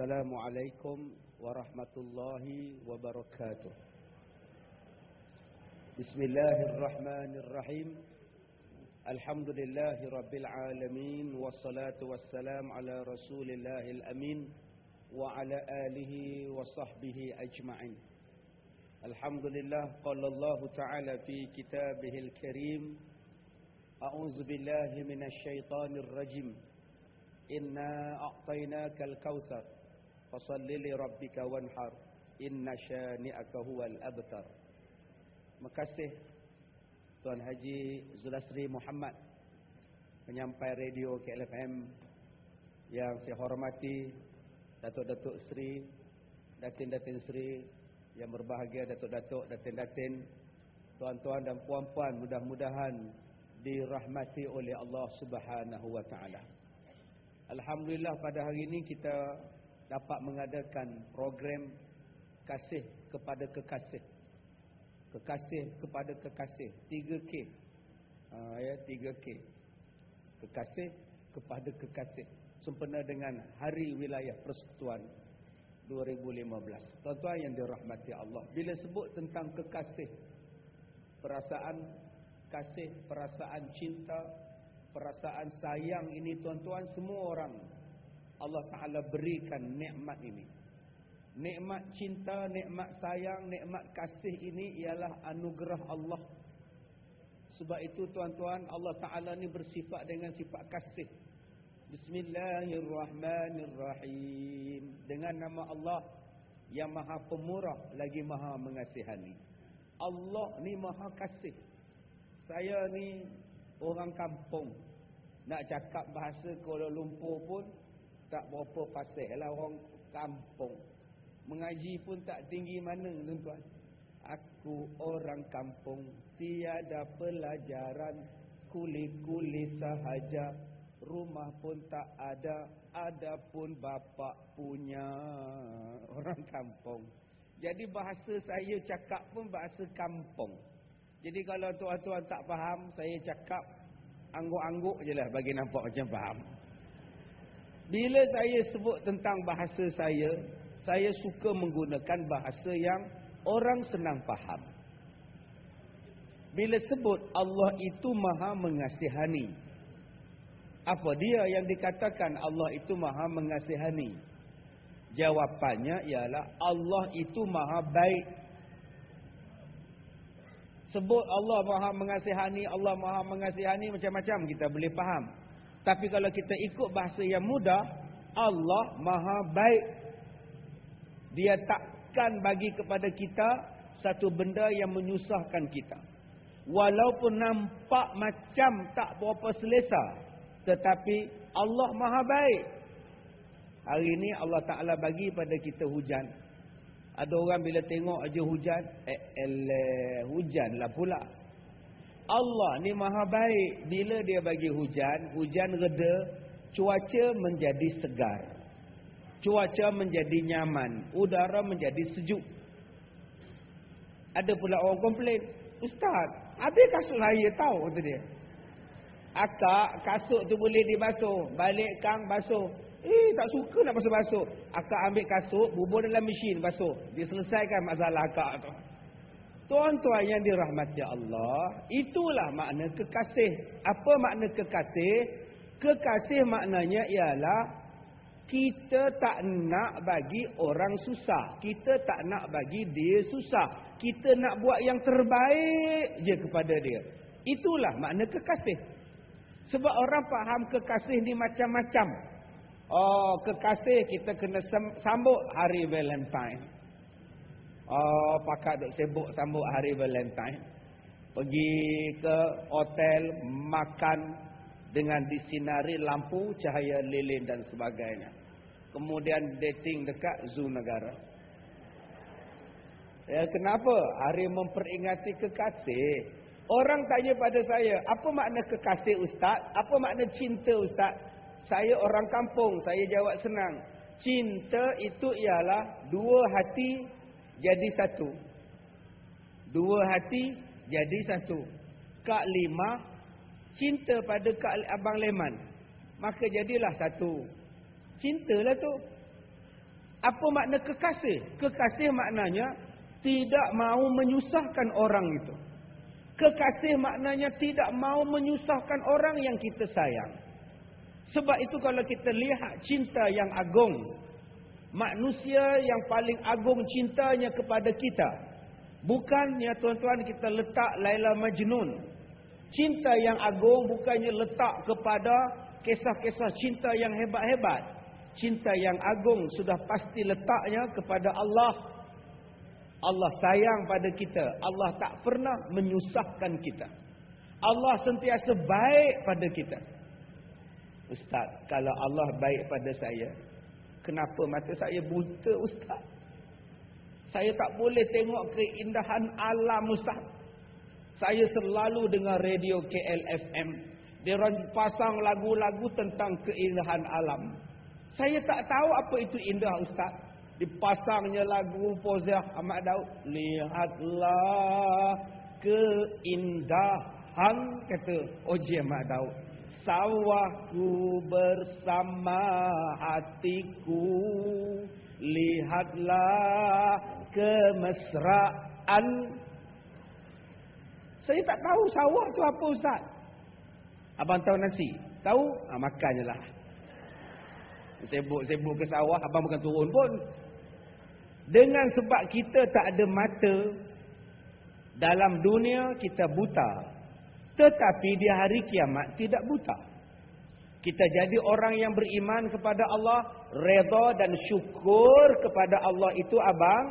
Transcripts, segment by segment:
السلام عليكم ورحمة الله وبركاته. بسم الله الرحمن الرحيم. الحمد لله رب العالمين والصلاة والسلام على رسول الله الأمين وعلى آله وصحبه أجمعين. الحمد لله قال الله تعالى في كتابه الكريم أعوذ بالله من الشيطان الرجيم. إنا أعطيناك الكوثر. fasallili rabbika wanhar. Inna syani'aka huwal abtar. Makasih tuan haji zulasri muhammad penyampai radio KLFM yang saya hormati datuk-datuk sri datin-datin sri yang berbahagia datuk-datuk datin-datin tuan-tuan dan puan-puan mudah-mudahan dirahmati oleh Allah Subhanahu wa taala. Alhamdulillah pada hari ini kita dapat mengadakan program kasih kepada kekasih. Kekasih kepada kekasih. 3K. Ha, ya, 3K. Kekasih kepada kekasih. Sempena dengan Hari Wilayah Persekutuan 2015. Tuan-tuan yang dirahmati Allah. Bila sebut tentang kekasih. Perasaan kasih, perasaan cinta, perasaan sayang ini tuan-tuan semua orang Allah Ta'ala berikan nikmat ini. Nikmat cinta, nikmat sayang, nikmat kasih ini ialah anugerah Allah. Sebab itu tuan-tuan Allah Ta'ala ni bersifat dengan sifat kasih. Bismillahirrahmanirrahim. Dengan nama Allah yang maha pemurah lagi maha mengasihani. Allah ni maha kasih. Saya ni orang kampung. Nak cakap bahasa Kuala Lumpur pun tak berapa pasal lah orang kampung. Mengaji pun tak tinggi mana tuan-tuan. Aku orang kampung, tiada pelajaran, kulit-kulit sahaja, rumah pun tak ada, ada pun bapak punya orang kampung. Jadi bahasa saya cakap pun bahasa kampung. Jadi kalau tuan-tuan tak faham, saya cakap angguk-angguk je lah bagi nampak macam faham. Bila saya sebut tentang bahasa saya, saya suka menggunakan bahasa yang orang senang faham. Bila sebut Allah itu maha mengasihani. Apa dia yang dikatakan Allah itu maha mengasihani? Jawapannya ialah Allah itu maha baik. Sebut Allah maha mengasihani, Allah maha mengasihani macam-macam kita boleh faham. Tapi kalau kita ikut bahasa yang mudah, Allah maha baik. Dia takkan bagi kepada kita satu benda yang menyusahkan kita. Walaupun nampak macam tak berapa selesa. Tetapi Allah maha baik. Hari ini Allah Ta'ala bagi pada kita hujan. Ada orang bila tengok aja hujan, eh, eh hujanlah pula. Allah ni maha baik. Bila dia bagi hujan, hujan reda, cuaca menjadi segar. Cuaca menjadi nyaman, udara menjadi sejuk. Ada pula orang komplain, "Ustaz, habis kasut saya tahu?" kata dia. Akak, kasut tu boleh dibasuh, balik kang basuh. Eh, tak suka nak basuh-basuh. Akak ambil kasut, bubur dalam mesin basuh. Diselesaikan masalah akak tu. Tuan-tuan yang dirahmati Allah, itulah makna kekasih. Apa makna kekasih? Kekasih maknanya ialah kita tak nak bagi orang susah. Kita tak nak bagi dia susah. Kita nak buat yang terbaik je kepada dia. Itulah makna kekasih. Sebab orang faham kekasih ni macam-macam. Oh, kekasih kita kena sambut hari Valentine. Oh, pakat duk sibuk sambut hari Valentine. Pergi ke hotel makan dengan disinari lampu, cahaya lilin dan sebagainya. Kemudian dating dekat zoo negara. Ya, kenapa? Hari memperingati kekasih. Orang tanya pada saya, apa makna kekasih ustaz? Apa makna cinta ustaz? Saya orang kampung, saya jawab senang. Cinta itu ialah dua hati jadi satu. Dua hati jadi satu. Kak Lima cinta pada Kak Abang Leman. Maka jadilah satu. Cintalah tu. Apa makna kekasih? Kekasih maknanya tidak mau menyusahkan orang itu. Kekasih maknanya tidak mau menyusahkan orang yang kita sayang. Sebab itu kalau kita lihat cinta yang agung. Manusia yang paling agung cintanya kepada kita. Bukannya tuan-tuan kita letak Laila Majnun. Cinta yang agung bukannya letak kepada kisah-kisah cinta yang hebat-hebat. Cinta yang agung sudah pasti letaknya kepada Allah Allah sayang pada kita. Allah tak pernah menyusahkan kita. Allah sentiasa baik pada kita. Ustaz, kalau Allah baik pada saya, kenapa mata saya buta Ustaz? Saya tak boleh tengok keindahan alam Ustaz. Saya selalu dengar radio KLFM. Dia pasang lagu-lagu tentang keindahan alam. Saya tak tahu apa itu indah Ustaz dipasangnya lagu Poziah Ahmad Daud lihatlah keindahan kata Oji Ahmad Daud sawahku bersama hatiku. Lihatlah kemesraan. Saya tak tahu sawah tu apa ustaz. Abang tahu nasi? Tahu? Ha, makannya lah. Sibuk-sibuk ke sawah abang bukan turun pun. Dengan sebab kita tak ada mata dalam dunia kita buta. Tetapi di hari kiamat tidak buta. Kita jadi orang yang beriman kepada Allah, redha dan syukur kepada Allah itu abang,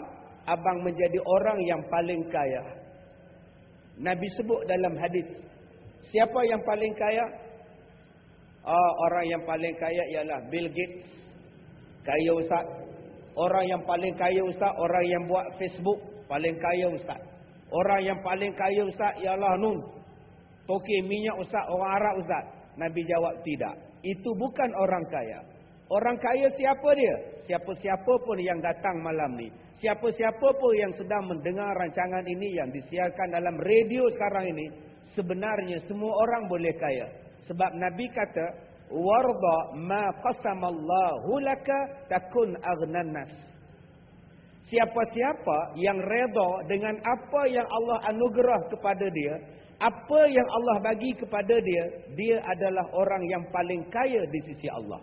abang menjadi orang yang paling kaya. Nabi sebut dalam hadis, siapa yang paling kaya? Oh, orang yang paling kaya ialah Bill Gates. Kaya Ustaz, Orang yang paling kaya ustaz, orang yang buat Facebook paling kaya ustaz. Orang yang paling kaya ustaz ialah nun. Toki minyak ustaz, orang Arab ustaz. Nabi jawab tidak. Itu bukan orang kaya. Orang kaya siapa dia? Siapa-siapa pun yang datang malam ni. Siapa-siapa pun yang sedang mendengar rancangan ini yang disiarkan dalam radio sekarang ini. Sebenarnya semua orang boleh kaya. Sebab Nabi kata, warda ma qasamallahu laka takun aghnan nas siapa-siapa yang redha dengan apa yang Allah anugerah kepada dia apa yang Allah bagi kepada dia dia adalah orang yang paling kaya di sisi Allah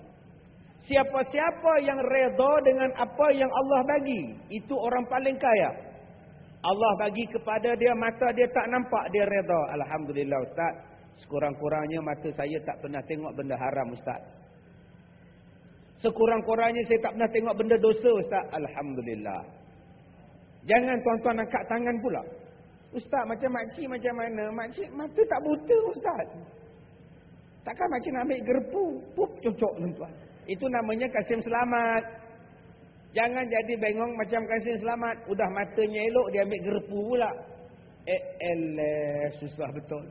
siapa-siapa yang redha dengan apa yang Allah bagi itu orang paling kaya Allah bagi kepada dia mata dia tak nampak dia redha alhamdulillah ustaz Sekurang-kurangnya mata saya tak pernah tengok benda haram Ustaz. Sekurang-kurangnya saya tak pernah tengok benda dosa Ustaz. Alhamdulillah. Jangan tuan-tuan angkat tangan pula. Ustaz macam makcik macam mana? Makcik mata tak buta Ustaz. Takkan makcik nak ambil gerpu. Pup cocok tuan-tuan. Itu namanya kasim selamat. Jangan jadi bengong macam kasim selamat. Udah matanya elok dia ambil gerpu pula. Eh, eleh, susah betul.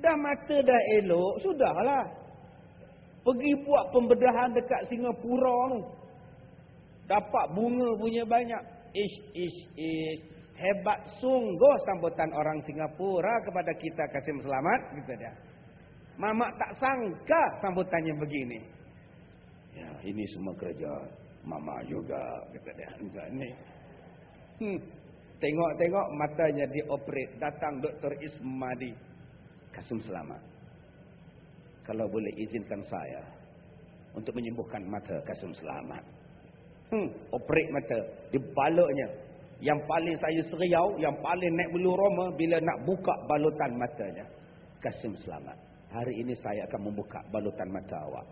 Dah mata dah elok, sudahlah. Pergi buat pembedahan dekat Singapura tu. Dapat bunga punya banyak. Ish, ish, ish. Hebat sungguh sambutan orang Singapura kepada kita Kasim Selamat. Gitu dia. Mamak tak sangka sambutannya begini. Ya, ini semua kerja Mama juga. Gitu dia. Ini. Hmm. Tengok-tengok matanya dioperate. Datang Dr. Ismadi. Kasim selamat. Kalau boleh izinkan saya untuk menyembuhkan mata Kasim selamat. Hmm, operate mata di baloknya. Yang paling saya seriau, yang paling naik bulu roma bila nak buka balutan matanya. Kasim selamat. Hari ini saya akan membuka balutan mata awak.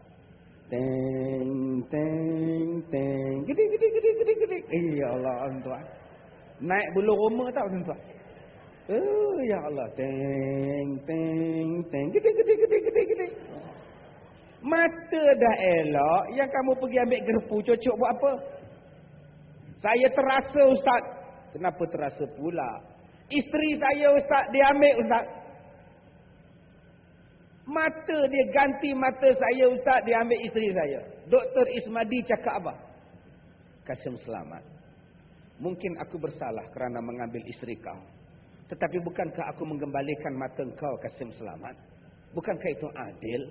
Teng, teng, teng. Gede, gede, gede, gede, gede. Eh, ya Allah, tuan. Naik bulu roma tak, tuan? Oh ya Allah, teng teng teng, gede gede gede gede gede. Mata dah elok, yang kamu pergi ambil gerpu cocok buat apa? Saya terasa ustaz. Kenapa terasa pula? Isteri saya ustaz, dia ambil ustaz. Mata dia ganti mata saya ustaz, dia ambil isteri saya. Doktor Ismadi cakap apa? Kasim selamat. Mungkin aku bersalah kerana mengambil isteri kau. Tetapi bukankah aku mengembalikan mata engkau Kasim selamat? Bukankah itu adil?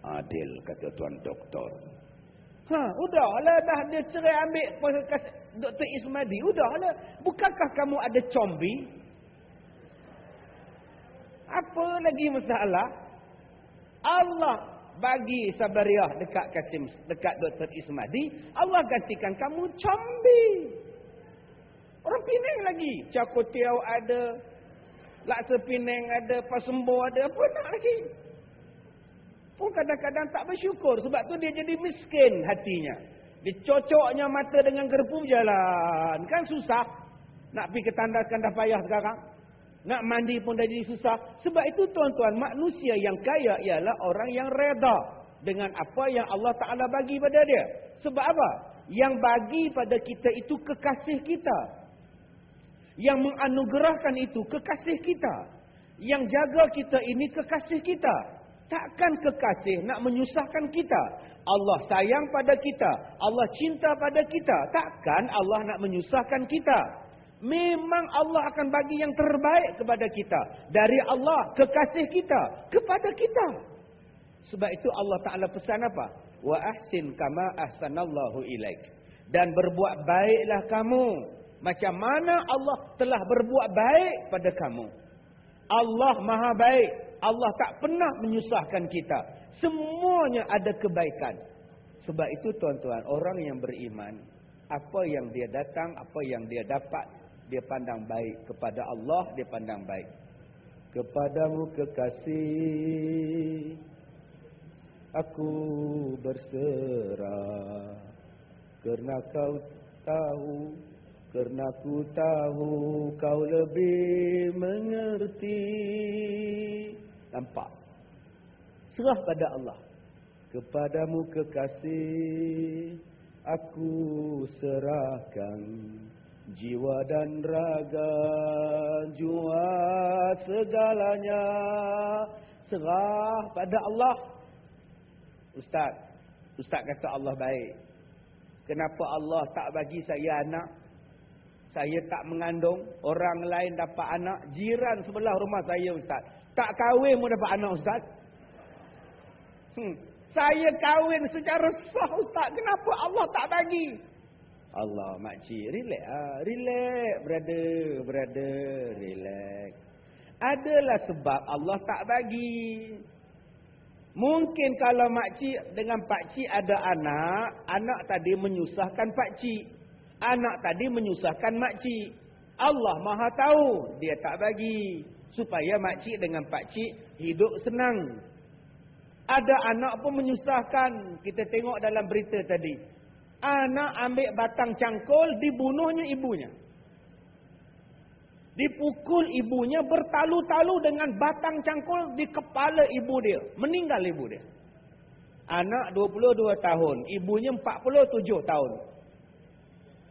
Adil kata tuan doktor. Ha, udahlah dah dia cerai ambil Dr. Ismadi. Udahlah. Bukankah kamu ada combi? Apa lagi masalah? Allah bagi Sabariah dekat Kasim, dekat Dr. Ismadi. Allah gantikan kamu combi. Orang Penang lagi. Cakotiau ada. Laksa Penang ada. Pasembo ada. Apa nak lagi? Pun kadang-kadang tak bersyukur. Sebab tu dia jadi miskin hatinya. Dia cocoknya mata dengan gerpu jalan. Kan susah. Nak pergi ke tandaskan dah payah sekarang. Nak mandi pun dah jadi susah. Sebab itu tuan-tuan manusia yang kaya ialah orang yang reda. Dengan apa yang Allah Ta'ala bagi pada dia. Sebab apa? Yang bagi pada kita itu kekasih kita. Yang menganugerahkan itu kekasih kita. Yang jaga kita ini kekasih kita. Takkan kekasih nak menyusahkan kita. Allah sayang pada kita. Allah cinta pada kita. Takkan Allah nak menyusahkan kita. Memang Allah akan bagi yang terbaik kepada kita. Dari Allah, kekasih kita. Kepada kita. Sebab itu Allah Ta'ala pesan apa? Wa ahsin kama ahsanallahu ilaik. Dan berbuat baiklah kamu. Macam mana Allah telah berbuat baik pada kamu. Allah maha baik. Allah tak pernah menyusahkan kita. Semuanya ada kebaikan. Sebab itu tuan-tuan, orang yang beriman, apa yang dia datang, apa yang dia dapat, dia pandang baik. Kepada Allah, dia pandang baik. Kepadamu kekasih, aku berserah. Kerana kau tahu kerana ku tahu kau lebih mengerti Nampak? Serah pada Allah. Kepadamu kekasih, aku serahkan jiwa dan raga, jua segalanya. Serah pada Allah. Ustaz, Ustaz kata Allah baik. Kenapa Allah tak bagi saya anak? Saya tak mengandung, orang lain dapat anak, jiran sebelah rumah saya Ustaz. Tak kahwin pun dapat anak Ustaz. Hmm. Saya kahwin secara sah Ustaz. Kenapa Allah tak bagi? Allah makcik. Relax ah. Relax brother. Brother. Relax. Adalah sebab Allah tak bagi. Mungkin kalau makcik dengan pakcik ada anak. Anak tadi menyusahkan pakcik. Anak tadi menyusahkan makcik. Allah maha tahu. Dia tak bagi supaya makcik dengan pakcik hidup senang. Ada anak pun menyusahkan. Kita tengok dalam berita tadi. Anak ambil batang cangkul, dibunuhnya ibunya. Dipukul ibunya bertalu-talu dengan batang cangkul di kepala ibu dia. Meninggal ibu dia. Anak 22 tahun, ibunya 47 tahun.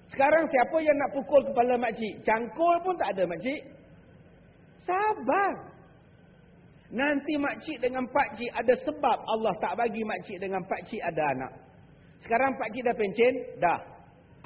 Sekarang siapa yang nak pukul kepala makcik? Cangkul pun tak ada makcik. Sabar. Nanti makcik dengan pakcik ada sebab Allah tak bagi makcik dengan pakcik ada anak. Sekarang pakcik dah pencen? Dah.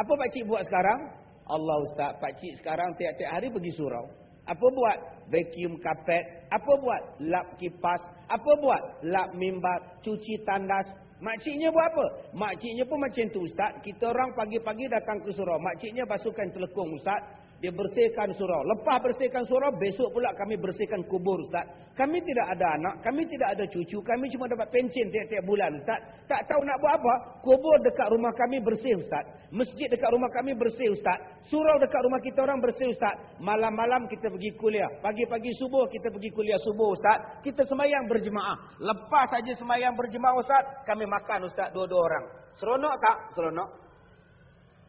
Apa pakcik buat sekarang? Allah Ustaz, pakcik sekarang tiap-tiap hari pergi surau. Apa buat? Vacuum carpet. Apa buat? Lap kipas. Apa buat? Lap mimbar. Cuci tandas. Makciknya buat apa? Makciknya pun macam tu Ustaz. Kita orang pagi-pagi datang ke surau. Makciknya basuhkan telekung Ustaz. Dia bersihkan surau. Lepas bersihkan surau, besok pula kami bersihkan kubur Ustaz. Kami tidak ada anak, kami tidak ada cucu, kami cuma dapat pencen tiap-tiap bulan Ustaz. Tak tahu nak buat apa, kubur dekat rumah kami bersih Ustaz. Masjid dekat rumah kami bersih Ustaz. Surau dekat rumah kita orang bersih Ustaz. Malam-malam kita pergi kuliah. Pagi-pagi subuh kita pergi kuliah subuh Ustaz. Kita semayang berjemaah. Lepas saja semayang berjemaah Ustaz, kami makan Ustaz dua-dua orang. Seronok tak? Seronok.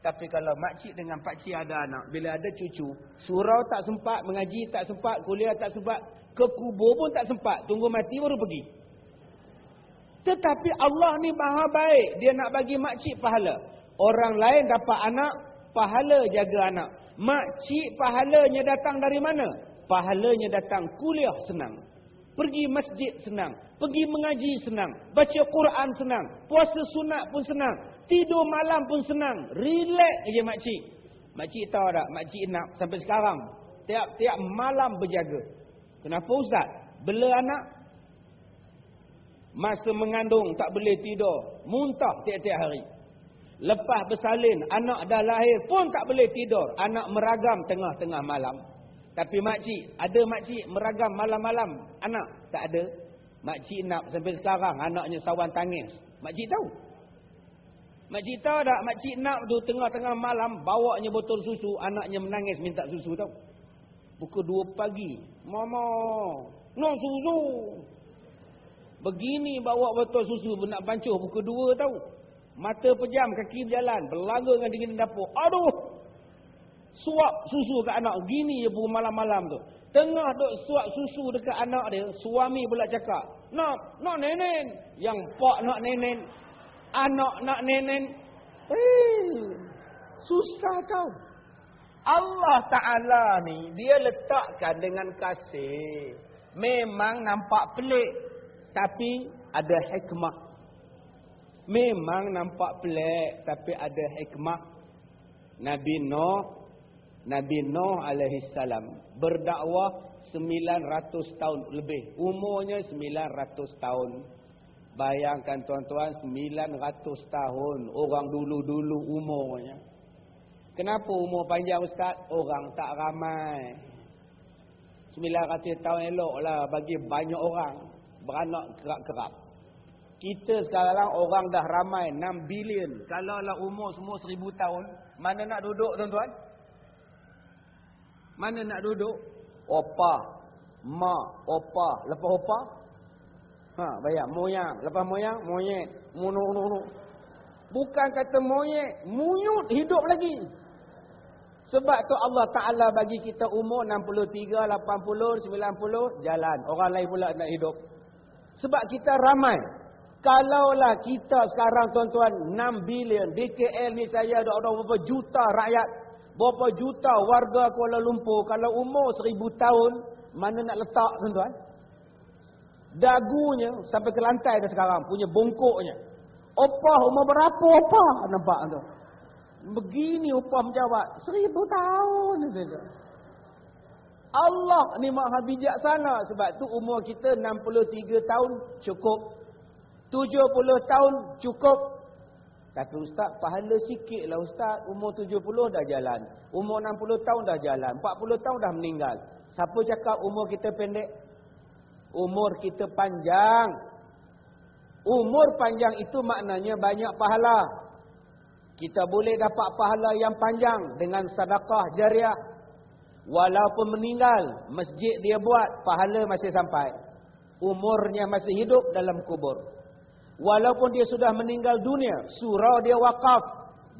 Tapi kalau makcik dengan pakcik ada anak, bila ada cucu, surau tak sempat, mengaji tak sempat, kuliah tak sempat, ke kubur pun tak sempat, tunggu mati baru pergi. Tetapi Allah ni maha baik, dia nak bagi makcik pahala. Orang lain dapat anak, pahala jaga anak. Makcik pahalanya datang dari mana? Pahalanya datang kuliah senang. Pergi masjid senang. Pergi mengaji senang. Baca Quran senang. Puasa sunat pun senang. Tidur malam pun senang. Relax je makcik. Makcik tahu tak? Makcik nak sampai sekarang. Tiap-tiap malam berjaga. Kenapa Ustaz? Bela anak. Masa mengandung tak boleh tidur. Muntah tiap-tiap hari. Lepas bersalin, anak dah lahir pun tak boleh tidur. Anak meragam tengah-tengah malam. Tapi makcik, ada makcik meragam malam-malam. Anak, tak ada. Makcik nak sampai sekarang, anaknya sawan tangis. Makcik tahu. Makcik tahu tak, makcik nak tu tengah-tengah malam, bawanya botol susu, anaknya menangis minta susu tahu. Pukul 2 pagi. Mama, nak susu. Begini bawa botol susu nak bancuh pukul 2 tahu. Mata pejam, kaki berjalan, berlaga dengan dingin dapur. Aduh! Suap susu ke anak. Gini je pukul malam-malam tu. Tengah duk suap susu dekat anak dia, suami pula cakap, "Nak, nak nenen." Yang pak nak nenen, anak nak nenen. Eh, susah tau. Allah Taala ni dia letakkan dengan kasih. Memang nampak pelik, tapi ada hikmah. Memang nampak pelik, tapi ada hikmah. Nabi Nuh Nabi Nuh alaihi salam berdakwah 900 tahun lebih. Umurnya 900 tahun. Bayangkan tuan-tuan 900 tahun orang dulu-dulu umurnya. Kenapa umur panjang ustaz? Orang tak ramai. 900 tahun eloklah bagi banyak orang beranak kerap-kerap. Kita sekarang orang dah ramai 6 bilion. Kalau lah umur semua 1000 tahun, mana nak duduk tuan-tuan? Mana nak duduk? Opa, mak, opa, lepas opa? Ha, bayar moyang, lepas moyang, monyet, munu munu. Bukan kata monyet, munyut hidup lagi. Sebab tu Allah Taala bagi kita umur 63, 80, 90 jalan. Orang lain pula nak hidup. Sebab kita ramai. Kalaulah kita sekarang tuan-tuan 6 bilion DKL ni saya ada berapa juta rakyat Berapa juta warga Kuala Lumpur kalau umur seribu tahun mana nak letak tuan-tuan? Dagunya sampai ke lantai dah sekarang punya bongkoknya. Opah umur berapa opah nampak tu? Begini opah menjawab, seribu tahun Allah ni maha bijaksana sebab tu umur kita 63 tahun cukup. 70 tahun cukup. Tapi ustaz, pahala sikit lah ustaz. Umur 70 dah jalan. Umur 60 tahun dah jalan. 40 tahun dah meninggal. Siapa cakap umur kita pendek? Umur kita panjang. Umur panjang itu maknanya banyak pahala. Kita boleh dapat pahala yang panjang dengan sadaqah jariah. Walaupun meninggal, masjid dia buat, pahala masih sampai. Umurnya masih hidup dalam kubur. Walaupun dia sudah meninggal dunia, surau dia wakaf,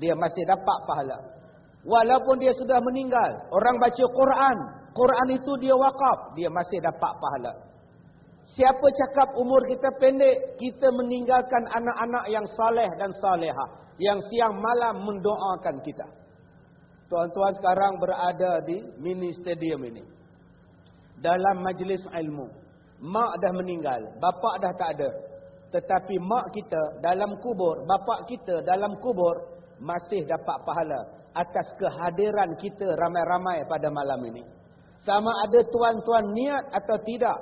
dia masih dapat pahala. Walaupun dia sudah meninggal, orang baca Quran, Quran itu dia wakaf, dia masih dapat pahala. Siapa cakap umur kita pendek, kita meninggalkan anak-anak yang saleh dan salehah, yang siang malam mendoakan kita. Tuan-tuan sekarang berada di mini stadium ini. Dalam majlis ilmu. Mak dah meninggal, bapa dah tak ada. Tetapi mak kita dalam kubur, bapa kita dalam kubur masih dapat pahala atas kehadiran kita ramai-ramai pada malam ini. Sama ada tuan-tuan niat atau tidak.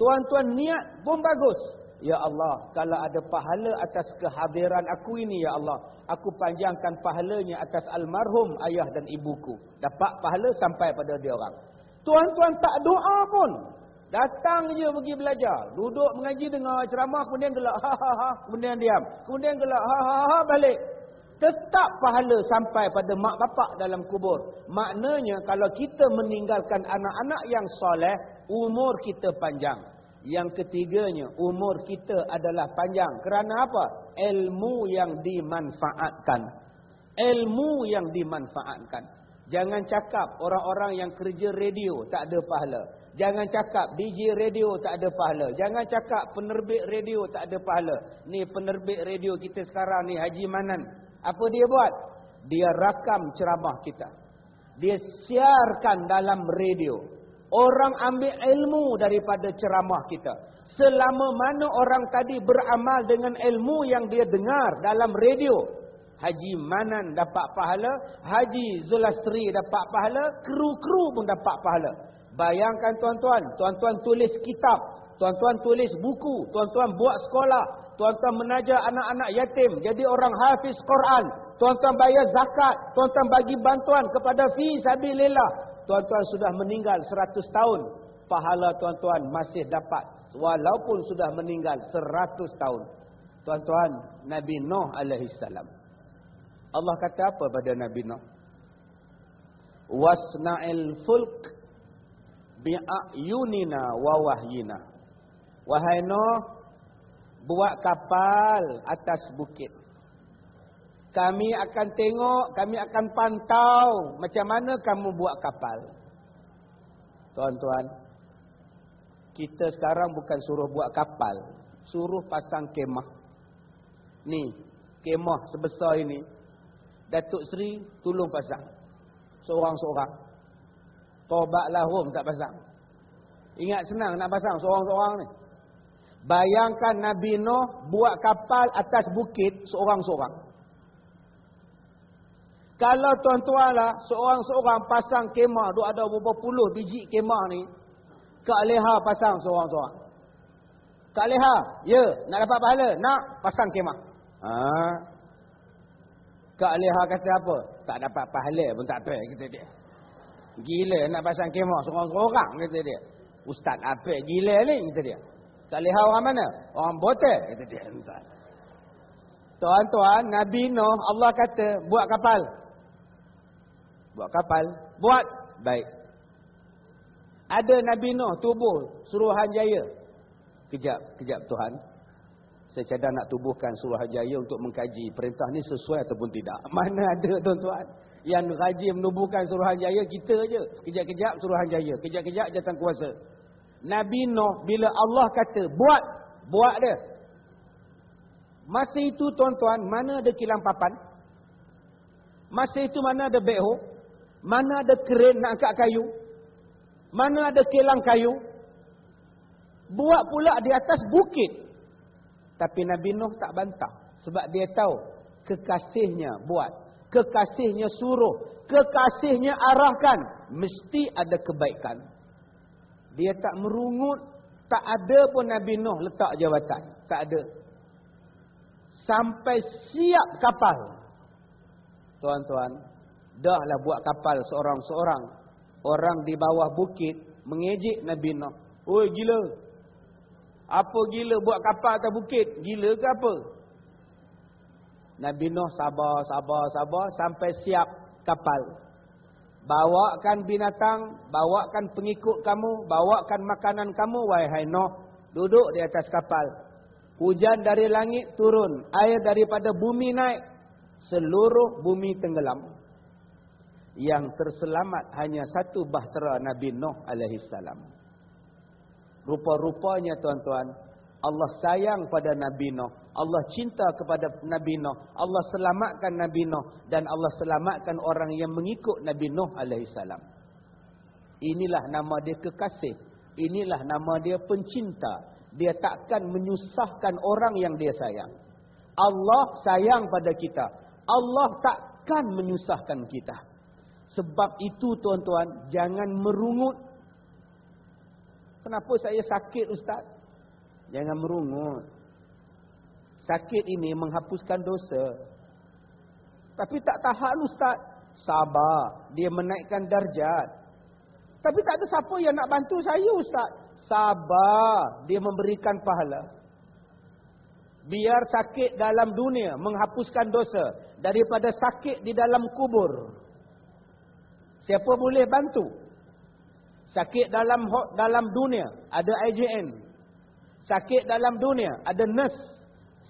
Tuan-tuan niat pun bagus. Ya Allah, kalau ada pahala atas kehadiran aku ini ya Allah, aku panjangkan pahalanya atas almarhum ayah dan ibuku. Dapat pahala sampai pada dia orang. Tuan-tuan tak doa pun, Datang je pergi belajar. Duduk mengaji dengar ceramah kemudian gelak ha ha ha kemudian diam. Kemudian gelak ha ha ha balik. Tetap pahala sampai pada mak bapak dalam kubur. Maknanya kalau kita meninggalkan anak-anak yang soleh, umur kita panjang. Yang ketiganya, umur kita adalah panjang. Kerana apa? Ilmu yang dimanfaatkan. Ilmu yang dimanfaatkan. Jangan cakap orang-orang yang kerja radio tak ada pahala. Jangan cakap DJ radio tak ada pahala. Jangan cakap penerbit radio tak ada pahala. Ni penerbit radio kita sekarang ni Haji Manan. Apa dia buat? Dia rakam ceramah kita. Dia siarkan dalam radio. Orang ambil ilmu daripada ceramah kita. Selama mana orang tadi beramal dengan ilmu yang dia dengar dalam radio. Haji Manan dapat pahala. Haji Zulastri dapat pahala. Kru-kru pun dapat pahala. Bayangkan tuan-tuan, tuan-tuan tulis kitab, tuan-tuan tulis buku, tuan-tuan buat sekolah, Tuan-tuan menaja anak-anak yatim. Jadi orang hafiz Quran. Tuan-tuan bayar zakat. Tuan-tuan bagi bantuan kepada fi sabilillah. Tuan-tuan sudah meninggal 100 tahun. Pahala tuan-tuan masih dapat. Walaupun sudah meninggal 100 tahun. Tuan-tuan, Nabi Nuh alaihissalam. Allah kata apa pada Nabi Nuh? Wasna'il fulk bi'ayunina wa wahyina. Wahai Nuh, buat kapal atas bukit. Kami akan tengok, kami akan pantau macam mana kamu buat kapal. Tuan-tuan, kita sekarang bukan suruh buat kapal, suruh pasang kemah. Ni, kemah sebesar ini. Datuk Seri tolong pasang. Seorang-seorang. Tobatlah home tak pasang. Ingat senang nak pasang seorang-seorang ni. Bayangkan Nabi Nuh buat kapal atas bukit seorang-seorang. Kalau tuan-tuan lah, seorang-seorang pasang kemah, duk ada beberapa puluh biji kemah ni, Kak Leha pasang seorang-seorang. Kak Leha, ya, nak dapat pahala? Nak, pasang kemah. Ha? Kak Leha kata apa? Tak dapat pahala pun tak apa, kata dia. Gila nak pasang kemah seorang-seorang, kata dia. Ustaz apa gila ni, kata dia. Tak lihat orang mana? Orang botek. Kata dia. Tuan-tuan, Nabi Nuh, Allah kata, buat kapal. Buat kapal. Buat. Baik. Ada Nabi Nuh tubuh suruhan jaya. Kejap, kejap Tuhan. Saya cadang nak tubuhkan suruhan jaya untuk mengkaji perintah ni sesuai ataupun tidak. Mana ada tuan-tuan. Yang rajin menubuhkan suruhan jaya kita je. Kejap-kejap suruhan jaya. Kejap-kejap jatuh kuasa. Nabi Nuh bila Allah kata buat, buat dia. Masa itu tuan-tuan, mana ada kilang papan? Masa itu mana ada beho? Mana ada keren nak angkat kayu? Mana ada kilang kayu? Buat pula di atas bukit. Tapi Nabi Nuh tak bantah. Sebab dia tahu kekasihnya buat. Kekasihnya suruh. Kekasihnya arahkan. Mesti ada kebaikan. Dia tak merungut. Tak ada pun Nabi Nuh letak jawatan. Tak ada. Sampai siap kapal. Tuan-tuan. Dahlah buat kapal seorang-seorang. Orang di bawah bukit mengejek Nabi Nuh. Oi gila. Apa gila buat kapal atas bukit? Gila ke apa? Nabi Nuh sabar, sabar, sabar. Sampai siap kapal. Bawakan binatang, bawakan pengikut kamu, bawakan makanan kamu, wahai Nuh. Duduk di atas kapal. Hujan dari langit turun, air daripada bumi naik. Seluruh bumi tenggelam. Yang terselamat hanya satu bahtera Nabi Nuh alaihissalam. Rupa-rupanya tuan-tuan, Allah sayang pada Nabi Nuh. Allah cinta kepada Nabi Nuh. Allah selamatkan Nabi Nuh. Dan Allah selamatkan orang yang mengikut Nabi Nuh alaihissalam. Inilah nama dia kekasih. Inilah nama dia pencinta. Dia takkan menyusahkan orang yang dia sayang. Allah sayang pada kita. Allah takkan menyusahkan kita. Sebab itu tuan-tuan, jangan merungut. Kenapa saya sakit Ustaz? Jangan merungut. Sakit ini menghapuskan dosa. Tapi tak tahan Ustaz. Sabar. Dia menaikkan darjat. Tapi tak ada siapa yang nak bantu saya Ustaz. Sabar. Dia memberikan pahala. Biar sakit dalam dunia menghapuskan dosa. Daripada sakit di dalam kubur. Siapa boleh bantu? Sakit dalam dalam dunia. Ada IJN. Sakit dalam dunia ada nurse.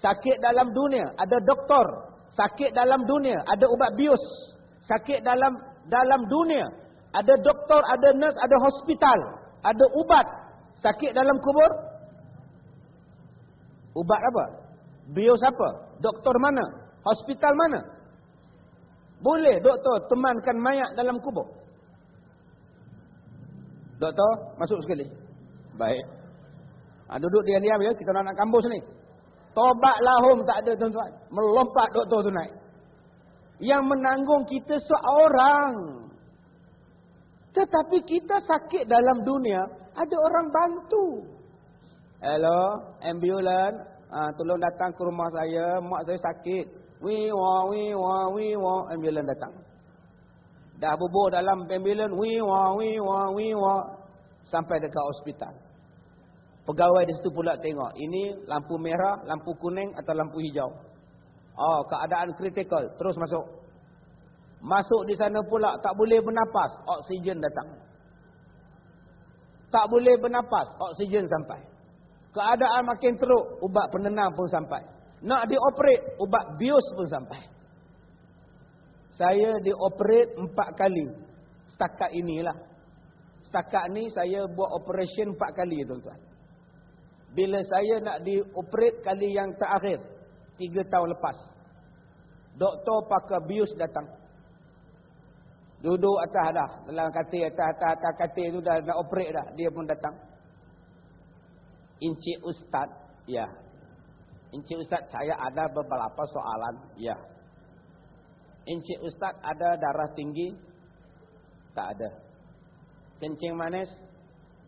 Sakit dalam dunia ada doktor. Sakit dalam dunia ada ubat bius. Sakit dalam dalam dunia ada doktor, ada nurse, ada hospital, ada ubat. Sakit dalam kubur ubat apa? Bius apa? Doktor mana? Hospital mana? Boleh doktor temankan mayat dalam kubur. Doktor, masuk sekali. Baik. Ha, duduk diam-diam ya, kita nak nak kampus ni. Tobat lahum tak ada tuan-tuan. Melompat doktor tu naik. Yang menanggung kita seorang. Tetapi kita sakit dalam dunia, ada orang bantu. Hello, ambulan. Ha, tolong datang ke rumah saya. Mak saya sakit. Wi wa wi wa wi wa. Ambulans datang. Dah bubur dalam ambulans. Wi wa wi wa wi wa. Sampai dekat hospital. Pegawai di situ pula tengok. Ini lampu merah, lampu kuning atau lampu hijau. Oh, keadaan kritikal. Terus masuk. Masuk di sana pula tak boleh bernapas. Oksigen datang. Tak boleh bernapas. Oksigen sampai. Keadaan makin teruk, ubat penenang pun sampai. Nak dioperate, ubat bius pun sampai. Saya dioperate empat kali. Setakat inilah. Setakat ni saya buat operation empat kali tuan-tuan. Bila saya nak dioperate kali yang terakhir. Tiga tahun lepas. Doktor pakai bius datang. Duduk atas dah. Dalam katil atas, atas, atas katil tu dah nak operate dah. Dia pun datang. Encik Ustaz, ya. Encik Ustaz, saya ada beberapa soalan, ya. Encik Ustaz, ada darah tinggi? Tak ada. Kencing manis?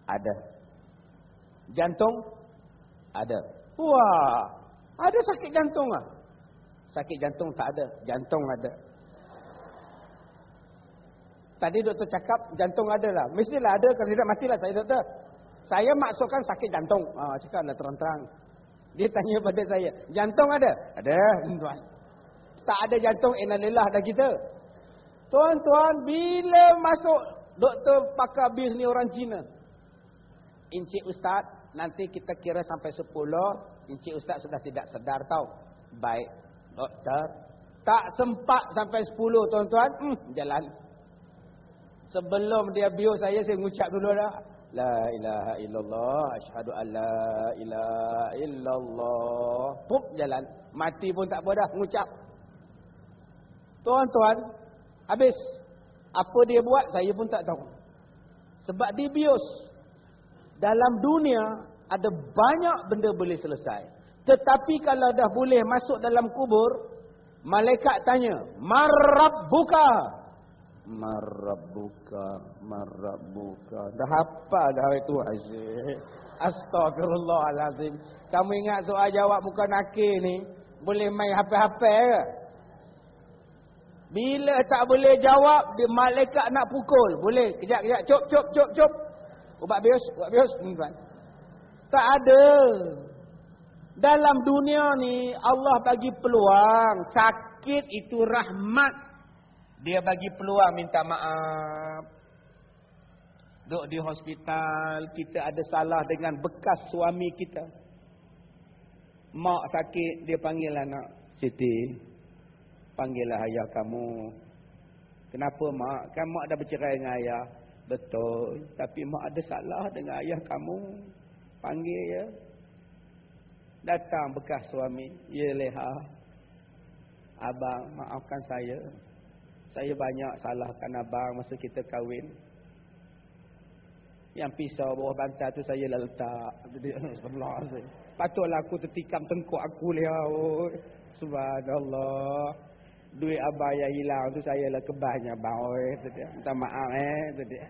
Ada. Jantung? Ada. Wah, ada sakit jantung ah? Sakit jantung tak ada, jantung ada. Tadi doktor cakap jantung ada lah. Mestilah ada, kalau tidak matilah saya doktor. Saya maksudkan sakit jantung. Ah, cakaplah terang-terang. Dia tanya pada saya, jantung ada? Ada, tuan. Tak ada jantung, enalilah dah kita. Tuan-tuan, bila masuk doktor pakar bis ni orang Cina? Encik Ustaz, nanti kita kira sampai 10. Encik Ustaz sudah tidak sedar tau. Baik, doktor. Tak sempat sampai 10, tuan-tuan. Hmm, jalan. Sebelum dia bius saya, saya mengucap dulu dah. La ilaha illallah Ashadu an la ilaha illallah. Pup jalan. Mati pun tak boleh dah Mengucap. Tuan-tuan Habis. Apa dia buat Saya pun tak tahu. Sebab dia bius. Dalam dunia Ada banyak benda boleh selesai. Tetapi kalau dah boleh masuk dalam kubur Malaikat tanya Marab buka Marabuka, marabuka. Dah apa dah itu asyik. Astagfirullahalazim. Kamu ingat soal jawab muka nakir ni, boleh main HP-HP ke? Bila tak boleh jawab, dia malaikat nak pukul. Boleh. Kejap, kejap. Cop, cop, cop, cop. Ubat bius, ubat bius. Tak ada. Dalam dunia ni, Allah bagi peluang. Sakit itu rahmat dia bagi peluang minta maaf. Duduk di hospital, kita ada salah dengan bekas suami kita. Mak sakit, dia panggil anak. Siti, panggillah ayah kamu. Kenapa mak? Kan mak dah bercerai dengan ayah. Betul. Tapi mak ada salah dengan ayah kamu. Panggil ya. Datang bekas suami. Ya leha. Abang, maafkan saya. Saya banyak salahkan abang masa kita kahwin. Yang pisau bawah bantal tu saya letak. Patutlah aku tertikam tengkuk aku lihat. Oh. Subhanallah. Duit abang yang hilang tu saya lah kebahnya abang. Oh. Minta maaf eh.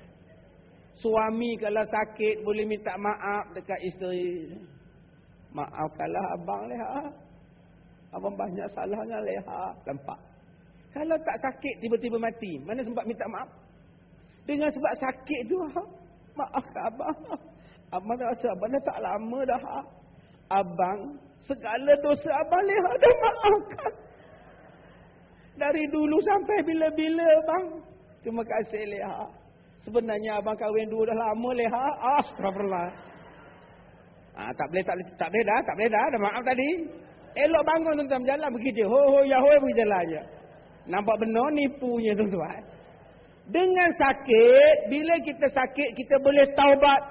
Suami kalau sakit boleh minta maaf dekat isteri. Maafkanlah abang lihat. Abang banyak salahnya lihat. Lempak. Kalau tak sakit tiba-tiba mati, mana sempat minta maaf? Dengan sebab sakit tu, ha? maaf abang. Abang dah rasa abang dah tak lama dah. Ha? Abang, segala dosa abang lihat dah maafkan. Dari dulu sampai bila-bila bang. Terima kasih lihat. Sebenarnya abang kahwin dulu dah lama lihat. Astagfirullah. Ah, tak boleh, tak tak boleh dah, tak boleh dah, dah maaf tadi. Elok bangun tuan-tuan berjalan begitu. Ho ho ya ho pergi jalan aja. Nampak benar nipunya tuan-tuan. Dengan sakit, bila kita sakit, kita boleh taubat.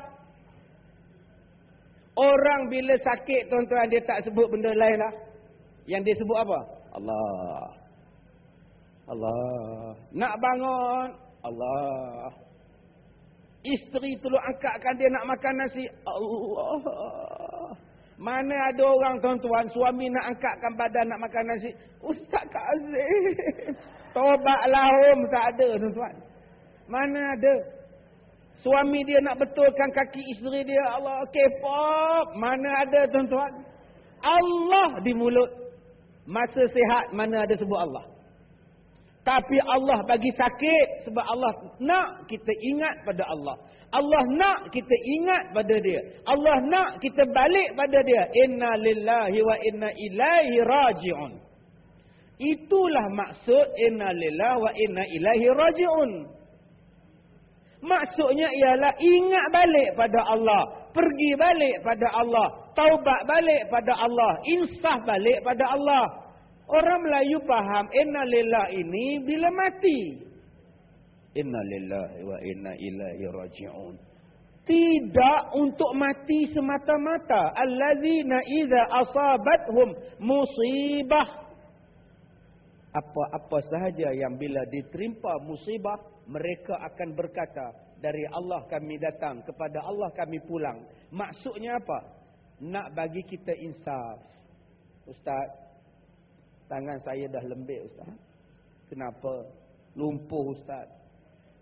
Orang bila sakit, tuan-tuan, dia tak sebut benda lain lah. Yang dia sebut apa? Allah. Allah. Nak bangun? Allah. Isteri tolong angkatkan dia nak makan nasi? Allah. Mana ada orang tuan-tuan suami nak angkatkan badan nak makan nasi. Ustaz Kazim. Tobatlah om tak ada tuan-tuan. Mana ada. Suami dia nak betulkan kaki isteri dia. Allah kepop. Mana ada tuan-tuan. Allah di mulut. Masa sihat mana ada sebut Allah. Tapi Allah bagi sakit sebab Allah nak kita ingat pada Allah. Allah nak kita ingat pada dia. Allah nak kita balik pada dia. Inna lillahi wa inna ilaihi raji'un. Itulah maksud inna lillahi wa inna ilaihi raji'un. Maksudnya ialah ingat balik pada Allah. Pergi balik pada Allah. Taubat balik pada Allah. Insaf balik pada Allah. Orang Melayu faham inna lillah ini bila mati. Inna lillahi wa inna ilaihi raji'un. Tidak untuk mati semata-mata. Allazina idza asabathum musibah. Apa-apa sahaja yang bila diterima musibah, mereka akan berkata, dari Allah kami datang, kepada Allah kami pulang. Maksudnya apa? Nak bagi kita insaf. Ustaz, Tangan saya dah lembik Ustaz. Kenapa? Lumpuh Ustaz.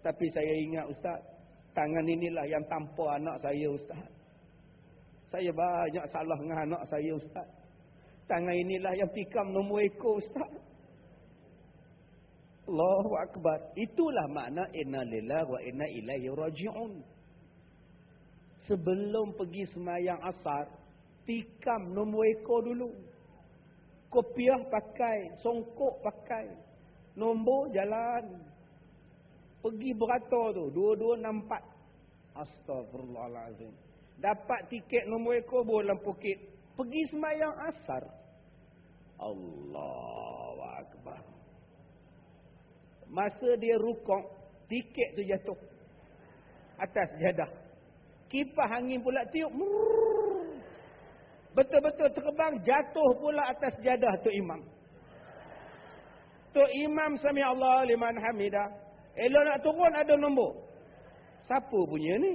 Tapi saya ingat Ustaz. Tangan inilah yang tanpa anak saya Ustaz. Saya banyak salah dengan anak saya Ustaz. Tangan inilah yang tikam nombor ekor Ustaz. Allahu Akbar. Itulah makna inna lillah wa inna ilaihi raji'un. Sebelum pergi semayang asar. Tikam nombor ekor dulu. Kopiah pakai, songkok pakai. Nombor jalan. Pergi beratur tu, dua-dua nampak. Astagfirullahaladzim. Dapat tiket nombor ekor boleh dalam pokit. Pergi semayang asar. Allah Akbar. Masa dia rukuk, tiket tu jatuh. Atas jadah. Kipah angin pula tiup. Betul-betul terbang jatuh pula atas jadah tu imam. Tu imam sami Allah liman hamidah. Elok nak turun ada nombor. Siapa punya ni?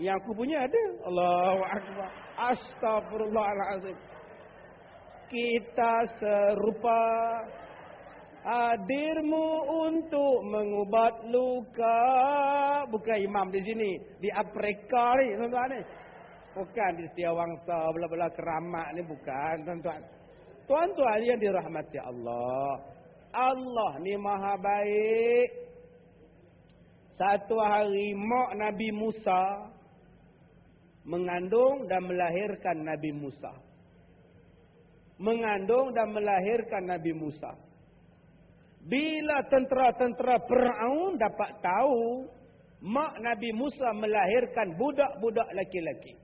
Yang aku punya ada. Allahu akbar. Astagfirullahalazim. Kita serupa hadirmu untuk mengubat luka. Bukan imam di sini, di Afrika ni, tuan-tuan ni. Bukan di setiap wangsa, bela-bela keramat ni bukan, tuan-tuan. Tuan-tuan yang dirahmati Allah. Allah ni maha baik. Satu hari mak Nabi Musa mengandung dan melahirkan Nabi Musa. Mengandung dan melahirkan Nabi Musa. Bila tentera-tentera Fir'aun dapat tahu mak Nabi Musa melahirkan budak-budak laki-laki.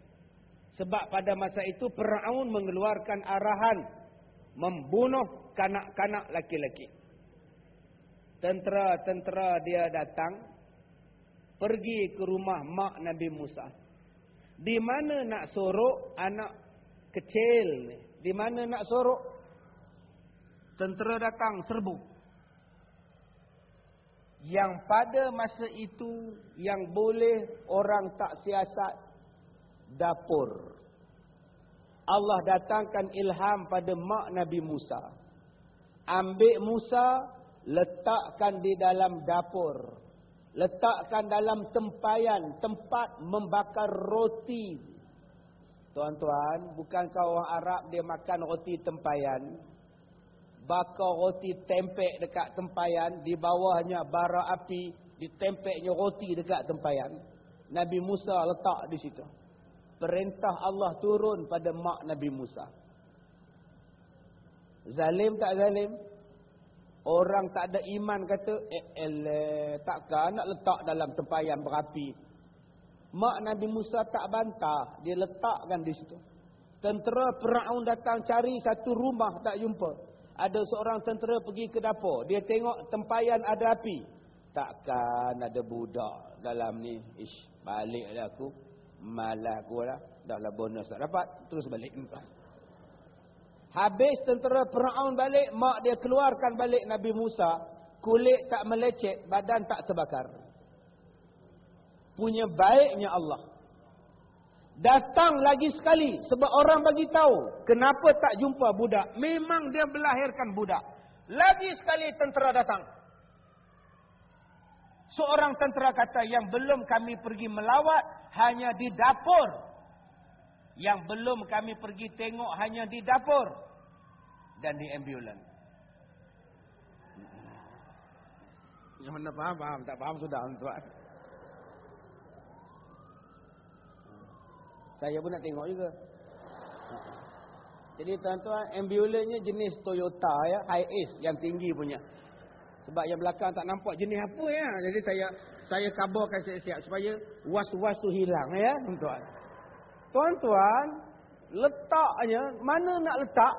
Sebab pada masa itu Fir'aun mengeluarkan arahan membunuh kanak-kanak laki-laki. Tentera-tentera dia datang pergi ke rumah mak Nabi Musa. Di mana nak sorok anak kecil ni? Di mana nak sorok? Tentera datang serbu. Yang pada masa itu yang boleh orang tak siasat dapur. Allah datangkan ilham pada mak Nabi Musa. Ambil Musa, letakkan di dalam dapur. Letakkan dalam tempayan, tempat membakar roti. Tuan-tuan, bukankah orang Arab dia makan roti tempayan? Bakar roti tempek dekat tempayan, di bawahnya bara api, ditempeknya roti dekat tempayan. Nabi Musa letak di situ perintah Allah turun pada mak Nabi Musa. Zalim tak zalim? Orang tak ada iman kata, eh, eh takkan nak letak dalam tempayan berapi. Mak Nabi Musa tak bantah, dia letakkan di situ. Tentera Fir'aun datang cari satu rumah tak jumpa. Ada seorang tentera pergi ke dapur, dia tengok tempayan ada api. Takkan ada budak dalam ni. Ish, baliklah aku malah aku lah. Dah lah bonus tak dapat. Terus balik. Habis tentera Fir'aun balik. Mak dia keluarkan balik Nabi Musa. Kulit tak melecet. Badan tak terbakar. Punya baiknya Allah. Datang lagi sekali. Sebab orang bagi tahu. Kenapa tak jumpa budak. Memang dia melahirkan budak. Lagi sekali tentera datang. Seorang tentera kata yang belum kami pergi melawat hanya di dapur. yang belum kami pergi tengok hanya di dapur dan di ambulan. Yang mana faham, faham. Tak faham sudah, tuan. Saya pun nak tengok juga. Jadi tuan-tuan, ambulannya jenis Toyota ya, high ace yang tinggi punya. Sebab yang belakang tak nampak jenis apa ya. Jadi saya saya kabarkan siap-siap supaya was-was tu hilang ya, tuan-tuan. Tuan-tuan, letaknya mana nak letak?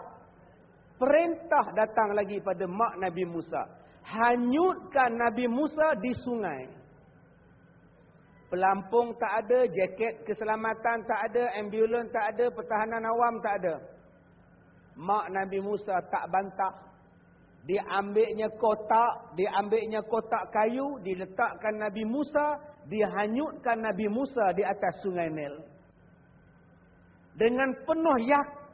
Perintah datang lagi pada mak Nabi Musa. Hanyutkan Nabi Musa di sungai. Pelampung tak ada, jaket keselamatan tak ada, ambulans tak ada, pertahanan awam tak ada. Mak Nabi Musa tak bantah. Diambilnya kotak, diambilnya kotak kayu, diletakkan Nabi Musa, dihanyutkan Nabi Musa di atas sungai Nil. Dengan penuh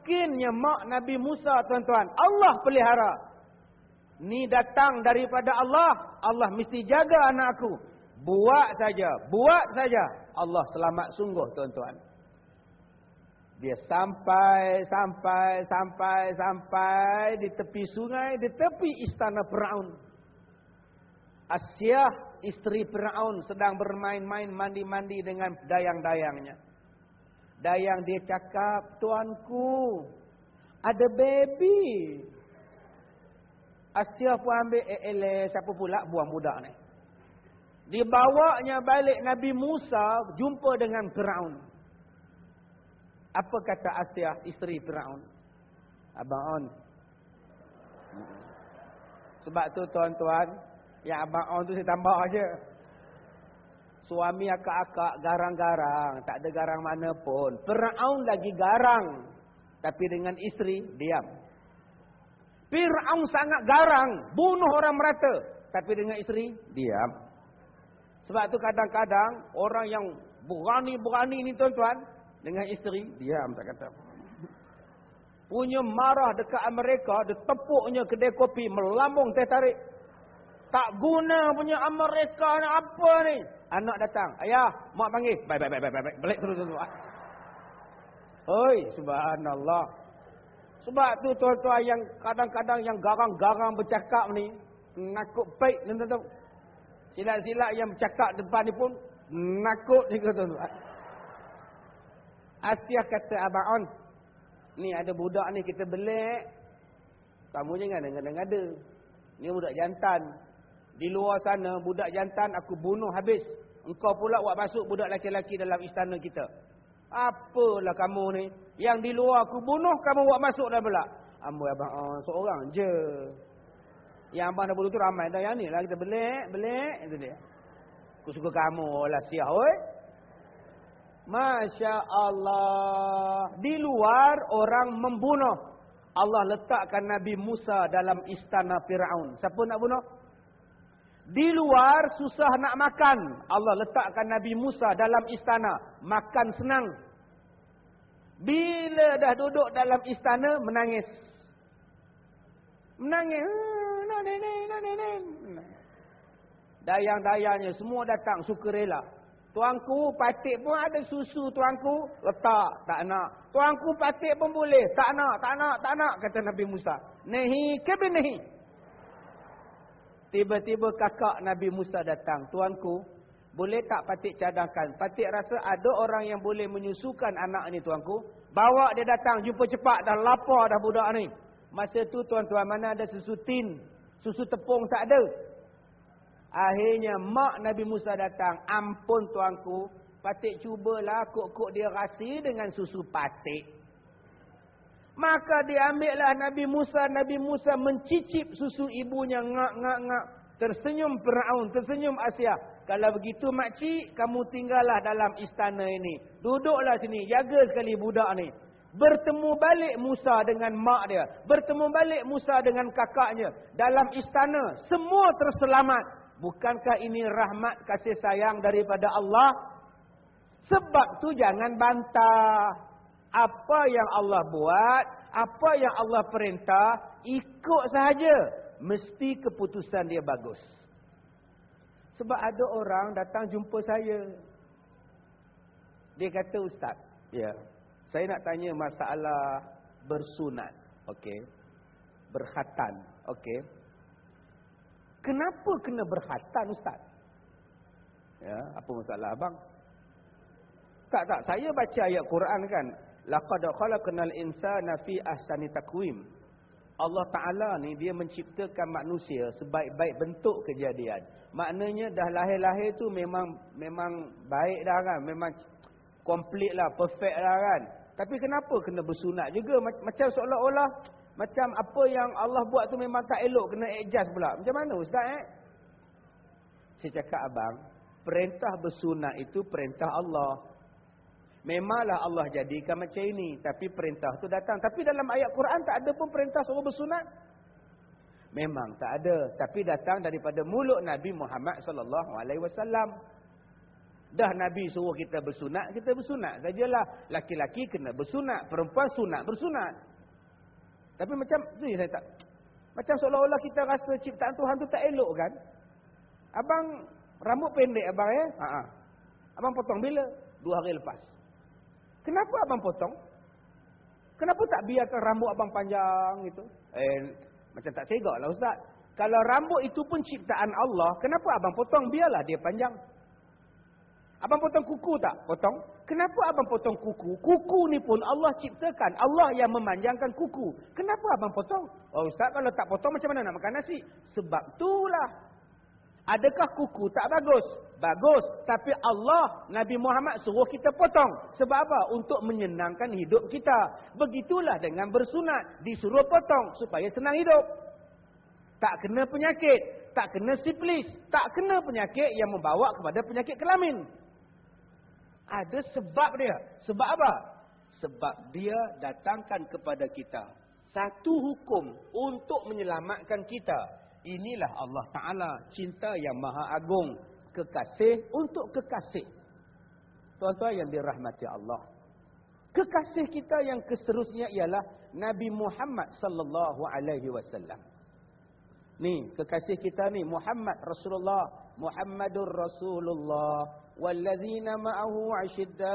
yakinnya mak Nabi Musa tuan-tuan, Allah pelihara. Ni datang daripada Allah, Allah mesti jaga anakku. Buat saja, buat saja. Allah selamat sungguh tuan-tuan. Dia sampai, sampai, sampai, sampai di tepi sungai, di tepi istana Fir'aun. Asyah, isteri Fir'aun sedang bermain-main, mandi-mandi dengan dayang-dayangnya. Dayang dia cakap, Tuanku, ada baby. Asyah pun ambil, eh, eh, siapa pula buang budak ni. Dibawanya balik Nabi Musa jumpa dengan Fir'aun. Apa kata Asia isteri Firaun? Abang On. Sebab tu tuan-tuan, yang Abang On tu saya tambah aja. Suami akak-akak garang-garang, tak ada garang mana pun. Firaun lagi garang. Tapi dengan isteri, diam. Firaun sangat garang, bunuh orang merata. Tapi dengan isteri, diam. Sebab tu kadang-kadang orang yang berani-berani ni tuan-tuan, dengan isteri, diam tak kata. Punya marah dekat Amerika, dia tepuknya kedai kopi, melambung teh tarik. Tak guna punya Amerika ni apa ni? Anak datang, ayah, mak panggil. Baik, baik, baik, baik, baik. Balik terus, terus. Oi, subhanallah. Sebab tu tuan-tuan yang kadang-kadang yang garang-garang bercakap ni, nakut baik, tuan-tuan. Silat-silat yang bercakap depan ni pun, nakut ni tuan-tuan. Asyah kata Abang On. Ni ada budak ni kita belik. Kamu jangan dengar-dengar ada. Ni budak jantan. Di luar sana budak jantan aku bunuh habis. Engkau pula buat masuk budak laki-laki dalam istana kita. Apalah kamu ni. Yang di luar aku bunuh kamu buat masuk dah pula. Amboi Abang On seorang je. Yang Abang dah bunuh tu ramai dah. Yang ni lah kita belik. Belik. Itu dia. Aku suka kamu lah siah. Oi. Masya Allah. Di luar orang membunuh. Allah letakkan Nabi Musa dalam istana Fir'aun. Siapa nak bunuh? Di luar susah nak makan. Allah letakkan Nabi Musa dalam istana. Makan senang. Bila dah duduk dalam istana, menangis. Menangis. Dayang-dayangnya semua datang suka rela. Tuanku patik pun ada susu tuanku. Letak. Tak nak. Tuanku patik pun boleh. Tak nak. Tak nak. Tak nak. Kata Nabi Musa. Nehi kebin nehi. Tiba-tiba kakak Nabi Musa datang. Tuanku. Boleh tak patik cadangkan? Patik rasa ada orang yang boleh menyusukan anak ni tuanku. Bawa dia datang. Jumpa cepat. Dah lapar dah budak ni. Masa tu tuan-tuan mana ada susu tin. Susu tepung tak ada. Akhirnya mak Nabi Musa datang. Ampun tuanku. Patik cubalah kok-kok dia rasi dengan susu patik. Maka diambillah Nabi Musa. Nabi Musa mencicip susu ibunya. Ngak-ngak-ngak. Tersenyum Fir'aun. Tersenyum Asia. Kalau begitu makcik. Kamu tinggallah dalam istana ini. Duduklah sini. Jaga sekali budak ni. Bertemu balik Musa dengan mak dia. Bertemu balik Musa dengan kakaknya. Dalam istana. Semua terselamat. Bukankah ini rahmat kasih sayang daripada Allah? Sebab tu jangan bantah. Apa yang Allah buat, apa yang Allah perintah, ikut sahaja. Mesti keputusan dia bagus. Sebab ada orang datang jumpa saya. Dia kata, Ustaz, ya. Saya nak tanya masalah bersunat. Okey. Berkhatan. Okey. Kenapa kena berkhatan Ustaz? Ya, apa masalah abang? Tak tak, saya baca ayat Quran kan. Laqad khalaqnal insana fi ahsani taqwim. Allah Taala ni dia menciptakan manusia sebaik-baik bentuk kejadian. Maknanya dah lahir-lahir tu memang memang baik dah kan, memang komplit lah, perfect lah kan. Tapi kenapa kena bersunat juga macam seolah-olah macam apa yang Allah buat tu memang tak elok kena adjust pula. Macam mana ustaz eh? Saya cakap abang, perintah bersunat itu perintah Allah. Memanglah Allah jadikan macam ini, tapi perintah tu datang. Tapi dalam ayat Quran tak ada pun perintah suruh bersunat. Memang tak ada, tapi datang daripada mulut Nabi Muhammad wasallam. Dah Nabi suruh kita bersunat, kita bersunat sajalah. Laki-laki kena bersunat, perempuan sunat bersunat. Tapi macam tu saya tak macam seolah-olah kita rasa ciptaan Tuhan tu tak elok kan? Abang rambut pendek abang ya? Ha -ha. Abang potong bila? Dua hari lepas. Kenapa abang potong? Kenapa tak biarkan rambut abang panjang gitu? Eh macam tak segak lah ustaz. Kalau rambut itu pun ciptaan Allah, kenapa abang potong? Biarlah dia panjang. Abang potong kuku tak? Potong. Kenapa abang potong kuku? Kuku ni pun Allah ciptakan. Allah yang memanjangkan kuku. Kenapa abang potong? Oh Ustaz kalau tak potong macam mana nak makan nasi? Sebab itulah. Adakah kuku tak bagus? Bagus. Tapi Allah, Nabi Muhammad suruh kita potong. Sebab apa? Untuk menyenangkan hidup kita. Begitulah dengan bersunat. Disuruh potong supaya senang hidup. Tak kena penyakit. Tak kena siplis. Tak kena penyakit yang membawa kepada penyakit kelamin. Ada sebab dia. Sebab apa? Sebab dia datangkan kepada kita. Satu hukum untuk menyelamatkan kita. Inilah Allah Ta'ala. Cinta yang maha agung. Kekasih untuk kekasih. Tuan-tuan yang dirahmati Allah. Kekasih kita yang keserusnya ialah Nabi Muhammad sallallahu alaihi wasallam. Ni kekasih kita ni Muhammad Rasulullah, Muhammadur Rasulullah والذين معه عشداء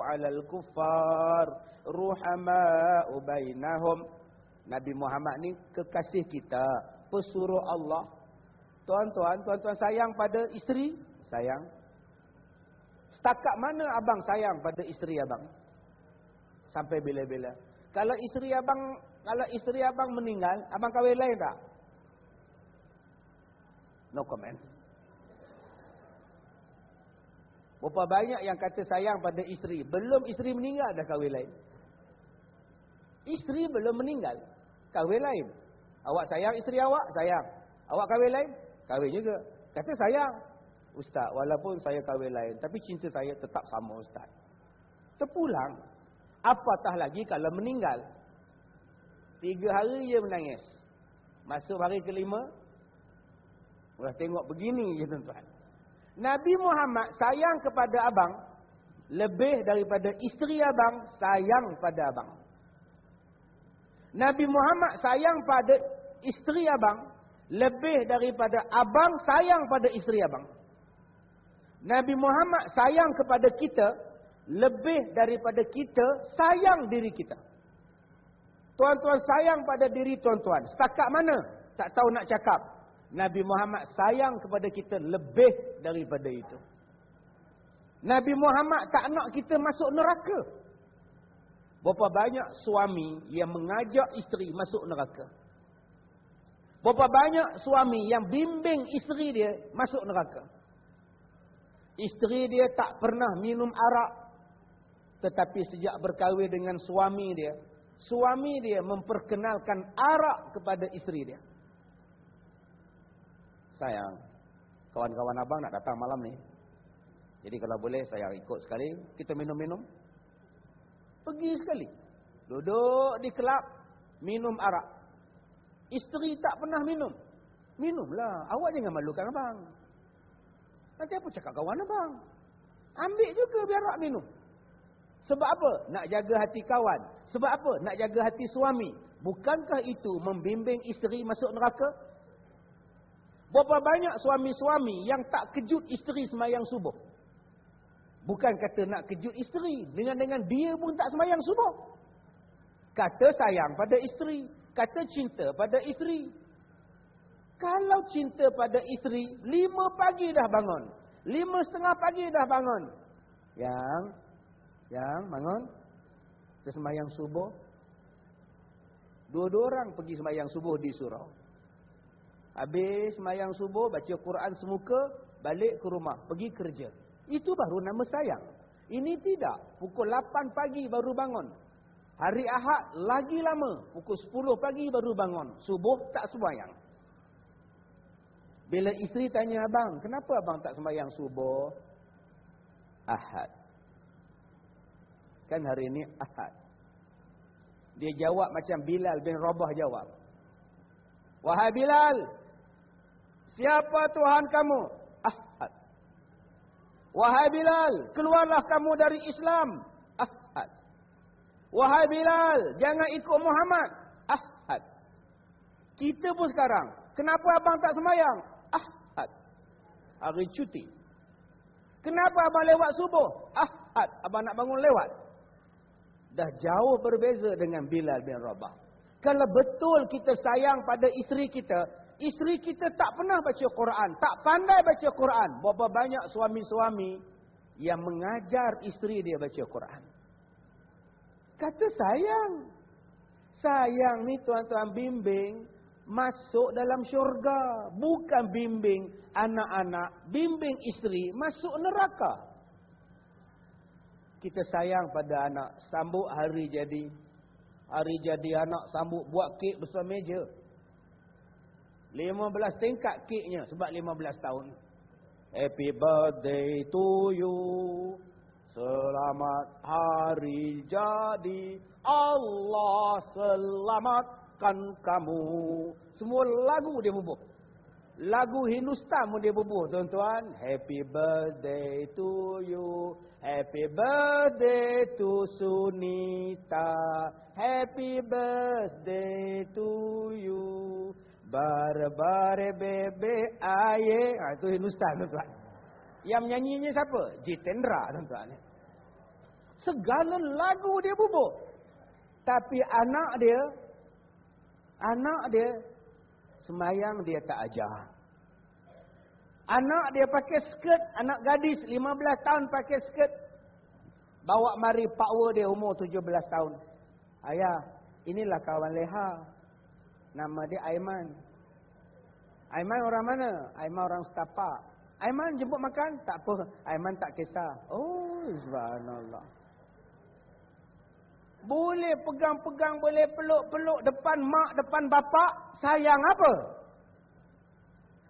على الكفار رحماء بينهم Nabi Muhammad ni kekasih kita, pesuruh Allah. Tuan-tuan, tuan-tuan sayang pada isteri? Sayang. Setakat mana abang sayang pada isteri abang? Sampai bila-bila. Kalau isteri abang kalau isteri abang meninggal, abang kahwin lain tak? No comment. Berapa banyak yang kata sayang pada isteri. Belum isteri meninggal dah kahwin lain. Isteri belum meninggal. Kahwin lain. Awak sayang isteri awak? Sayang. Awak kahwin lain? Kahwin juga. Kata sayang. Ustaz, walaupun saya kahwin lain. Tapi cinta saya tetap sama Ustaz. Terpulang. Apatah lagi kalau meninggal. Tiga hari dia menangis. Masuk hari kelima. Dah tengok begini je tuan-tuan. Nabi Muhammad sayang kepada abang lebih daripada isteri abang sayang pada abang. Nabi Muhammad sayang pada isteri abang lebih daripada abang sayang pada isteri abang. Nabi Muhammad sayang kepada kita lebih daripada kita sayang diri kita. Tuan-tuan sayang pada diri tuan-tuan. Setakat mana? Tak tahu nak cakap. Nabi Muhammad sayang kepada kita lebih daripada itu. Nabi Muhammad tak nak kita masuk neraka. Berapa banyak suami yang mengajak isteri masuk neraka. Berapa banyak suami yang bimbing isteri dia masuk neraka. Isteri dia tak pernah minum arak. Tetapi sejak berkahwin dengan suami dia. Suami dia memperkenalkan arak kepada isteri dia. Sayang, kawan-kawan abang nak datang malam ni. Jadi kalau boleh saya ikut sekali, kita minum-minum. Pergi sekali. Duduk di kelab, minum arak. Isteri tak pernah minum. Minumlah. Awak jangan malukan abang. Nanti apa cakap kawan abang? Ambil juga biar arak minum. Sebab apa? Nak jaga hati kawan. Sebab apa? Nak jaga hati suami. Bukankah itu membimbing isteri masuk neraka? Berapa banyak suami-suami yang tak kejut isteri semayang subuh. Bukan kata nak kejut isteri. Dengan dengan dia pun tak semayang subuh. Kata sayang pada isteri. Kata cinta pada isteri. Kalau cinta pada isteri, lima pagi dah bangun. Lima setengah pagi dah bangun. Yang, yang bangun. Kita semayang subuh. Dua-dua orang pergi semayang subuh di surau. Habis semayang subuh, baca Quran semuka, balik ke rumah, pergi kerja. Itu baru nama sayang. Ini tidak. Pukul 8 pagi baru bangun. Hari Ahad lagi lama. Pukul 10 pagi baru bangun. Subuh tak semayang. Bila isteri tanya abang, kenapa abang tak semayang subuh? Ahad. Kan hari ini Ahad. Dia jawab macam Bilal bin Rabah jawab. Wahai Bilal, siapa Tuhan kamu? Wahai Bilal, keluarlah kamu dari Islam. Ahad. Wahai Bilal, jangan ikut Muhammad. Ahad. Kita pun sekarang, kenapa abang tak semayang? Ahad. Hari cuti. Kenapa abang lewat subuh? Ahad. Abang nak bangun lewat dah jauh berbeza dengan Bilal bin Rabah. Kalau betul kita sayang pada isteri kita, isteri kita tak pernah baca Quran, tak pandai baca Quran. Berapa banyak suami-suami yang mengajar isteri dia baca Quran. Kata sayang. Sayang ni tuan-tuan bimbing masuk dalam syurga. Bukan bimbing anak-anak, bimbing isteri masuk neraka kita sayang pada anak. Sambut hari jadi. Hari jadi anak sambut buat kek besar meja. 15 tingkat keknya sebab 15 tahun. Happy birthday to you. Selamat hari jadi. Allah selamatkan kamu. Semua lagu dia bubuh. Lagu Hindustan pun dia bubuh tuan-tuan. Happy birthday to you. Happy birthday to Sunita. Happy birthday to you. Bar-bar bebe aye. Ha, itu Hindustan tuan-tuan. Yang menyanyinya siapa? Jitendra tuan-tuan. Segala lagu dia bubuh. Tapi anak dia. Anak dia semayang dia tak ajar. Anak dia pakai skirt, anak gadis 15 tahun pakai skirt. Bawa mari power dia umur 17 tahun. Ayah, inilah kawan Leha. Nama dia Aiman. Aiman orang mana? Aiman orang setapak. Aiman jemput makan? Tak apa. Aiman tak kisah. Oh, subhanallah. Boleh pegang-pegang, boleh peluk-peluk depan mak, depan bapak. Sayang apa?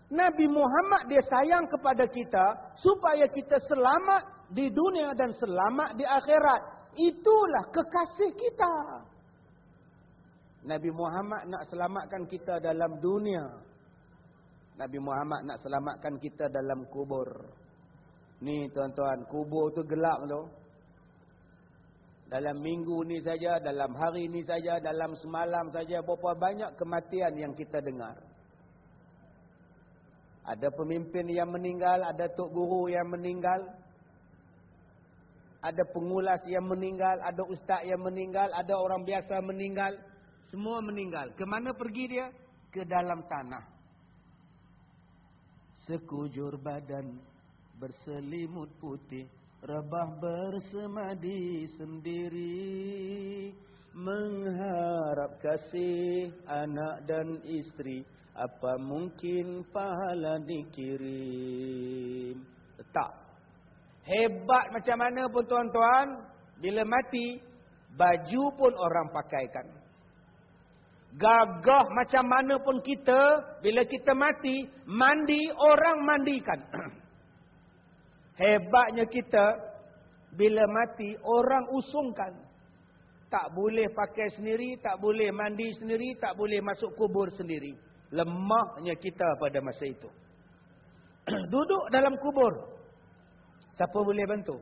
Nabi Muhammad dia sayang kepada kita supaya kita selamat di dunia dan selamat di akhirat. Itulah kekasih kita. Nabi Muhammad nak selamatkan kita dalam dunia. Nabi Muhammad nak selamatkan kita dalam kubur. Ni tuan-tuan, kubur tu gelap tu. Dalam minggu ni saja, dalam hari ni saja, dalam semalam saja, berapa banyak kematian yang kita dengar. Ada pemimpin yang meninggal, ada tok guru yang meninggal. Ada pengulas yang meninggal, ada ustaz yang meninggal, ada orang biasa meninggal. Semua meninggal. Ke mana pergi dia? Ke dalam tanah. Sekujur badan berselimut putih. Rebah bersemadi sendiri Mengharap kasih anak dan isteri Apa mungkin pahala dikirim Tak Hebat macam mana pun tuan-tuan Bila mati Baju pun orang pakaikan Gagah macam mana pun kita Bila kita mati Mandi orang mandikan Hebatnya kita bila mati orang usungkan. Tak boleh pakai sendiri, tak boleh mandi sendiri, tak boleh masuk kubur sendiri. Lemahnya kita pada masa itu. Duduk dalam kubur. Siapa boleh bantu?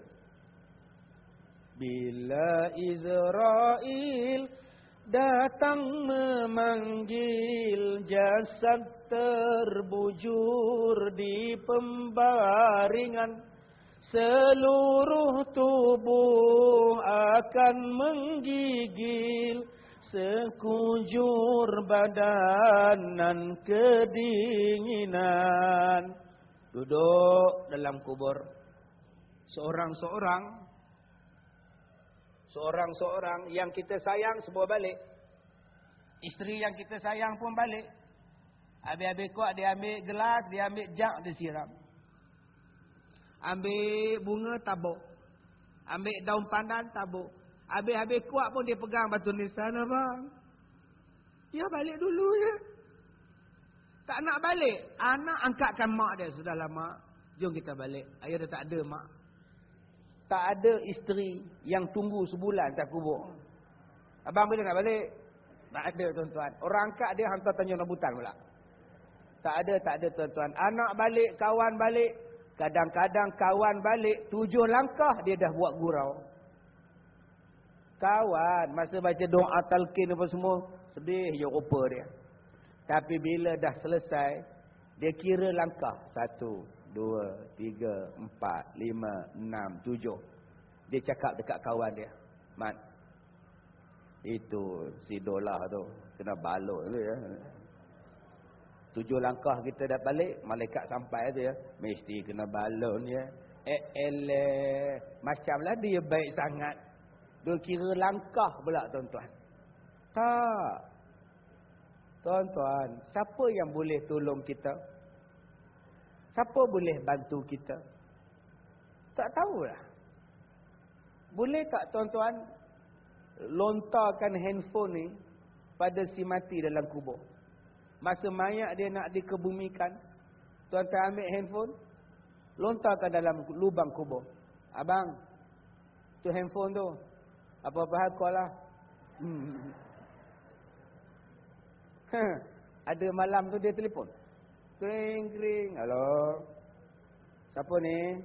Bila Israel datang memanggil jasad terbujur di pembaringan. Seluruh tubuh akan menggigil Sekujur badan dan kedinginan. Duduk dalam kubur. Seorang-seorang Seorang-seorang yang kita sayang semua balik Isteri yang kita sayang pun balik Habis-habis kuat dia ambil gelas Dia ambil jak dia siram Ambil bunga tabuk. Ambil daun pandan tabuk. Habis-habis kuat pun dia pegang batu nisan abang. Ya balik dulu ya. Tak nak balik. Anak angkatkan mak dia. Sudahlah mak. Jom kita balik. Ayah dia tak ada mak. Tak ada isteri yang tunggu sebulan tak kubur. Abang bila nak balik? Tak ada tuan-tuan. Orang angkat dia hantar tanya rambutan pula. Tak ada, tak ada tuan-tuan. Anak balik, kawan balik. Kadang-kadang kawan balik tujuh langkah dia dah buat gurau. Kawan masa baca doa talqin apa semua sedih je rupa dia. Tapi bila dah selesai dia kira langkah. Satu, dua, tiga, empat, lima, enam, tujuh. Dia cakap dekat kawan dia. Mat. Itu si dolah tu. Kena balok tu ya. Tujuh langkah kita dah balik, malaikat sampai tu ya. Mesti kena balon ya. Eh, ele. Macamlah dia baik sangat. Dia kira langkah pula tuan-tuan. Tak. Tuan-tuan, siapa yang boleh tolong kita? Siapa boleh bantu kita? Tak tahulah. Boleh tak tuan-tuan lontarkan handphone ni pada si mati dalam kubur? Masa mayat dia nak dikebumikan. Tuan-tuan ambil handphone. Lontarkan dalam lubang kubur. Abang. Tu handphone tu. Apa-apa hal call lah. Hmm. Ada malam tu dia telefon. Kring kring. Halo. Siapa ni?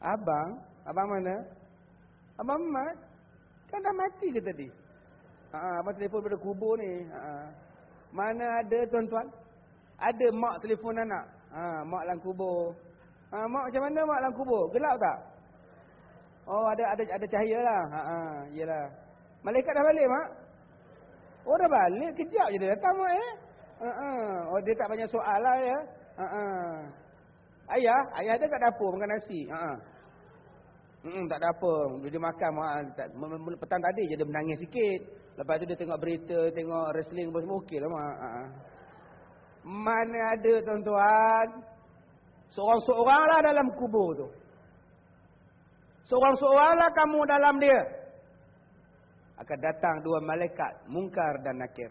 Abang. Abang mana? Abang Mat. Kan dah mati ke tadi? Ha, abang telefon pada kubur ni. Ha. Mana ada tuan-tuan? Ada mak telefon anak. Ha, mak dalam kubur. Ha, mak macam mana mak dalam kubur? Gelap tak? Oh, ada ada ada cahaya lah. Ha, ha, yelah. Malaikat dah balik, mak? Oh, dah balik. Kejap je dia datang, mak, eh? Ha, ha. Oh, dia tak banyak soal lah, ya? Ha, ha. Ayah, ayah ada kat dapur makan nasi. Ha, ha. Hmm, tak ada apa. Dia makan, mak. Tak, petang tadi je dia menangis sikit. Lepas tu dia tengok berita, tengok wrestling semua okey lah mak. Ha. Mana ada tuan-tuan? Seorang-seorang lah dalam kubur tu. Seorang-seorang lah kamu dalam dia. Akan datang dua malaikat, mungkar dan nakir.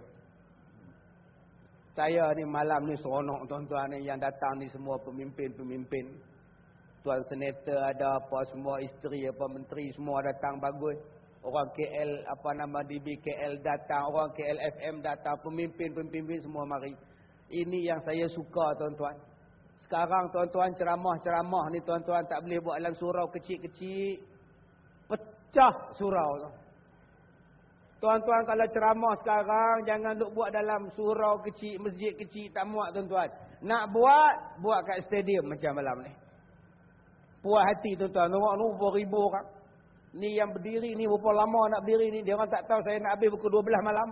Saya ni malam ni seronok tuan-tuan ni yang datang ni semua pemimpin-pemimpin. Tuan senator ada apa semua, isteri apa menteri semua datang bagus. Orang KL apa nama DB KL datang, orang KL FM datang, pemimpin-pemimpin semua mari. Ini yang saya suka tuan-tuan. Sekarang tuan-tuan ceramah-ceramah ni tuan-tuan tak boleh buat dalam surau kecil-kecil. Pecah surau tu. Tuan-tuan kalau ceramah sekarang jangan duk buat dalam surau kecil, masjid kecil tak muat tuan-tuan. Nak buat, buat kat stadium macam malam ni. Puas hati tuan-tuan. Tengok ribu orang. Ni yang berdiri ni berapa lama nak berdiri ni. Dia orang tak tahu saya nak habis pukul 12 malam.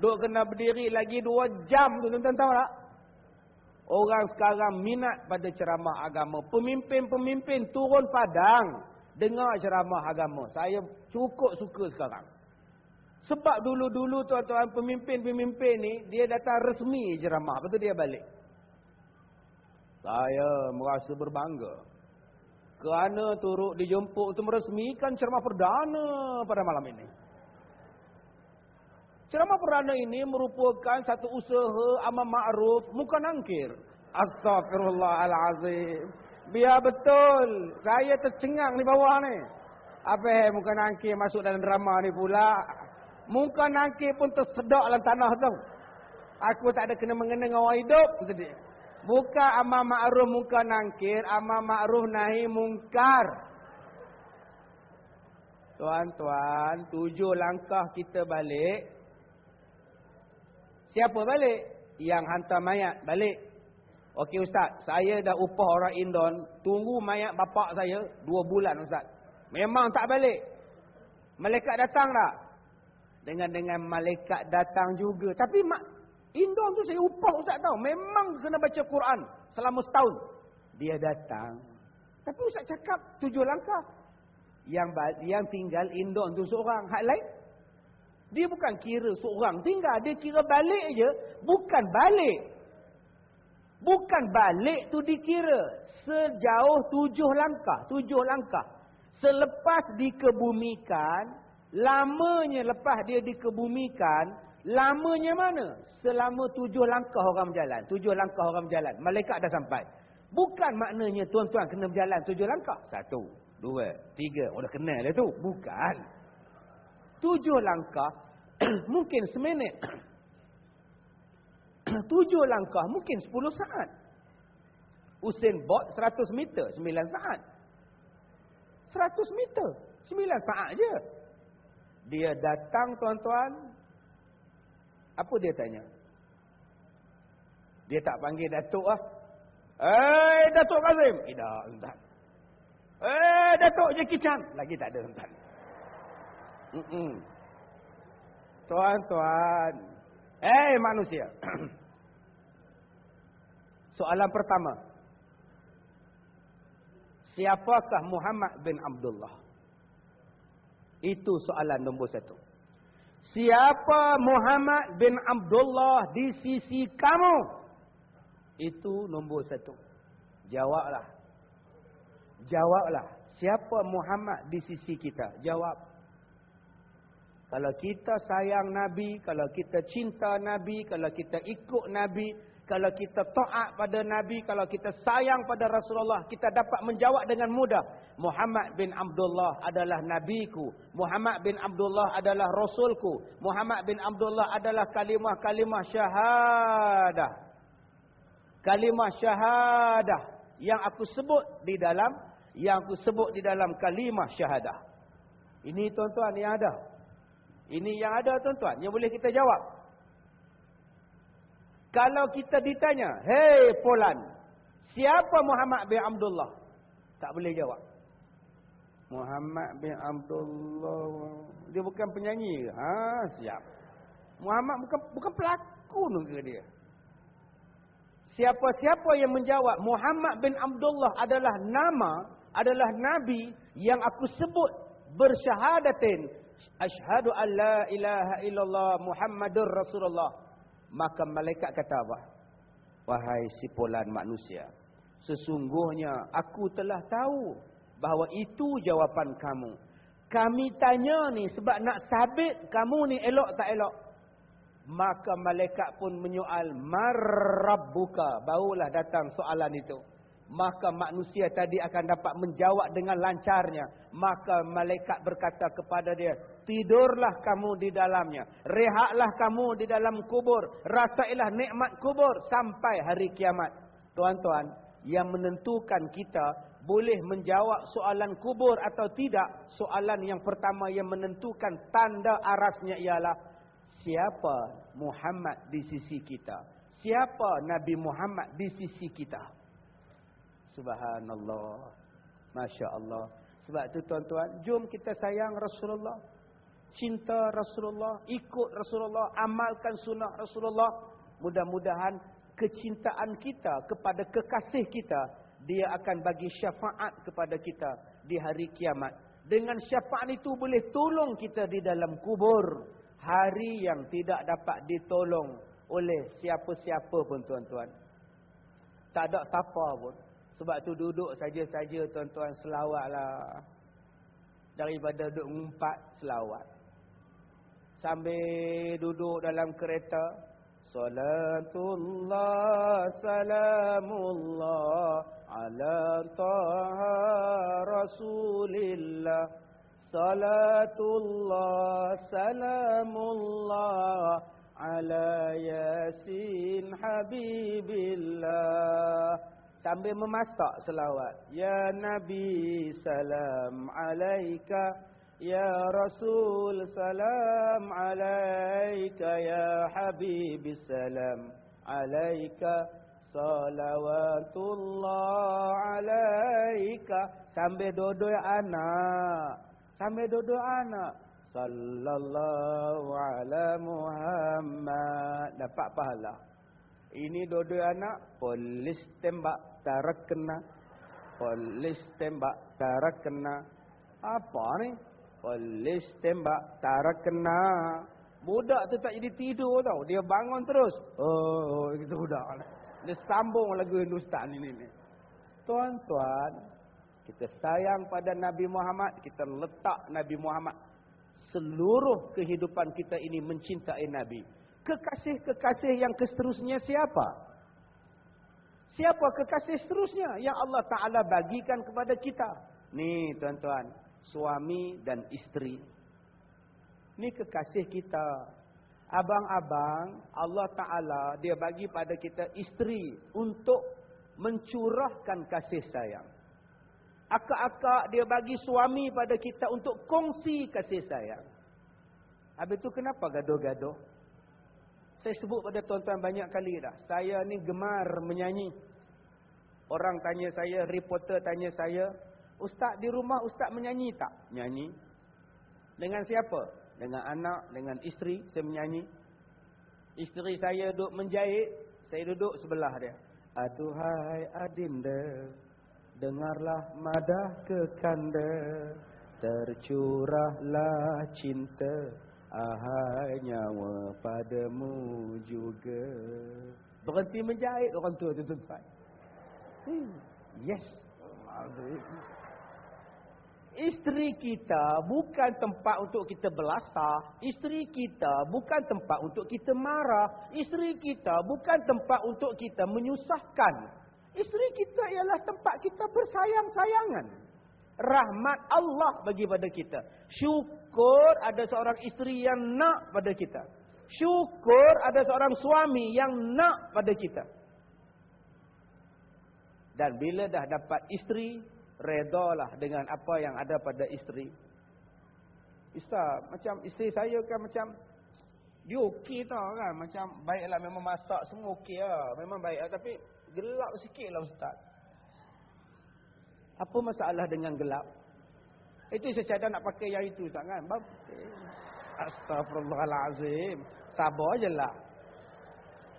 Duk kena berdiri lagi 2 jam tu tuan-tuan tahu tak? Orang sekarang minat pada ceramah agama. Pemimpin-pemimpin turun padang. Dengar ceramah agama. Saya cukup suka sekarang. Sebab dulu-dulu tuan-tuan pemimpin-pemimpin ni. Dia datang resmi ceramah. Lepas tu dia balik. Saya merasa berbangga kerana turut dijemput untuk meresmikan ceramah perdana pada malam ini. Ceramah perdana ini merupakan satu usaha amal ma'ruf muka nangkir. Astagfirullahalazim. Biar betul. Saya tercengang di bawah ni. Apa yang muka nangkir masuk dalam drama ni pula. Muka nangkir pun tersedak dalam tanah tu. Aku tak ada kena mengenai dengan orang hidup. Sedih. Bukan amal ma'ruf muka nangkir, amal ma'ruf nahi mungkar. Tuan-tuan, tujuh langkah kita balik. Siapa balik? Yang hantar mayat balik. Okey ustaz, saya dah upah orang Indon, tunggu mayat bapak saya dua bulan ustaz. Memang tak balik. Malaikat datang tak? Dengan dengan malaikat datang juga. Tapi mak Indon tu saya upah ustaz tahu. Memang kena baca Quran selama setahun. Dia datang. Tapi ustaz cakap tujuh langkah. Yang yang tinggal Indon tu seorang. Hak lain? Dia bukan kira seorang tinggal. Dia kira balik je. Bukan balik. Bukan balik tu dikira. Sejauh tujuh langkah. Tujuh langkah. Selepas dikebumikan. Lamanya lepas dia dikebumikan. Lamanya mana? Selama tujuh langkah orang berjalan. Tujuh langkah orang berjalan. Malaikat dah sampai. Bukan maknanya tuan-tuan kena berjalan tujuh langkah. Satu. Dua. Tiga. Oh dah kenal dah tu. Bukan. Tujuh langkah. mungkin seminit. tujuh langkah mungkin sepuluh saat. Usain Bolt seratus meter sembilan saat. Seratus meter sembilan saat je. Dia datang tuan-tuan. Apa dia tanya? Dia tak panggil Datuk ah. Eh Datuk Kazim. Tidak. Eh Datuk Jackie Chan. Lagi tak ada entah. Tuan-tuan. Eh manusia. Soalan pertama. Siapakah Muhammad bin Abdullah? Itu soalan nombor satu. Siapa Muhammad bin Abdullah di sisi kamu? Itu nombor satu. Jawablah. Jawablah. Siapa Muhammad di sisi kita? Jawab. Kalau kita sayang Nabi, kalau kita cinta Nabi, kalau kita ikut Nabi, kalau kita taat pada Nabi, kalau kita sayang pada Rasulullah, kita dapat menjawab dengan mudah. Muhammad bin Abdullah adalah Nabiku. Muhammad bin Abdullah adalah Rasulku. Muhammad bin Abdullah adalah kalimah-kalimah syahadah. Kalimah syahadah yang aku sebut di dalam yang aku sebut di dalam kalimah syahadah. Ini tuan-tuan yang ada. Ini yang ada tuan-tuan yang boleh kita jawab. Kalau kita ditanya, Hei Polan, siapa Muhammad bin Abdullah? Tak boleh jawab. Muhammad bin Abdullah, dia bukan penyanyi Ha, siap. Muhammad bukan bukan pelakon ke dia? Siapa-siapa yang menjawab Muhammad bin Abdullah adalah nama, adalah nabi yang aku sebut bersyahadatin asyhadu an la ilaha illallah Muhammadur Rasulullah Maka malaikat kata apa? Wahai sipulan manusia. Sesungguhnya aku telah tahu bahawa itu jawapan kamu. Kami tanya ni sebab nak sabit kamu ni elok tak elok. Maka malaikat pun menyoal marrabbuka. Barulah datang soalan itu maka manusia tadi akan dapat menjawab dengan lancarnya. Maka malaikat berkata kepada dia, tidurlah kamu di dalamnya. Rehatlah kamu di dalam kubur. Rasailah nikmat kubur sampai hari kiamat. Tuan-tuan, yang menentukan kita boleh menjawab soalan kubur atau tidak. Soalan yang pertama yang menentukan tanda arasnya ialah, siapa Muhammad di sisi kita? Siapa Nabi Muhammad di sisi kita? Subhanallah. Masya Allah. Sebab tu tuan-tuan, jom kita sayang Rasulullah. Cinta Rasulullah. Ikut Rasulullah. Amalkan sunnah Rasulullah. Mudah-mudahan kecintaan kita kepada kekasih kita. Dia akan bagi syafaat kepada kita di hari kiamat. Dengan syafaat itu boleh tolong kita di dalam kubur. Hari yang tidak dapat ditolong oleh siapa-siapa pun tuan-tuan. Tak ada siapa pun. Sebab tu duduk saja-saja tuan-tuan selawatlah. Daripada duduk ngumpat selawat. Sambil duduk dalam kereta. Salatullah salamullah ala taha rasulillah. Salatullah salamullah ala yasin habibillah sambil memasak selawat ya nabi salam alaika ya rasul salam alaika ya habib salam alaika. Salawatullah alaika. Sambil duduk anak sambil duduk anak. Sallallahu ala muhammad. Dapat pahala. Ini duduk anak polis tembak tarak kena. Polis tembak tarak kena. Apa ni polis tembak tarak kena Budak tu tak jadi tidur tau. Dia bangun terus. Oh, itu budak. Dia sambung lagu Hindustan ini. ni. Tuan-tuan, kita sayang pada Nabi Muhammad. Kita letak Nabi Muhammad. Seluruh kehidupan kita ini mencintai Nabi. Kekasih-kekasih yang keseterusnya siapa? Siapa kekasih seterusnya yang Allah Ta'ala bagikan kepada kita? Ni tuan-tuan, suami dan isteri. Ni kekasih kita. Abang-abang, Allah Ta'ala dia bagi pada kita isteri untuk mencurahkan kasih sayang. Akak-akak dia bagi suami pada kita untuk kongsi kasih sayang. Habis tu kenapa gaduh-gaduh? Saya sebut pada tuan-tuan banyak kali dah. Saya ni gemar menyanyi. Orang tanya saya, reporter tanya saya, Ustaz di rumah Ustaz menyanyi tak? Menyanyi. Dengan siapa? dengan anak, dengan isteri, saya menyanyi. Isteri saya duduk menjahit, saya duduk sebelah dia. Aduhai adinda, dengarlah madah kekanda, tercurahlah cinta, ahai nyawa padamu juga. Berhenti menjahit orang tua tuan-tuan. Hmm. Yes. Isteri kita bukan tempat untuk kita belasah. Isteri kita bukan tempat untuk kita marah. Isteri kita bukan tempat untuk kita menyusahkan. Isteri kita ialah tempat kita bersayang-sayangan. Rahmat Allah bagi pada kita. Syukur ada seorang isteri yang nak pada kita. Syukur ada seorang suami yang nak pada kita. Dan bila dah dapat isteri, redalah dengan apa yang ada pada isteri. Ustaz, macam isteri saya kan macam dia okey tau kan. Macam baiklah memang masak semua okey lah. Memang baik lah. Tapi gelap sikit lah Ustaz. Apa masalah dengan gelap? Itu cadang nak pakai yang itu Ustaz kan. Astagfirullahalazim. Sabar je lah.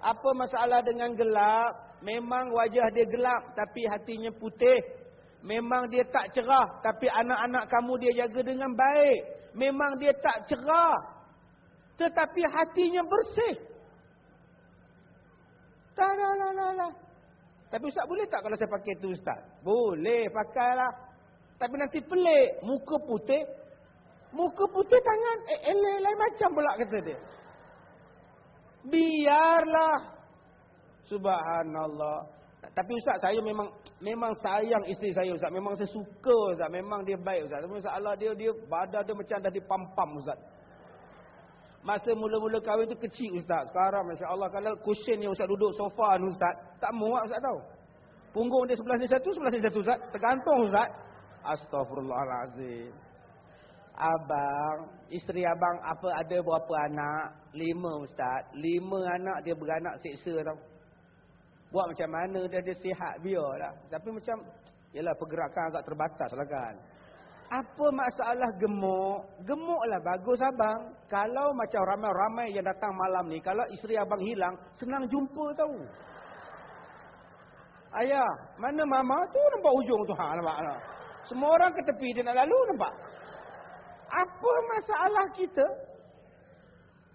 Apa masalah dengan gelap? Memang wajah dia gelap. Tapi hatinya putih. Memang dia tak cerah. Tapi anak-anak kamu dia jaga dengan baik. Memang dia tak cerah. Tetapi hatinya bersih. Tak, tak, tak, tak, tak. Tapi Ustaz boleh tak kalau saya pakai tu Ustaz? Boleh, pakailah. Tapi nanti pelik. Muka putih. Muka putih tangan. Eh, eleh, lain macam pula kata dia. Biarlah. Subhanallah. Tapi Ustaz saya memang memang sayang isteri saya Ustaz. Memang saya suka Ustaz. Memang dia baik Ustaz. Tapi Allah dia dia badan dia macam dah dipampam Ustaz. Masa mula-mula kahwin tu kecil Ustaz. Sekarang Masya Allah kalau cushion yang Ustaz duduk sofa ni Ustaz. Tak muat Ustaz tahu. Punggung dia sebelah ni satu, sebelah ni satu Ustaz. Tergantung Ustaz. Astaghfirullahalazim. Abang, isteri abang apa ada berapa anak? Lima Ustaz. Lima anak dia beranak seksa tau. Buat macam mana dia dia sihat biarlah. Tapi macam yalah pergerakan agak terbatas lah kan. Apa masalah gemuk? Gemuklah bagus abang. Kalau macam ramai-ramai yang datang malam ni, kalau isteri abang hilang, senang jumpa tahu. Ayah, mana mama tu nampak ujung tu ha nampak tak? Semua orang ke tepi dia nak lalu nampak. Apa masalah kita?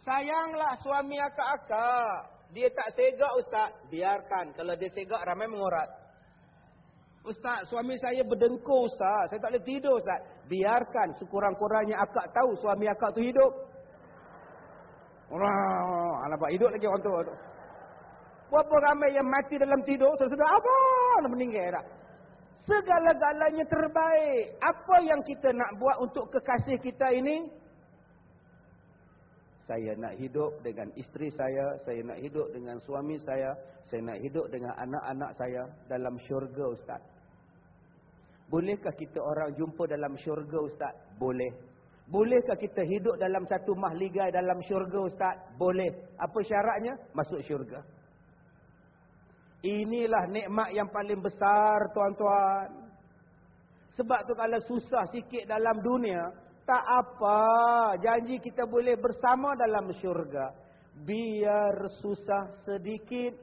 Sayanglah suami akak-akak. Dia tak segak ustaz, biarkan. Kalau dia segak ramai mengorat. Ustaz, suami saya berdengkur ustaz. Saya tak boleh tidur ustaz. Biarkan sekurang-kurangnya akak tahu suami akak tu hidup. Wah, nampak hidup lagi orang tu. Berapa ramai yang mati dalam tidur, sudah apa? Meninggal dah. Segala-galanya terbaik. Apa yang kita nak buat untuk kekasih kita ini? Saya nak hidup dengan isteri saya, saya nak hidup dengan suami saya, saya nak hidup dengan anak-anak saya dalam syurga Ustaz. Bolehkah kita orang jumpa dalam syurga Ustaz? Boleh. Bolehkah kita hidup dalam satu mahligai dalam syurga Ustaz? Boleh. Apa syaratnya? Masuk syurga. Inilah nikmat yang paling besar tuan-tuan. Sebab tu kalau susah sikit dalam dunia, tak apa. Janji kita boleh bersama dalam syurga. Biar susah sedikit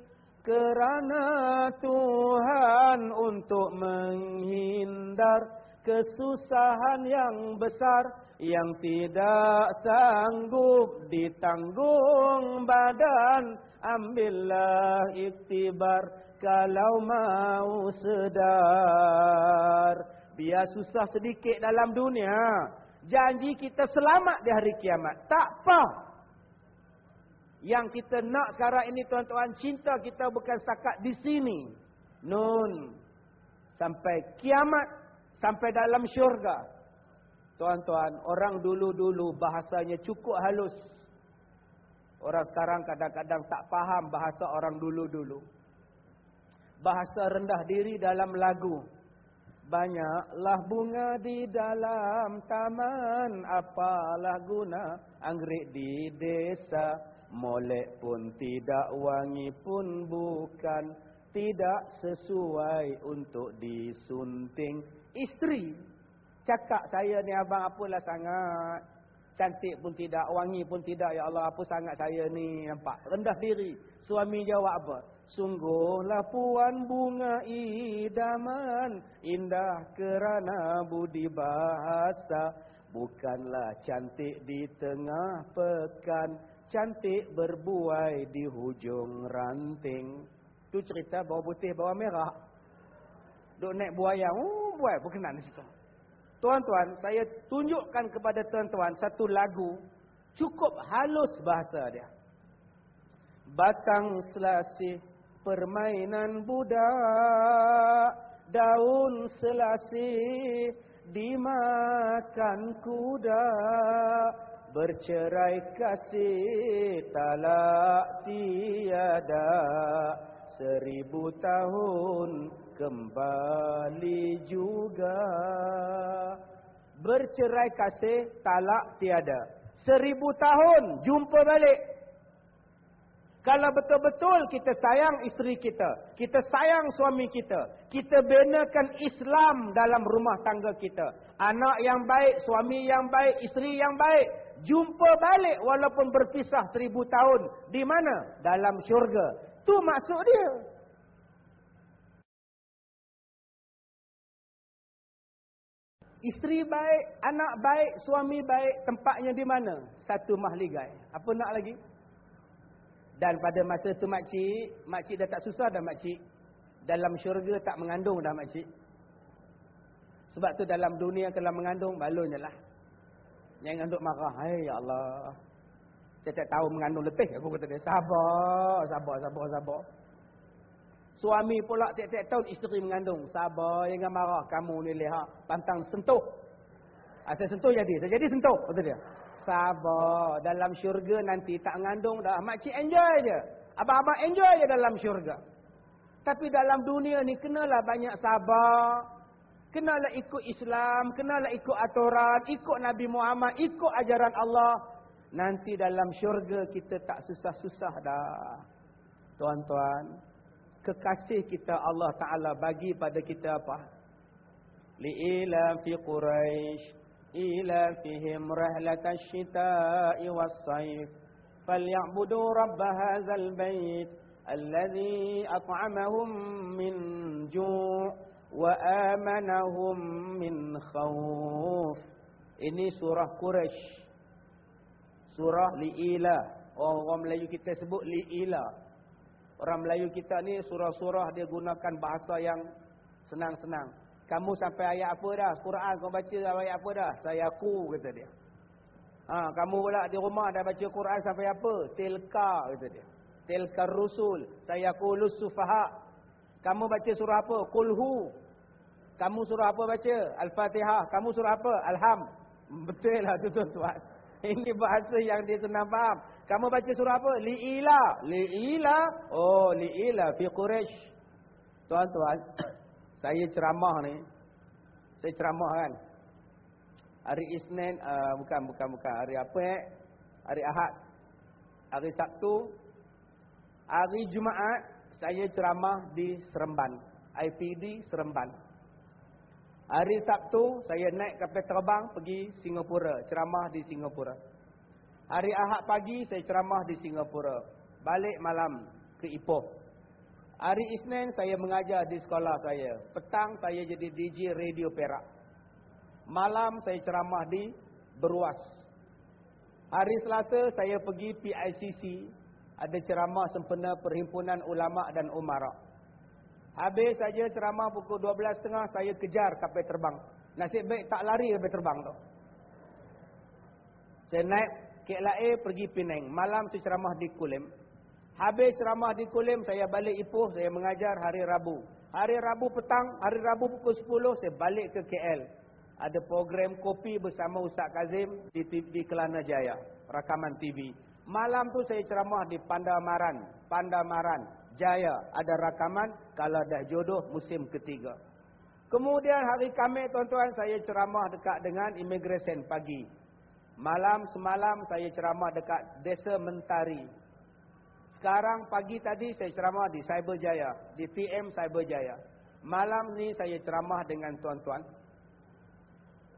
kerana Tuhan untuk menghindar kesusahan yang besar yang tidak sanggup ditanggung badan ambillah iktibar kalau mau sedar biar susah sedikit dalam dunia janji kita selamat di hari kiamat. Tak apa. Yang kita nak sekarang ini tuan-tuan cinta kita bukan setakat di sini. Nun. Sampai kiamat. Sampai dalam syurga. Tuan-tuan orang dulu-dulu bahasanya cukup halus. Orang sekarang kadang-kadang tak faham bahasa orang dulu-dulu. Bahasa rendah diri dalam lagu. Banyaklah bunga di dalam taman. Apalah guna anggrek di desa. Molek pun tidak, wangi pun bukan. Tidak sesuai untuk disunting. Isteri. Cakap saya ni abang apalah sangat. Cantik pun tidak, wangi pun tidak. Ya Allah, apa sangat saya ni nampak. Rendah diri. Suami jawab apa? Sungguhlah puan bunga idaman. Indah kerana budi bahasa. Bukanlah cantik di tengah pekan. Cantik berbuai di hujung ranting. Tu cerita bawah putih, bawah merah. Duk naik buaya. Oh, buaya berkenan di situ. Tuan-tuan, saya tunjukkan kepada tuan-tuan satu lagu cukup halus bahasa dia. Batang selasih permainan budak, daun selasih dimakan kuda, bercerai kasih talak tiada, seribu tahun kembali juga. Bercerai kasih talak tiada. Seribu tahun jumpa balik kalau betul-betul kita sayang isteri kita kita sayang suami kita kita benakan Islam dalam rumah tangga kita anak yang baik suami yang baik isteri yang baik jumpa balik walaupun berpisah seribu tahun di mana dalam syurga tu maksud dia Isteri baik, anak baik, suami baik, tempatnya di mana? Satu mahligai. Apa nak lagi? Dan pada masa tu makcik, makcik dah tak susah dah makcik. Dalam syurga tak mengandung dah makcik. Sebab tu dalam dunia kalau mengandung, balonnya lah. Jangan duk marah. Hai ya Allah. Saya tak tahu mengandung letih. Aku kata dia, sabar, sabar, sabar, sabar. Suami pula tiap-tiap tahun isteri mengandung. Sabar, jangan marah. Kamu ni lihat. Pantang sentuh. Ha, saya sentuh jadi. Saya jadi sentuh. Kata dia. Sabar. Dalam syurga nanti tak mengandung dah. Makcik enjoy je. Abang-abang enjoy je dalam syurga. Tapi dalam dunia ni kenalah banyak sabar. Kenalah ikut Islam. Kenalah ikut aturan. Ikut Nabi Muhammad. Ikut ajaran Allah. Nanti dalam syurga kita tak susah-susah dah. Tuan-tuan kekasih kita Allah Taala bagi pada kita apa? Li'ila fi Quraisy ila fihim rahlatash shita'i was-sayf falyabudu rabb hadzal bait alladhi at'amahum min ju' wa min khawf ini surah Quraisy surah li'ila. Orang Melayu kita sebut li'ila. Orang Melayu kita ni surah-surah dia gunakan bahasa yang senang-senang. Kamu sampai ayat apa dah? Quran kau baca ayat apa dah? Saya aku kata dia. Ha, kamu pula di rumah dah baca Quran sampai apa? Tilka kata dia. Tilka rusul. Saya kulus sufaha. Kamu baca surah apa? Kulhu. Kamu surah apa baca? Al-Fatihah. Kamu surah apa? Alham. Betul lah tu tuan-tuan. Ini bahasa yang dia senang faham. Kamu baca surah apa? Li'ila. Li'ila. Oh, li'ila fi Quraisy. Tuan-tuan, saya ceramah ni. Saya ceramah kan. Hari Isnin, uh, bukan, bukan, bukan. Hari apa eh? Hari Ahad. Hari Sabtu. Hari Jumaat, saya ceramah di Seremban. IPD Seremban. Hari Sabtu saya naik kapal terbang pergi Singapura. Ceramah di Singapura. Hari Ahad pagi saya ceramah di Singapura. Balik malam ke Ipoh. Hari Isnin saya mengajar di sekolah saya. Petang saya jadi DJ Radio Perak. Malam saya ceramah di Beruas. Hari Selasa saya pergi PICC. Ada ceramah sempena Perhimpunan Ulama' dan Umarak. Habis saja ceramah pukul 12.30 saya kejar kapal terbang. Nasib baik tak lari kapal terbang tu. Saya naik KLA pergi Penang. Malam tu ceramah di Kulim. Habis ceramah di Kulim saya balik Ipoh saya mengajar hari Rabu. Hari Rabu petang, hari Rabu pukul 10 saya balik ke KL. Ada program kopi bersama Ustaz Kazim di, di Kelana Jaya. Rakaman TV. Malam tu saya ceramah di Pandamaran. Pandamaran. Jaya ada rakaman kalau dah jodoh musim ketiga. Kemudian hari Khamis tuan-tuan saya ceramah dekat dengan immigration pagi. Malam semalam saya ceramah dekat Desa Mentari. Sekarang pagi tadi saya ceramah di Cyberjaya, di PM Cyberjaya. Malam ni saya ceramah dengan tuan-tuan.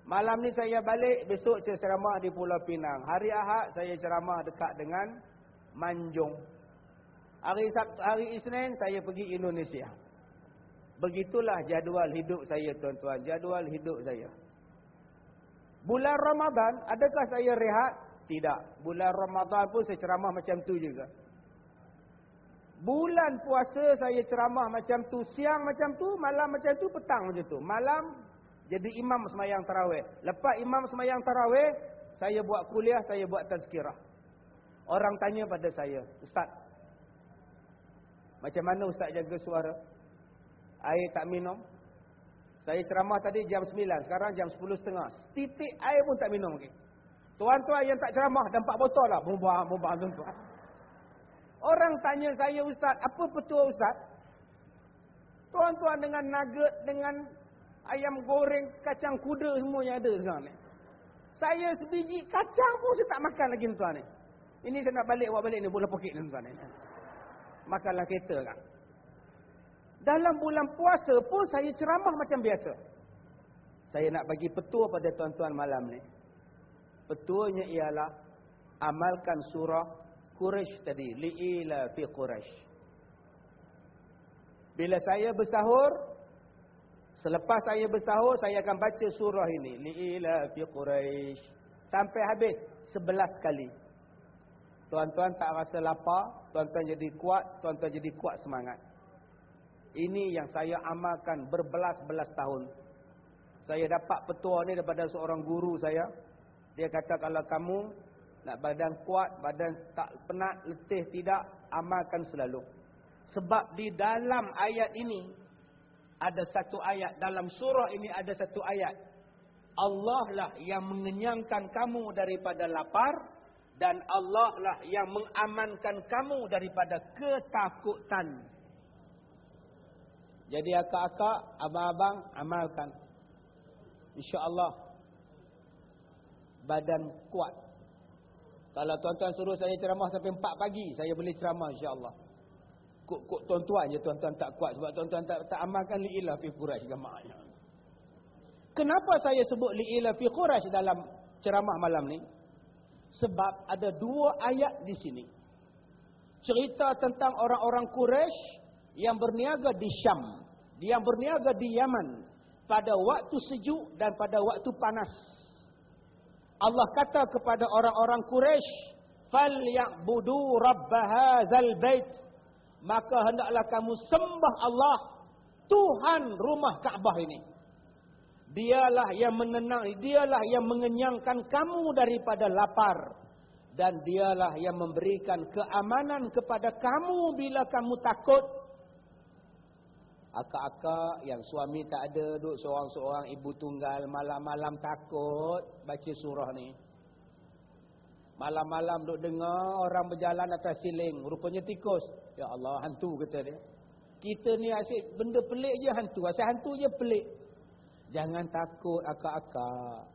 Malam ni saya balik, besok saya ceramah di Pulau Pinang. Hari Ahad saya ceramah dekat dengan Manjung. Hari Sabtu, hari Isnin saya pergi Indonesia. Begitulah jadual hidup saya tuan-tuan, jadual hidup saya. Bulan Ramadan, adakah saya rehat? Tidak. Bulan Ramadan pun saya ceramah macam tu juga. Bulan puasa saya ceramah macam tu, siang macam tu, malam macam tu, petang macam tu. Malam jadi imam semayang tarawih. Lepas imam semayang tarawih, saya buat kuliah, saya buat tazkirah. Orang tanya pada saya, Ustaz, macam mana ustaz jaga suara? Air tak minum? Saya ceramah tadi jam 9, sekarang jam 10.30. Titik air pun tak minum lagi. Tuan-tuan yang tak ceramah dan 4 botol lah. Mumbah, mumbah tuan-tuan. Orang tanya saya ustaz, apa betul ustaz? Tuan-tuan dengan nugget, dengan ayam goreng, kacang kuda semua yang ada sekarang ni. Saya sebiji kacang pun saya tak makan lagi tuan ni. Ini saya nak balik, buat balik ni, bola pokok ni tuan ni makanlah kereta kan. Dalam bulan puasa pun saya ceramah macam biasa. Saya nak bagi petua pada tuan-tuan malam ni. Petuanya ialah amalkan surah Quraisy tadi, li'ila fi Quraisy. Bila saya bersahur, selepas saya bersahur saya akan baca surah ini, li'ila fi Quraisy sampai habis 11 kali. Tuan-tuan tak rasa lapar, tuan-tuan jadi kuat, tuan-tuan jadi kuat semangat. Ini yang saya amalkan berbelas-belas tahun. Saya dapat petua ni daripada seorang guru saya. Dia kata kalau kamu nak badan kuat, badan tak penat, letih tidak, amalkan selalu. Sebab di dalam ayat ini, ada satu ayat. Dalam surah ini ada satu ayat. Allah lah yang mengenyangkan kamu daripada lapar dan Allah lah yang mengamankan kamu daripada ketakutan. Jadi akak-akak, abang-abang, amalkan. InsyaAllah. Badan kuat. Kalau tuan-tuan suruh saya ceramah sampai 4 pagi, saya boleh ceramah insyaAllah. Kuk-kuk tuan-tuan je tuan-tuan tak kuat. Sebab tuan-tuan tak, tak amalkan li'ilah fi qurash gama'nya. Kenapa saya sebut li'ilah fi qurash dalam ceramah malam ni? Sebab ada dua ayat di sini. Cerita tentang orang-orang Quraisy yang berniaga di Syam. Yang berniaga di Yaman. Pada waktu sejuk dan pada waktu panas. Allah kata kepada orang-orang Quraisy, "Falyabudu rabb hadzal bait." Maka hendaklah kamu sembah Allah, Tuhan rumah Kaabah ini. Dialah yang menenang, dialah yang mengenyangkan kamu daripada lapar. Dan dialah yang memberikan keamanan kepada kamu bila kamu takut. Akak-akak yang suami tak ada, duduk seorang-seorang ibu tunggal, malam-malam takut baca surah ni. Malam-malam duduk dengar orang berjalan atas siling, rupanya tikus. Ya Allah, hantu kata dia. Kita ni asyik benda pelik je hantu, asyik hantu je pelik. Jangan takut akak-akak.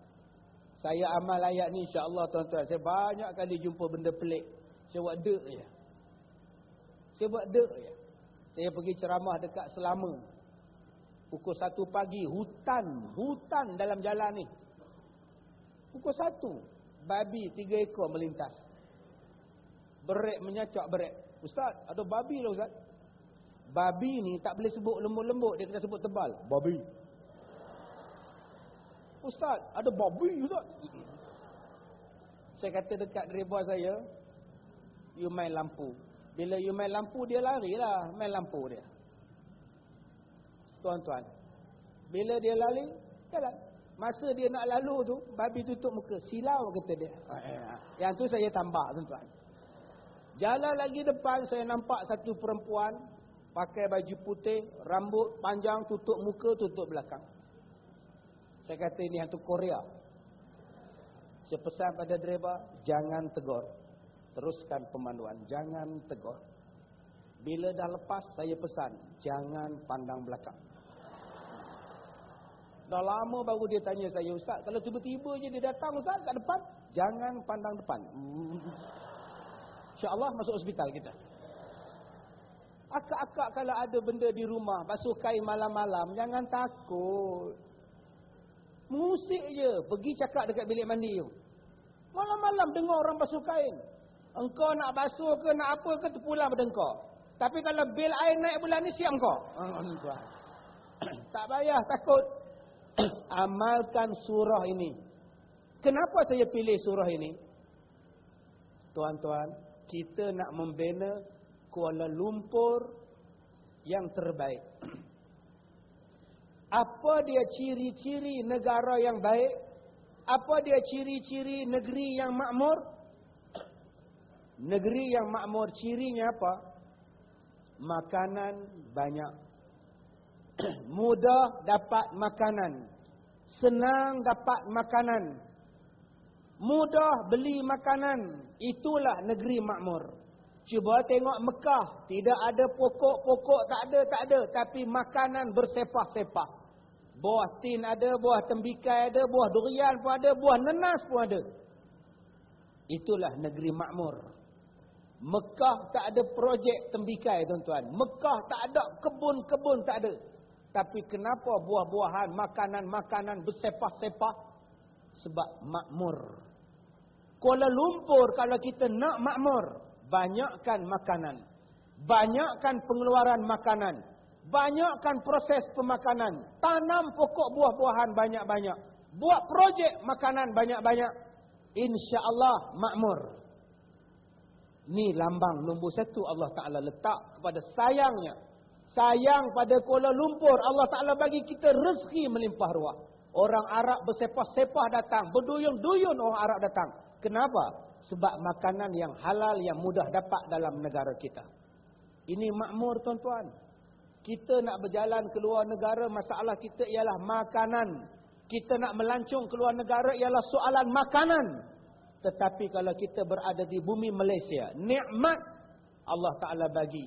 Saya amal ayat ni insya-Allah tuan-tuan. Saya banyak kali jumpa benda pelik. Saya buat dek je. Saya buat dek je. Saya pergi ceramah dekat Selama. Pukul satu pagi, hutan, hutan dalam jalan ni. Pukul satu, babi tiga ekor melintas. Berek menyacak berek. Ustaz, ada babi lah Ustaz. Babi ni tak boleh sebut lembut-lembut, dia kena sebut tebal. Babi. Ustaz, ada babi Ustaz. Saya kata dekat driver saya, you main lampu. Bila you main lampu, dia lari lah main lampu dia. Tuan-tuan, bila dia lari, jalan. Masa dia nak lalu tu, babi tutup muka. Silau kata dia. Ah, eh, ah. Yang tu saya tambah tuan-tuan. Jalan lagi depan, saya nampak satu perempuan. Pakai baju putih, rambut panjang, tutup muka, tutup belakang. Saya kata ini hantu Korea. Saya pesan pada driver, jangan tegur. Teruskan pemanduan, jangan tegur. Bila dah lepas, saya pesan, jangan pandang belakang. Dah lama baru dia tanya saya, Ustaz, kalau tiba-tiba je dia datang Ustaz kat depan, jangan pandang depan. InsyaAllah masuk hospital kita. Akak-akak kalau ada benda di rumah, basuh kain malam-malam, jangan takut. Musik je, pergi cakap dekat bilik mandi. Malam-malam dengar orang basuh kain. Engkau nak basuh ke, nak apa ke, terpulang pada engkau. Tapi kalau bil air naik bulan ni, siap engkau. tak payah, takut. Amalkan surah ini. Kenapa saya pilih surah ini? Tuan-tuan, kita nak membina Kuala Lumpur yang terbaik. Apa dia ciri-ciri negara yang baik? Apa dia ciri-ciri negeri yang makmur? Negeri yang makmur cirinya apa? Makanan banyak. Mudah dapat makanan. Senang dapat makanan. Mudah beli makanan. Itulah negeri makmur. Cuba tengok Mekah. Tidak ada pokok-pokok. Tak ada, tak ada. Tapi makanan bersepah-sepah. Buah tin ada, buah tembikai ada, buah durian pun ada, buah nenas pun ada. Itulah negeri makmur. Mekah tak ada projek tembikai tuan-tuan. Mekah tak ada kebun-kebun tak ada. Tapi kenapa buah-buahan, makanan-makanan bersepah-sepah? Sebab makmur. Kuala Lumpur kalau kita nak makmur, banyakkan makanan. Banyakkan pengeluaran makanan. Banyakkan proses pemakanan. Tanam pokok buah-buahan banyak-banyak. Buat projek makanan banyak-banyak. InsyaAllah makmur. Ni lambang nombor satu Allah Ta'ala letak kepada sayangnya. Sayang pada Kuala Lumpur. Allah Ta'ala bagi kita rezeki melimpah ruah. Orang Arab bersepah-sepah datang. Berduyun-duyun orang Arab datang. Kenapa? Sebab makanan yang halal yang mudah dapat dalam negara kita. Ini makmur tuan-tuan. Kita nak berjalan ke luar negara, masalah kita ialah makanan. Kita nak melancong ke luar negara ialah soalan makanan. Tetapi kalau kita berada di bumi Malaysia, nikmat Allah Ta'ala bagi.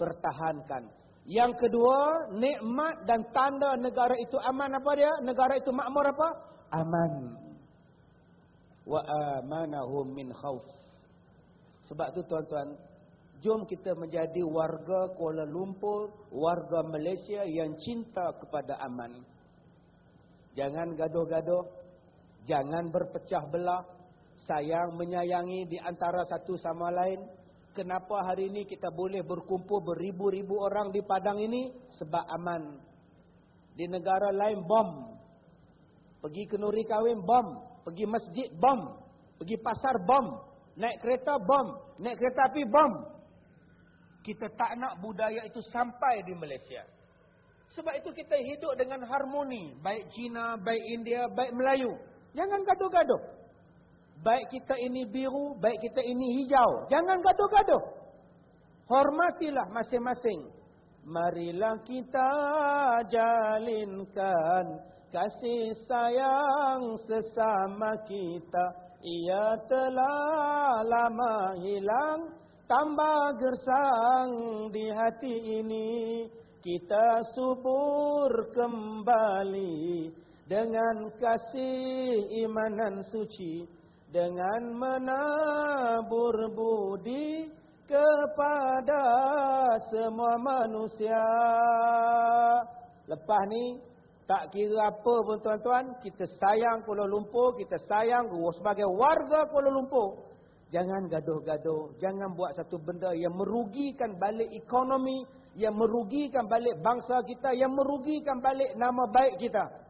Pertahankan. Yang kedua, nikmat dan tanda negara itu aman apa dia? Negara itu makmur apa? Aman wa amanahum min khauf. Sebab tu tuan-tuan, jom kita menjadi warga Kuala Lumpur, warga Malaysia yang cinta kepada aman. Jangan gaduh-gaduh, jangan berpecah belah, sayang menyayangi di antara satu sama lain. Kenapa hari ini kita boleh berkumpul beribu-ribu orang di padang ini? Sebab aman. Di negara lain bom. Pergi ke Nuri Kawin bom. Pergi masjid bom. Pergi pasar bom. Naik kereta bom. Naik kereta api bom. Kita tak nak budaya itu sampai di Malaysia. Sebab itu kita hidup dengan harmoni. Baik Cina, baik India, baik Melayu. Jangan gaduh-gaduh. Baik kita ini biru, baik kita ini hijau. Jangan gaduh-gaduh. Hormatilah masing-masing. Marilah kita jalinkan kasih sayang sesama kita ia telah lama hilang tambah gersang di hati ini kita subur kembali dengan kasih imanan suci dengan menabur budi kepada semua manusia. Lepas ni, tak kira apa pun tuan-tuan, kita sayang Kuala Lumpur, kita sayang sebagai warga Kuala Lumpur. Jangan gaduh-gaduh, jangan buat satu benda yang merugikan balik ekonomi, yang merugikan balik bangsa kita, yang merugikan balik nama baik kita.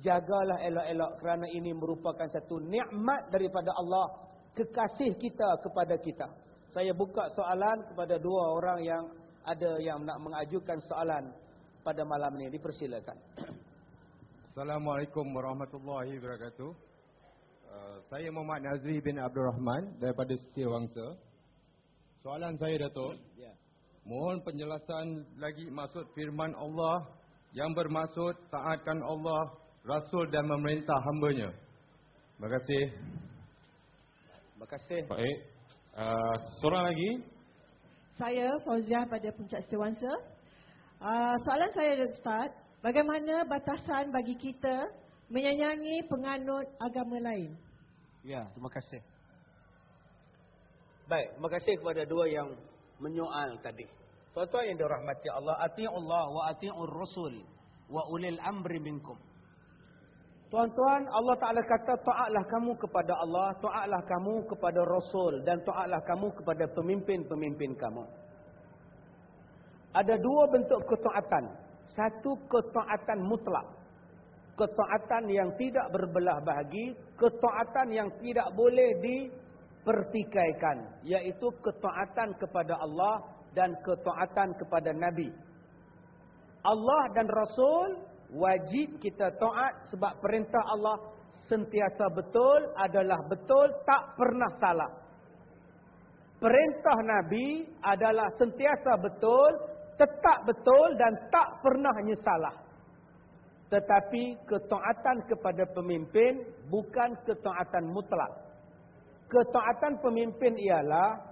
Jagalah elok-elok kerana ini merupakan satu nikmat daripada Allah, kekasih kita kepada kita. Saya buka soalan kepada dua orang yang ada yang nak mengajukan soalan pada malam ini. Dipersilakan. Assalamualaikum warahmatullahi wabarakatuh. Uh, saya Muhammad Nazri bin Abdul Rahman daripada Setia Wangsa. Soalan saya Datuk. Ya. Mohon penjelasan lagi maksud firman Allah yang bermaksud taatkan Allah, Rasul dan memerintah hambanya. Terima kasih. Terima kasih. Baik. Uh, seorang lagi. Saya Fauziah pada Puncak Setia Wangsa. Uh, soalan saya Ustaz, bagaimana batasan bagi kita menyanyangi penganut agama lain. Ya, terima kasih. Baik, terima kasih kepada dua yang menyoal tadi. Tuan-tuan yang dirahmati Allah, Allah wa ati'ur rasul wa ulil amri minkum. Tuan-tuan, Allah Ta'ala kata, taatlah kamu kepada Allah, taatlah kamu kepada Rasul, dan taatlah kamu kepada pemimpin-pemimpin kamu. Ada dua bentuk ketaatan. Satu ketaatan mutlak ketaatan yang tidak berbelah bahagi, ketaatan yang tidak boleh dipertikaikan, yaitu ketaatan kepada Allah dan ketaatan kepada Nabi. Allah dan Rasul wajib kita taat sebab perintah Allah sentiasa betul adalah betul tak pernah salah. Perintah Nabi adalah sentiasa betul, tetap betul dan tak pernah salah. Tetapi ketaatan kepada pemimpin bukan ketaatan mutlak. Ketaatan pemimpin ialah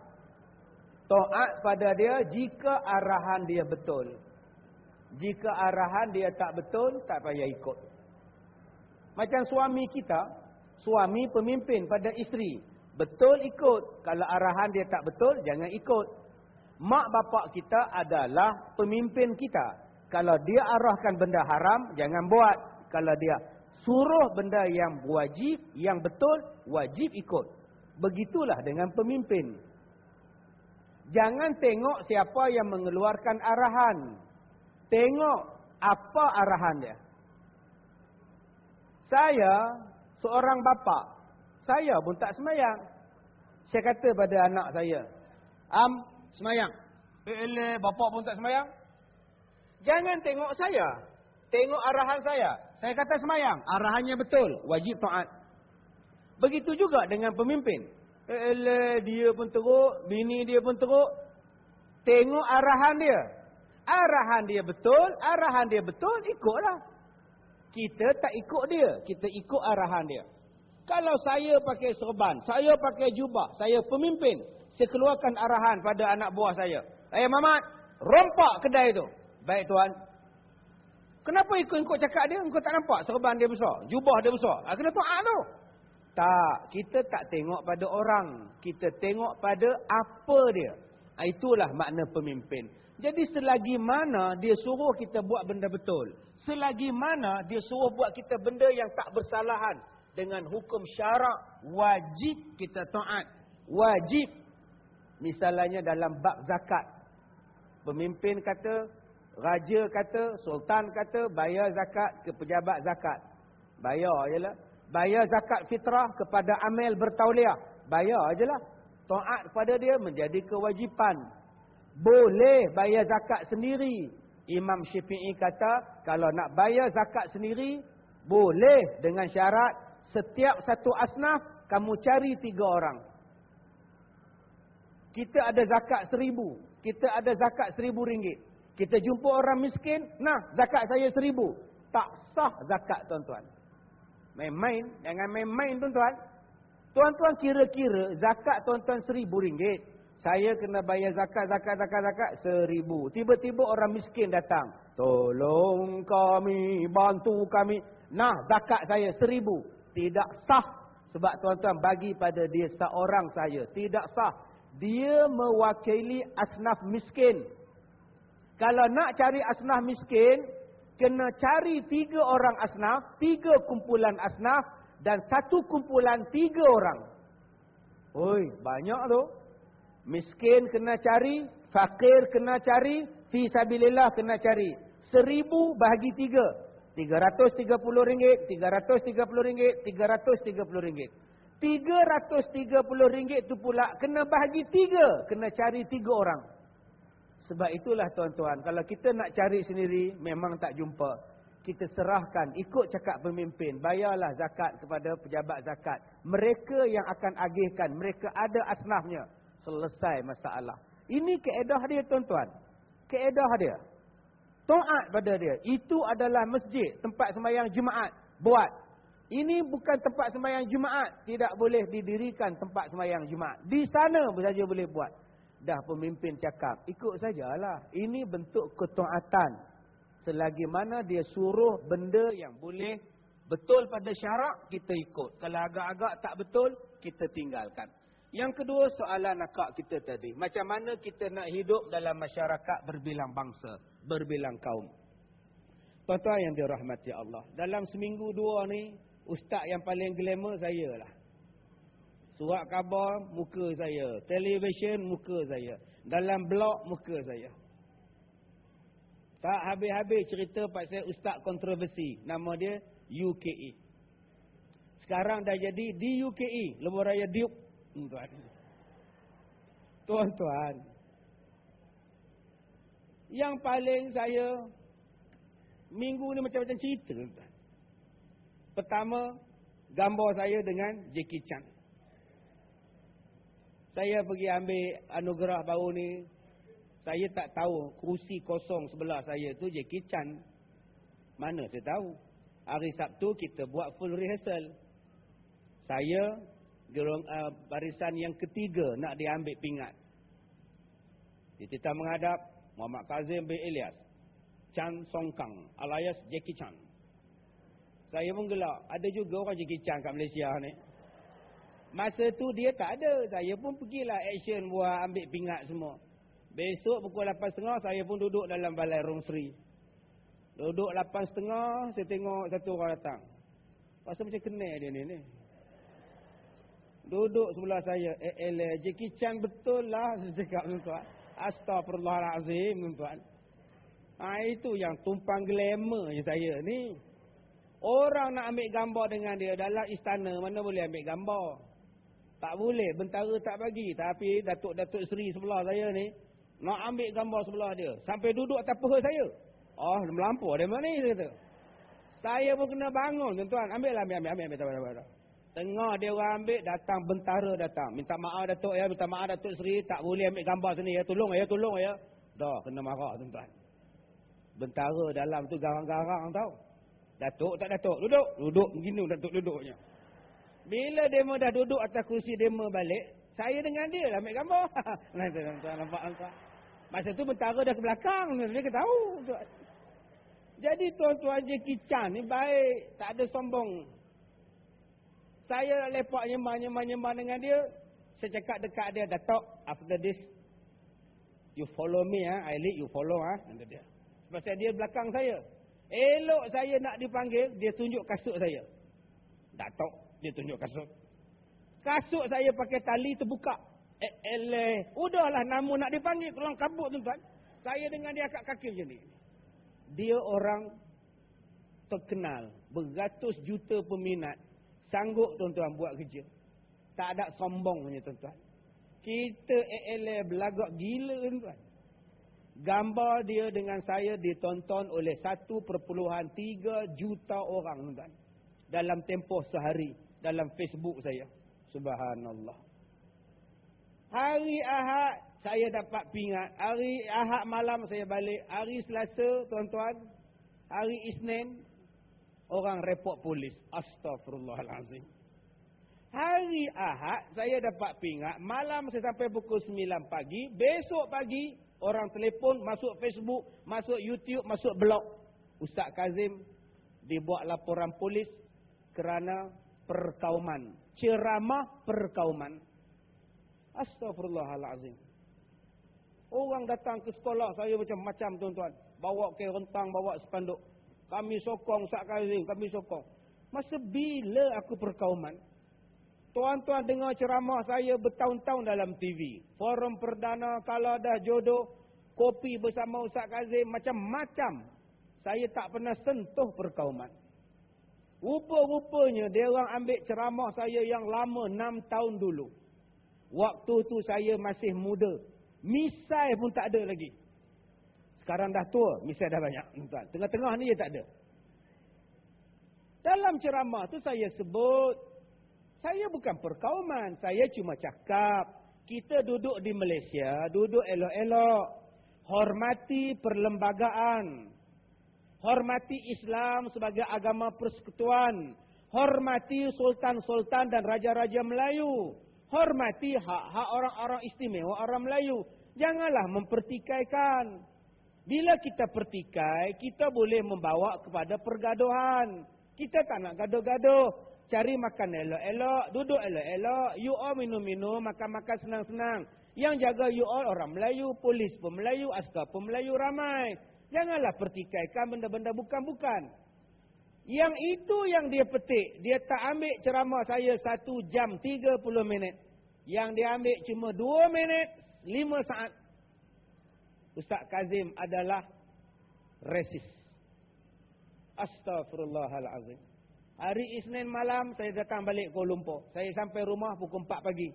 taat pada dia jika arahan dia betul. Jika arahan dia tak betul, tak payah ikut. Macam suami kita, suami pemimpin pada isteri. Betul ikut. Kalau arahan dia tak betul, jangan ikut. Mak bapak kita adalah pemimpin kita. Kalau dia arahkan benda haram, jangan buat. Kalau dia suruh benda yang wajib, yang betul, wajib ikut. Begitulah dengan pemimpin. Jangan tengok siapa yang mengeluarkan arahan. Tengok apa arahan dia. Saya, seorang bapa, saya pun tak semayang. Saya kata pada anak saya, Am, semayang. Eh, bapa pun tak semayang. Jangan tengok saya. Tengok arahan saya. Saya kata semayang. Arahannya betul. Wajib taat. Begitu juga dengan pemimpin. Ele dia pun teruk. Bini dia pun teruk. Tengok arahan dia. Arahan dia betul. Arahan dia betul. Ikutlah. Kita tak ikut dia. Kita ikut arahan dia. Kalau saya pakai serban. Saya pakai jubah. Saya pemimpin. Saya keluarkan arahan pada anak buah saya. Eh Mamat. Rompak kedai tu. Baik tuan. Kenapa ikut-ikut cakap dia? Engkau tak nampak serban dia besar. Jubah dia besar. Ha, kena taat tu. Tak. Kita tak tengok pada orang. Kita tengok pada apa dia. Ha, itulah makna pemimpin. Jadi selagi mana dia suruh kita buat benda betul. Selagi mana dia suruh buat kita benda yang tak bersalahan. Dengan hukum syarak. Wajib kita taat. Wajib. Misalnya dalam bab zakat. Pemimpin kata Raja kata, sultan kata, bayar zakat ke pejabat zakat. Bayar je lah. Bayar zakat fitrah kepada amil bertauliah. Bayar je lah. To'at pada dia menjadi kewajipan. Boleh bayar zakat sendiri. Imam Syafi'i kata, kalau nak bayar zakat sendiri, boleh dengan syarat, setiap satu asnaf, kamu cari tiga orang. Kita ada zakat seribu. Kita ada zakat seribu ringgit. Kita jumpa orang miskin, nah zakat saya seribu. Tak sah zakat tuan-tuan. Main-main, jangan main-main tuan-tuan. Tuan-tuan kira-kira zakat tuan-tuan seribu ringgit. Saya kena bayar zakat, zakat, zakat, zakat seribu. Tiba-tiba orang miskin datang. Tolong kami, bantu kami. Nah zakat saya seribu. Tidak sah. Sebab tuan-tuan bagi pada dia seorang saya. Tidak sah. Dia mewakili asnaf miskin. Kalau nak cari asnaf miskin, kena cari tiga orang asnaf, tiga kumpulan asnaf dan satu kumpulan tiga orang. Oi, banyak tu. Miskin kena cari, fakir kena cari, fi sabilillah kena cari. Seribu bahagi tiga. Tiga ratus tiga puluh ringgit, tiga ratus tiga puluh ringgit, tiga ratus tiga puluh ringgit. Tiga ratus tiga puluh ringgit tu pula kena bahagi tiga. Kena cari tiga orang. Sebab itulah tuan-tuan, kalau kita nak cari sendiri, memang tak jumpa. Kita serahkan, ikut cakap pemimpin, bayarlah zakat kepada pejabat zakat. Mereka yang akan agihkan, mereka ada asnafnya selesai masalah. Ini keedah dia tuan-tuan. Keedah dia. Taat pada dia. Itu adalah masjid, tempat sembahyang Jumaat. Buat. Ini bukan tempat sembahyang Jumaat. Tidak boleh didirikan tempat sembahyang Jumaat. Di sana saja boleh buat. Dah pemimpin cakap, ikut sajalah. Ini bentuk ketaatan. Selagi mana dia suruh benda yang boleh betul pada syarak, kita ikut. Kalau agak-agak tak betul, kita tinggalkan. Yang kedua soalan akak kita tadi. Macam mana kita nak hidup dalam masyarakat berbilang bangsa, berbilang kaum. Tuan-tuan yang dirahmati Allah. Dalam seminggu dua ni, ustaz yang paling glamour saya lah. Surat khabar, muka saya. Televisyen, muka saya. Dalam blog, muka saya. Tak habis-habis cerita pasal ustaz kontroversi. Nama dia UKE. Sekarang dah jadi di UKE. Lebuh Raya Duke tuan. Tuan-tuan. Yang paling saya minggu ni macam-macam cerita tuan. Pertama, gambar saya dengan Jackie Chan. Saya pergi ambil anugerah baru ni. Saya tak tahu kursi kosong sebelah saya tu Jackie Chan. Mana saya tahu. Hari Sabtu kita buat full rehearsal. Saya gerong, uh, barisan yang ketiga nak diambil pingat. Kita menghadap Muhammad Kazim bin Ilyas. Chan Song Kang alias Jackie Chan. Saya pun gelak. Ada juga orang Jackie Chan kat Malaysia ni. Masa tu dia tak ada. Saya pun pergilah action buat ambil pingat semua. Besok pukul 8.30 saya pun duduk dalam balai Rong Sri. Duduk 8.30 saya tengok satu orang datang. Pasal macam kenal dia ni ni. Duduk sebelah saya. Eh, eh, Jackie Chan betul lah. Saya cakap tuan-tuan. Astagfirullahaladzim tuan-tuan. Ha, itu yang tumpang glamour saya ni. Orang nak ambil gambar dengan dia dalam istana. Mana boleh ambil gambar. Tak boleh. Bentara tak bagi. Tapi Datuk-Datuk Seri sebelah saya ni. Nak ambil gambar sebelah dia. Sampai duduk atas peha saya. Oh, melampau dia mana ni. Saya, saya pun kena bangun tuan-tuan. Ambil lah, ambil, ambil, ambil. ambil, ambil, ambil, ambil. Tengah dia orang ambil, datang bentara datang. Minta maaf Datuk ya, minta maaf Datuk Seri. Tak boleh ambil gambar sini ya. Tolong ya, tolong ya. Dah, kena marah tuan-tuan. Bentara dalam tu garang-garang tau. Datuk tak Datuk? Duduk. Duduk begini Datuk duduknya. Bila demo dah duduk atas kursi demo balik, saya dengan dia lah ambil gambar. Nanti tuan-tuan nampak Masa tu bentara dah ke belakang. Dia tahu. Jadi tuan-tuan Jackie Chan ni baik. Tak ada sombong. Saya lepak nyembah-nyembah-nyembah dengan dia. Saya cakap dekat dia, Datuk, after this, you follow me, ha? I lead, you follow. Ha? Dia. Sebab dia belakang saya. Elok saya nak dipanggil, dia tunjuk kasut saya. Datuk, dia tunjuk kasut. Kasut saya pakai tali terbuka. Eh. Udahlah nama nak dipanggil, tolong kabut tuan-tuan. Saya dengan dia kat kaki macam ni. Dia orang terkenal. Beratus juta peminat. Sanggup tuan-tuan buat kerja. Tak ada sombong punya tuan-tuan. Kita ALA belagak gila tuan-tuan. Gambar dia dengan saya ditonton oleh 1.3 juta orang tuan-tuan. Dalam tempoh sehari. Dalam Facebook saya. Subhanallah. Hari Ahad saya dapat pingat. Hari Ahad malam saya balik. Hari Selasa tuan-tuan. Hari Isnin orang report polis. Astagfirullahalazim. Hari Ahad saya dapat pingat, malam saya sampai pukul 9 pagi, besok pagi orang telefon, masuk Facebook, masuk YouTube, masuk blog. Ustaz Kazim dibuat laporan polis kerana perkauman. Ceramah perkauman. Astagfirullahalazim. Orang datang ke sekolah saya macam-macam tuan-tuan. Bawa ke rentang, bawa spanduk. Kami sokong Sak Kazim, kami sokong. Masa bila aku perkauman? Tuan-tuan dengar ceramah saya bertahun-tahun dalam TV. Forum perdana, kalau dah jodoh, kopi bersama Ustaz Kazim, macam-macam. Saya tak pernah sentuh perkauman. Rupa-rupanya dia orang ambil ceramah saya yang lama, enam tahun dulu. Waktu tu saya masih muda. Misai pun tak ada lagi. Sekarang dah tua, misai dah banyak. Tengah-tengah ni dia tak ada. Dalam ceramah tu saya sebut, saya bukan perkauman, saya cuma cakap. Kita duduk di Malaysia, duduk elok-elok. Hormati perlembagaan. Hormati Islam sebagai agama persekutuan. Hormati sultan-sultan dan raja-raja Melayu hormati hak-hak orang-orang istimewa orang Melayu. Janganlah mempertikaikan. Bila kita pertikai, kita boleh membawa kepada pergaduhan. Kita tak nak gaduh-gaduh. Cari makan elok-elok, duduk elok-elok. You all minum-minum, makan-makan senang-senang. Yang jaga you all orang Melayu, polis pun Melayu, askar pun Melayu ramai. Janganlah pertikaikan benda-benda bukan-bukan. Yang itu yang dia petik. Dia tak ambil ceramah saya satu jam tiga puluh minit. Yang dia ambil cuma dua minit lima saat. Ustaz Kazim adalah resis. Astaghfirullahalazim. Hari Isnin malam saya datang balik Kuala Lumpur. Saya sampai rumah pukul empat pagi.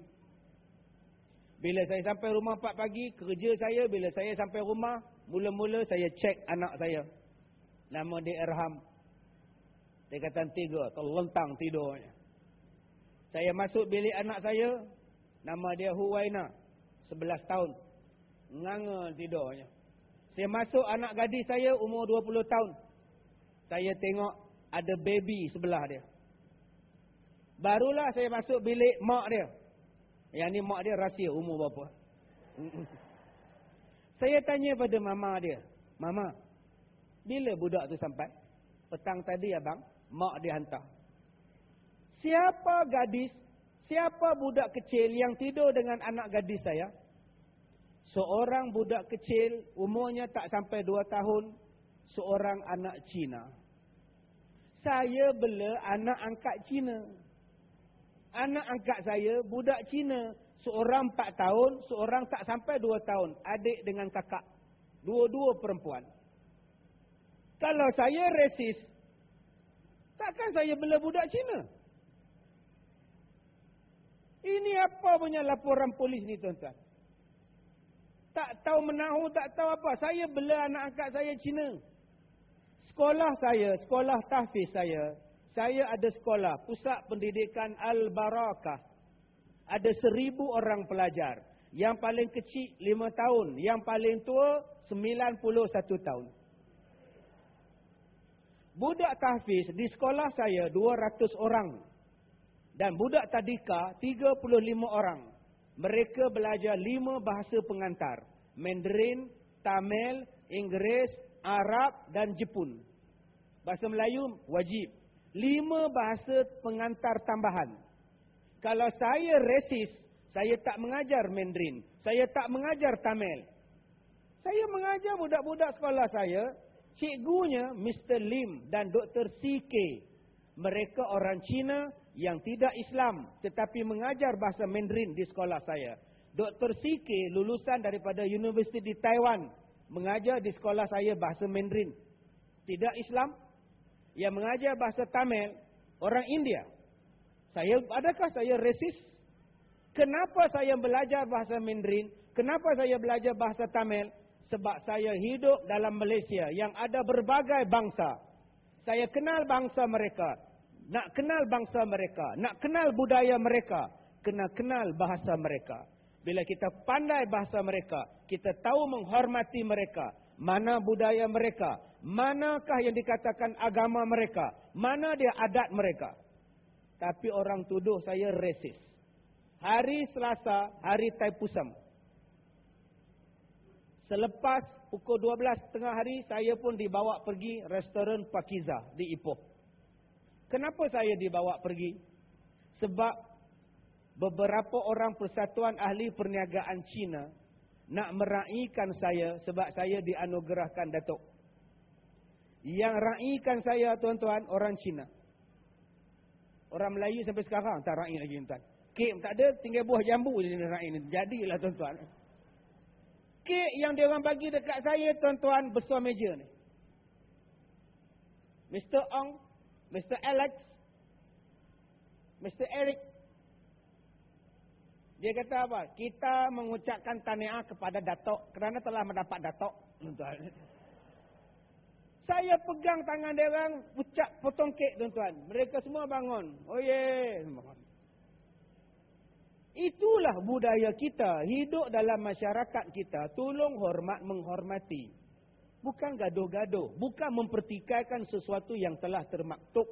Bila saya sampai rumah empat pagi, kerja saya bila saya sampai rumah, mula-mula saya cek anak saya. Nama dia Erham. Dia kata tiga, terlentang tidurnya. Saya masuk bilik anak saya, nama dia Huwaina, sebelas tahun. Nganga tidurnya. Saya masuk anak gadis saya, umur dua puluh tahun. Saya tengok ada baby sebelah dia. Barulah saya masuk bilik mak dia. Yang ni mak dia rahsia umur berapa. saya tanya pada mama dia. Mama, bila budak tu sampai? Petang tadi abang mak dia hantar. Siapa gadis, siapa budak kecil yang tidur dengan anak gadis saya? Seorang budak kecil, umurnya tak sampai dua tahun, seorang anak Cina. Saya bela anak angkat Cina. Anak angkat saya, budak Cina. Seorang empat tahun, seorang tak sampai dua tahun. Adik dengan kakak. Dua-dua perempuan. Kalau saya resis, Takkan saya bela budak Cina? Ini apa punya laporan polis ni tuan-tuan? Tak tahu menahu, tak tahu apa. Saya bela anak angkat saya Cina. Sekolah saya, sekolah tahfiz saya. Saya ada sekolah, Pusat Pendidikan Al-Barakah. Ada seribu orang pelajar. Yang paling kecil lima tahun. Yang paling tua sembilan puluh satu tahun. Budak tahfiz di sekolah saya 200 orang. Dan budak tadika 35 orang. Mereka belajar lima bahasa pengantar. Mandarin, Tamil, Inggeris, Arab dan Jepun. Bahasa Melayu wajib. Lima bahasa pengantar tambahan. Kalau saya resis, saya tak mengajar Mandarin. Saya tak mengajar Tamil. Saya mengajar budak-budak sekolah saya Cikgunya Mr. Lim dan Dr. CK. Mereka orang Cina yang tidak Islam tetapi mengajar bahasa Mandarin di sekolah saya. Dr. CK lulusan daripada Universiti di Taiwan. Mengajar di sekolah saya bahasa Mandarin. Tidak Islam. Yang mengajar bahasa Tamil. Orang India. Saya Adakah saya resis? Kenapa saya belajar bahasa Mandarin? Kenapa saya belajar bahasa Tamil? sebab saya hidup dalam Malaysia yang ada berbagai bangsa. Saya kenal bangsa mereka. Nak kenal bangsa mereka. Nak kenal budaya mereka. Kena kenal bahasa mereka. Bila kita pandai bahasa mereka. Kita tahu menghormati mereka. Mana budaya mereka. Manakah yang dikatakan agama mereka. Mana dia adat mereka. Tapi orang tuduh saya resis. Hari Selasa, hari Taipusam. Selepas pukul 12 tengah hari, saya pun dibawa pergi restoran Pakiza di Ipoh. Kenapa saya dibawa pergi? Sebab beberapa orang persatuan ahli perniagaan Cina nak meraihkan saya sebab saya dianugerahkan Datuk. Yang raihkan saya tuan-tuan orang Cina. Orang Melayu sampai sekarang tak raih lagi tuan. Kek tak ada tinggal buah jambu je dia raih ni. Jadilah tuan-tuan. Kek yang dia orang bagi dekat saya tuan-tuan besar meja ni. Mr. Ong, Mr. Alex, Mr. Eric. Dia kata apa? Kita mengucapkan taniah kepada Datuk kerana telah mendapat Datuk. Tuan-tuan. Saya pegang tangan dia orang, ucap potong kek tuan-tuan. Mereka semua bangun. Oh ye. Itulah budaya kita. Hidup dalam masyarakat kita. Tolong hormat menghormati. Bukan gaduh-gaduh. Bukan mempertikaikan sesuatu yang telah termaktub.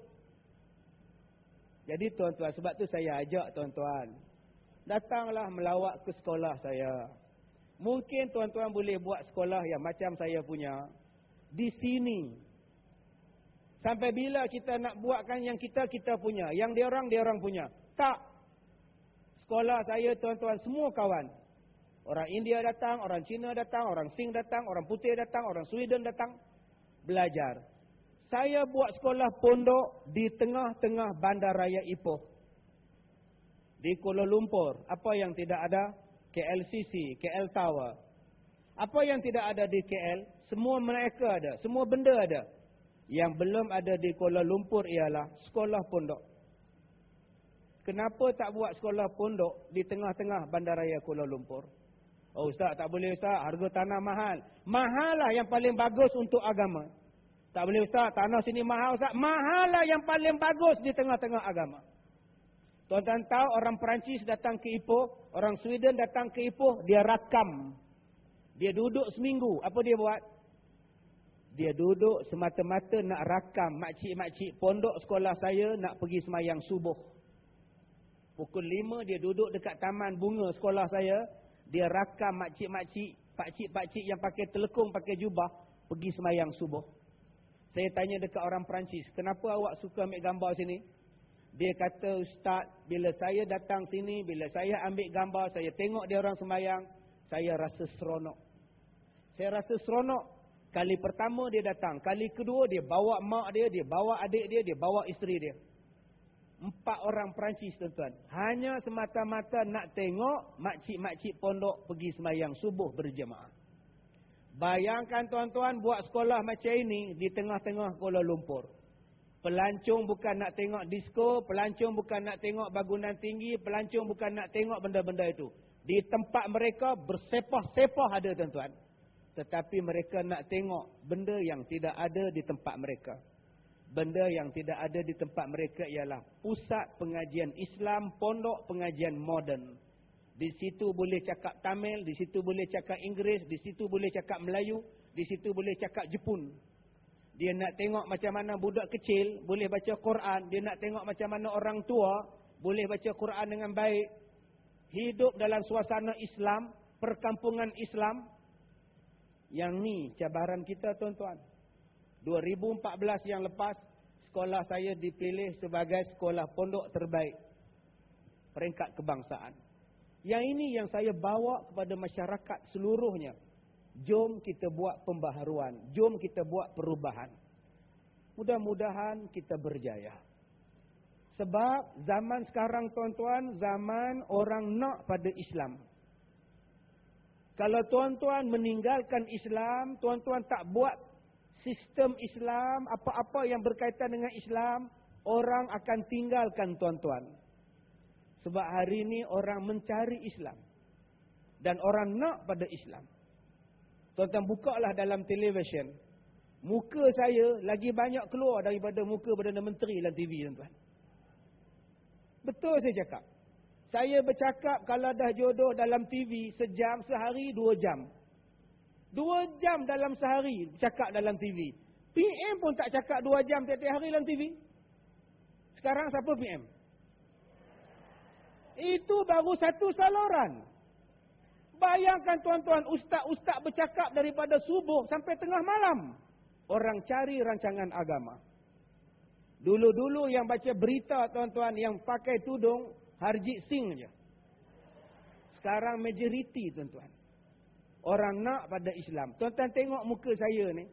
Jadi tuan-tuan, sebab tu saya ajak tuan-tuan. Datanglah melawat ke sekolah saya. Mungkin tuan-tuan boleh buat sekolah yang macam saya punya di sini. Sampai bila kita nak buatkan yang kita, kita punya. Yang dia orang, dia orang punya. Tak. Sekolah saya, tuan-tuan, semua kawan. Orang India datang, orang Cina datang, orang Sing datang, orang Putih datang, orang Sweden datang. Belajar. Saya buat sekolah pondok di tengah-tengah bandar raya Ipoh. Di Kuala Lumpur. Apa yang tidak ada? KLCC, KL Tower. Apa yang tidak ada di KL? Semua mereka ada. Semua benda ada. Yang belum ada di Kuala Lumpur ialah sekolah pondok. Kenapa tak buat sekolah pondok di tengah-tengah bandaraya Kuala Lumpur? Oh Ustaz, tak boleh Ustaz. Harga tanah mahal. Mahal lah yang paling bagus untuk agama. Tak boleh Ustaz, tanah sini mahal Ustaz. Mahal lah yang paling bagus di tengah-tengah agama. Tuan-tuan tahu orang Perancis datang ke Ipoh, orang Sweden datang ke Ipoh, dia rakam. Dia duduk seminggu. Apa dia buat? Dia duduk semata-mata nak rakam makcik-makcik pondok sekolah saya nak pergi semayang subuh. Pukul lima dia duduk dekat taman bunga sekolah saya. Dia rakam makcik-makcik, pakcik-pakcik yang pakai telekung, pakai jubah, pergi semayang subuh. Saya tanya dekat orang Perancis, kenapa awak suka ambil gambar sini? Dia kata, Ustaz, bila saya datang sini, bila saya ambil gambar, saya tengok dia orang semayang, saya rasa seronok. Saya rasa seronok Kali pertama dia datang. Kali kedua dia bawa mak dia, dia bawa adik dia, dia bawa isteri dia. Empat orang Perancis tuan-tuan. Hanya semata-mata nak tengok makcik-makcik pondok pergi semayang subuh berjemaah. Bayangkan tuan-tuan buat sekolah macam ini di tengah-tengah Kuala Lumpur. Pelancong bukan nak tengok disco, pelancong bukan nak tengok bangunan tinggi, pelancong bukan nak tengok benda-benda itu. Di tempat mereka bersepah-sepah ada tuan-tuan. Tetapi mereka nak tengok benda yang tidak ada di tempat mereka. Benda yang tidak ada di tempat mereka ialah pusat pengajian Islam, pondok pengajian moden. Di situ boleh cakap Tamil, di situ boleh cakap Inggeris, di situ boleh cakap Melayu, di situ boleh cakap Jepun. Dia nak tengok macam mana budak kecil boleh baca Quran, dia nak tengok macam mana orang tua boleh baca Quran dengan baik. Hidup dalam suasana Islam, perkampungan Islam, yang ni cabaran kita tuan-tuan. 2014 yang lepas, sekolah saya dipilih sebagai sekolah pondok terbaik. Peringkat kebangsaan. Yang ini yang saya bawa kepada masyarakat seluruhnya. Jom kita buat pembaharuan. Jom kita buat perubahan. Mudah-mudahan kita berjaya. Sebab zaman sekarang tuan-tuan, zaman orang nak pada Islam. Kalau tuan-tuan meninggalkan Islam, tuan-tuan tak buat sistem Islam, apa-apa yang berkaitan dengan Islam, orang akan tinggalkan tuan-tuan. Sebab hari ini orang mencari Islam. Dan orang nak pada Islam. Tuan-tuan bukalah dalam televisyen. Muka saya lagi banyak keluar daripada muka Perdana Menteri dalam TV tuan-tuan. Betul saya cakap. Saya bercakap kalau dah jodoh dalam TV sejam, sehari, dua jam. Dua jam dalam sehari cakap dalam TV. PM pun tak cakap dua jam tiap-tiap hari dalam TV. Sekarang siapa PM? Itu baru satu saluran. Bayangkan tuan-tuan, ustaz-ustaz bercakap daripada subuh sampai tengah malam. Orang cari rancangan agama. Dulu-dulu yang baca berita tuan-tuan yang pakai tudung, Harjit Singh je. Sekarang majoriti tuan-tuan. Orang nak pada Islam. Tuan-tuan tengok muka saya ni.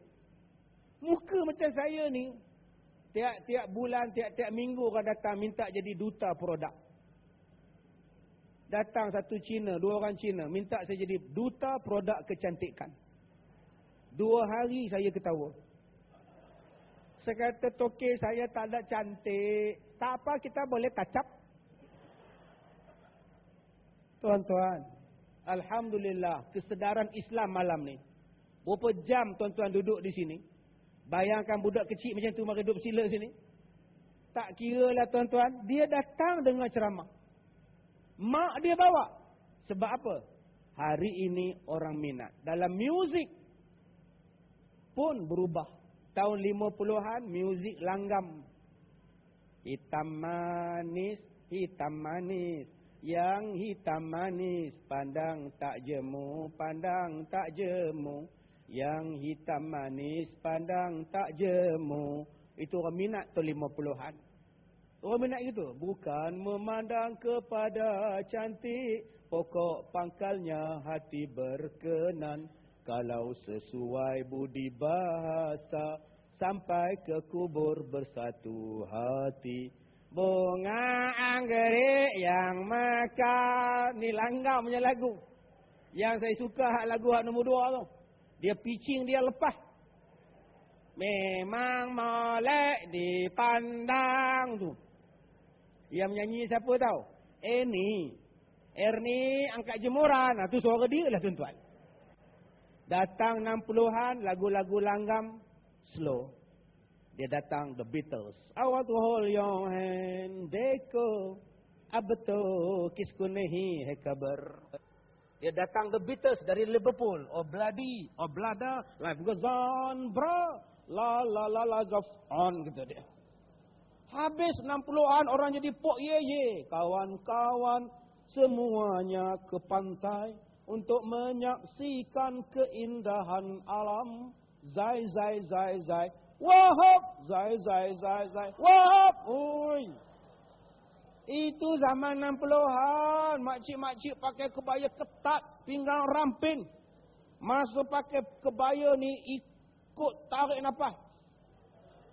Muka macam saya ni. Tiap-tiap bulan, tiap-tiap minggu orang datang minta jadi duta produk. Datang satu Cina, dua orang Cina. Minta saya jadi duta produk kecantikan. Dua hari saya ketawa. Saya kata, toke saya tak ada cantik. Tak apa, kita boleh kacap. Tuan-tuan, Alhamdulillah kesedaran Islam malam ni. Berapa jam tuan-tuan duduk di sini. Bayangkan budak kecil macam tu mari duduk sila sini. Tak kira lah tuan-tuan, dia datang dengan ceramah. Mak dia bawa. Sebab apa? Hari ini orang minat. Dalam muzik pun berubah. Tahun 50-an muzik langgam. Hitam manis, hitam manis. Yang hitam manis pandang tak jemu, pandang tak jemu. Yang hitam manis pandang tak jemu. Itu orang minat tu lima puluhan. Orang minat itu. Bukan memandang kepada cantik. Pokok pangkalnya hati berkenan. Kalau sesuai budi bahasa. Sampai ke kubur bersatu hati. Bunga anggerik yang mekar. Ni langgam punya lagu. Yang saya suka lagu hak nombor dua tu. Dia pitching dia lepas. Memang molek dipandang tu. Yang menyanyi siapa tahu? Ernie. Ernie angkat jemuran. Nah, tu suara dia lah tuan-tuan. Datang 60-an lagu-lagu langgam slow. Dia datang The Beatles. I want to hold your hand. Deko. Abeto. Kisku nehi hekabar. Dia datang The Beatles dari Liverpool. Oh bloody. Oh blada. Life goes on bro. La la la la goes on. Gitu dia. Habis 60-an orang jadi pok ye ye. Kawan-kawan semuanya ke pantai. Untuk menyaksikan keindahan alam. Zai, zai, zai, zai. Wahab, zai zai zai zai. Wahab, oi. Itu zaman 60-an, makcik-makcik pakai kebaya ketat, pinggang ramping. Masa pakai kebaya ni ikut tarik nafas.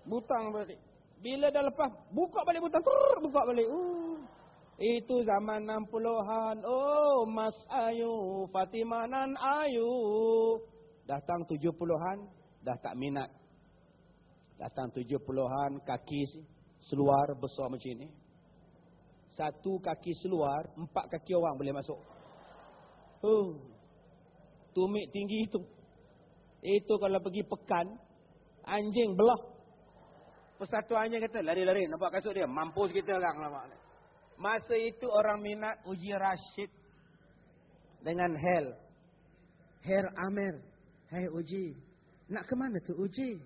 Butang balik. Bila dah lepas, buka balik butang, Trrr, buka balik. Uh. Itu zaman 60-an. Oh, Mas Ayu, Fatimah nan Ayu. Datang 70-an, dah tak minat Datang tujuh puluhan kaki seluar besar macam ini. Satu kaki seluar, empat kaki orang boleh masuk. Oh, tumit tinggi itu. Itu kalau pergi pekan, anjing belah. Persatuannya kata, lari-lari, nampak kasut dia. Mampus kita orang. Masa itu orang minat uji Rashid dengan Hel. Her Amir. Hai uji. Nak ke mana tu uji?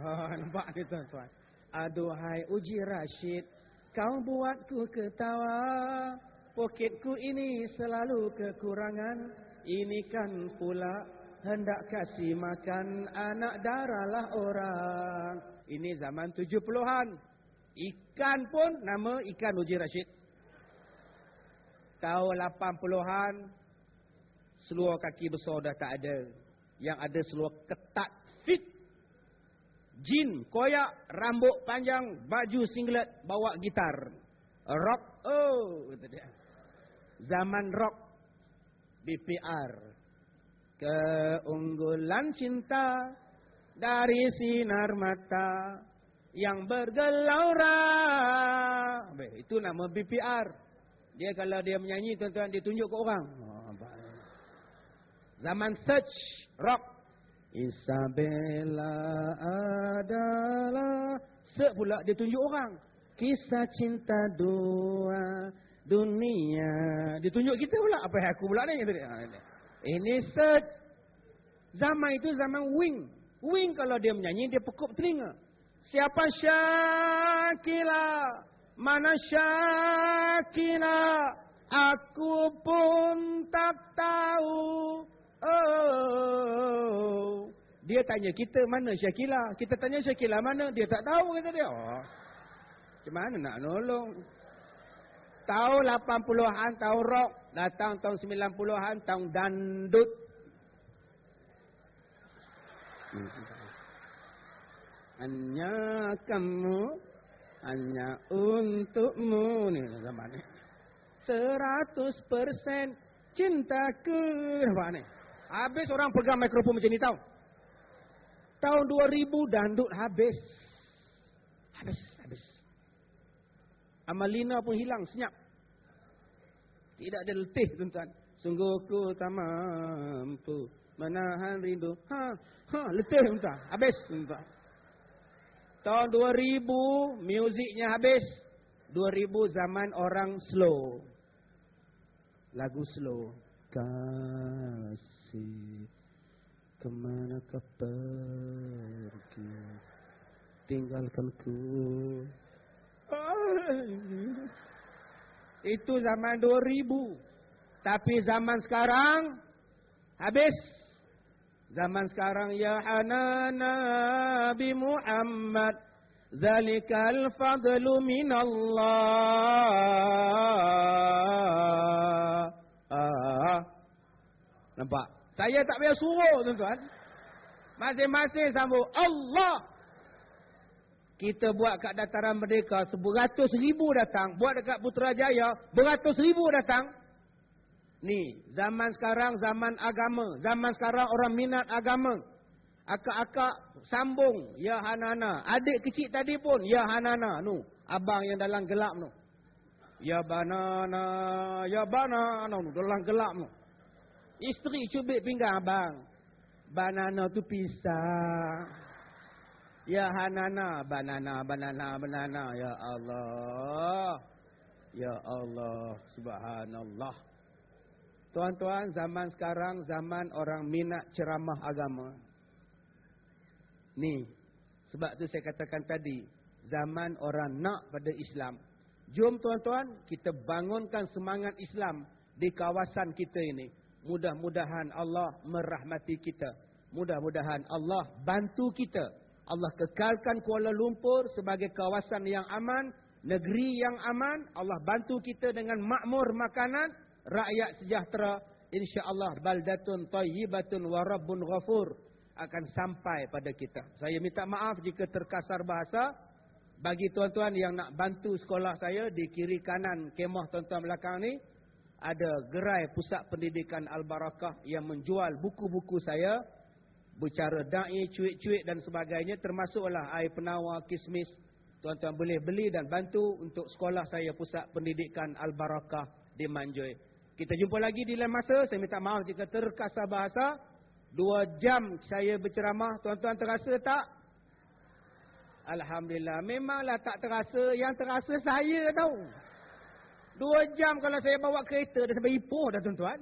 Oh, nampak ni tuan-tuan. Aduhai uji Rashid, kau buatku ketawa. Poketku ini selalu kekurangan. Ini kan pula hendak kasih makan anak darahlah orang. Ini zaman tujuh puluhan. Ikan pun nama ikan uji Rashid. Tahun lapan puluhan, seluar kaki besar dah tak ada. Yang ada seluar ketat Jin, koyak, rambut panjang, baju singlet, bawa gitar. Rock, oh, kata dia. Zaman rock, BPR. Keunggulan cinta dari sinar mata yang bergelora. Itu nama BPR. Dia kalau dia menyanyi, tuan-tuan, dia tunjuk ke orang. Oh, Zaman search, rock, Isabella adalah se pula dia tunjuk orang. Kisah cinta dua dunia. Dia tunjuk kita pula apa yang aku pula ni ha, Ini search zaman itu zaman wing. Wing kalau dia menyanyi dia pekup telinga. Siapa Syakila? Mana Syakila? Aku pun tak tahu. Oh. Dia tanya kita mana Syakila? Kita tanya Syakila mana? Dia tak tahu kata dia. Oh. Macam mana nak nolong? Tahun 80-an, tahun rock. Datang tahun 90-an, tahun dandut. Hanya kamu, hanya untukmu. Ni zaman ni. Seratus persen cintaku. Nampak ni? Habis orang pegang mikrofon macam ni tau. Tahun 2000 dandut habis. Habis, habis. Amalina pun hilang senyap. Tidak ada letih tuan-tuan. Sungguh ku tak mampu menahan rindu. Ha, ha, letih tuan-tuan. Habis tuan-tuan. Tahun 2000 muziknya habis. 2000 zaman orang slow. Lagu slow. Kemana kau pergi tinggalkan ku. Itu zaman 2000. Tapi zaman sekarang habis. Zaman sekarang ya hanana bi Muhammad zalikal fadlu min Allah. Ah. Nampak? Saya tak payah suruh tuan-tuan. Masing-masing sambung Allah. Kita buat kat dataran merdeka seberatus ribu datang. Buat dekat Putrajaya beratus ribu datang. Ni zaman sekarang zaman agama. Zaman sekarang orang minat agama. Akak-akak sambung. Ya Hanana. Adik kecil tadi pun. Ya Hanana. Nu, Abang yang dalam gelap tu. Ya banana. Ya banana. Dalam gelap tu. Isteri cubit pinggang abang. Banana tu pisang. Ya Hanana, banana, banana, banana. Ya Allah. Ya Allah, subhanallah. Tuan-tuan, zaman sekarang zaman orang minat ceramah agama. Ni, sebab tu saya katakan tadi, zaman orang nak pada Islam. Jom tuan-tuan, kita bangunkan semangat Islam di kawasan kita ini. Mudah-mudahan Allah merahmati kita. Mudah-mudahan Allah bantu kita Allah kekalkan Kuala Lumpur sebagai kawasan yang aman, negeri yang aman. Allah bantu kita dengan makmur makanan, rakyat sejahtera. InsyaAllah baldatun tayyibatun warabbun ghafur akan sampai pada kita. Saya minta maaf jika terkasar bahasa. Bagi tuan-tuan yang nak bantu sekolah saya di kiri kanan kemah tuan-tuan belakang ni. Ada gerai pusat pendidikan Al-Barakah yang menjual buku-buku saya bercara da'i, cuik-cuik dan sebagainya termasuklah air penawar, kismis. Tuan-tuan boleh beli dan bantu untuk sekolah saya pusat pendidikan Al-Barakah di Manjoy. Kita jumpa lagi di lain masa. Saya minta maaf jika terkasar bahasa. Dua jam saya berceramah. Tuan-tuan terasa tak? Alhamdulillah. Memanglah tak terasa. Yang terasa saya tahu. Dua jam kalau saya bawa kereta dah sampai Ipoh dah tuan-tuan.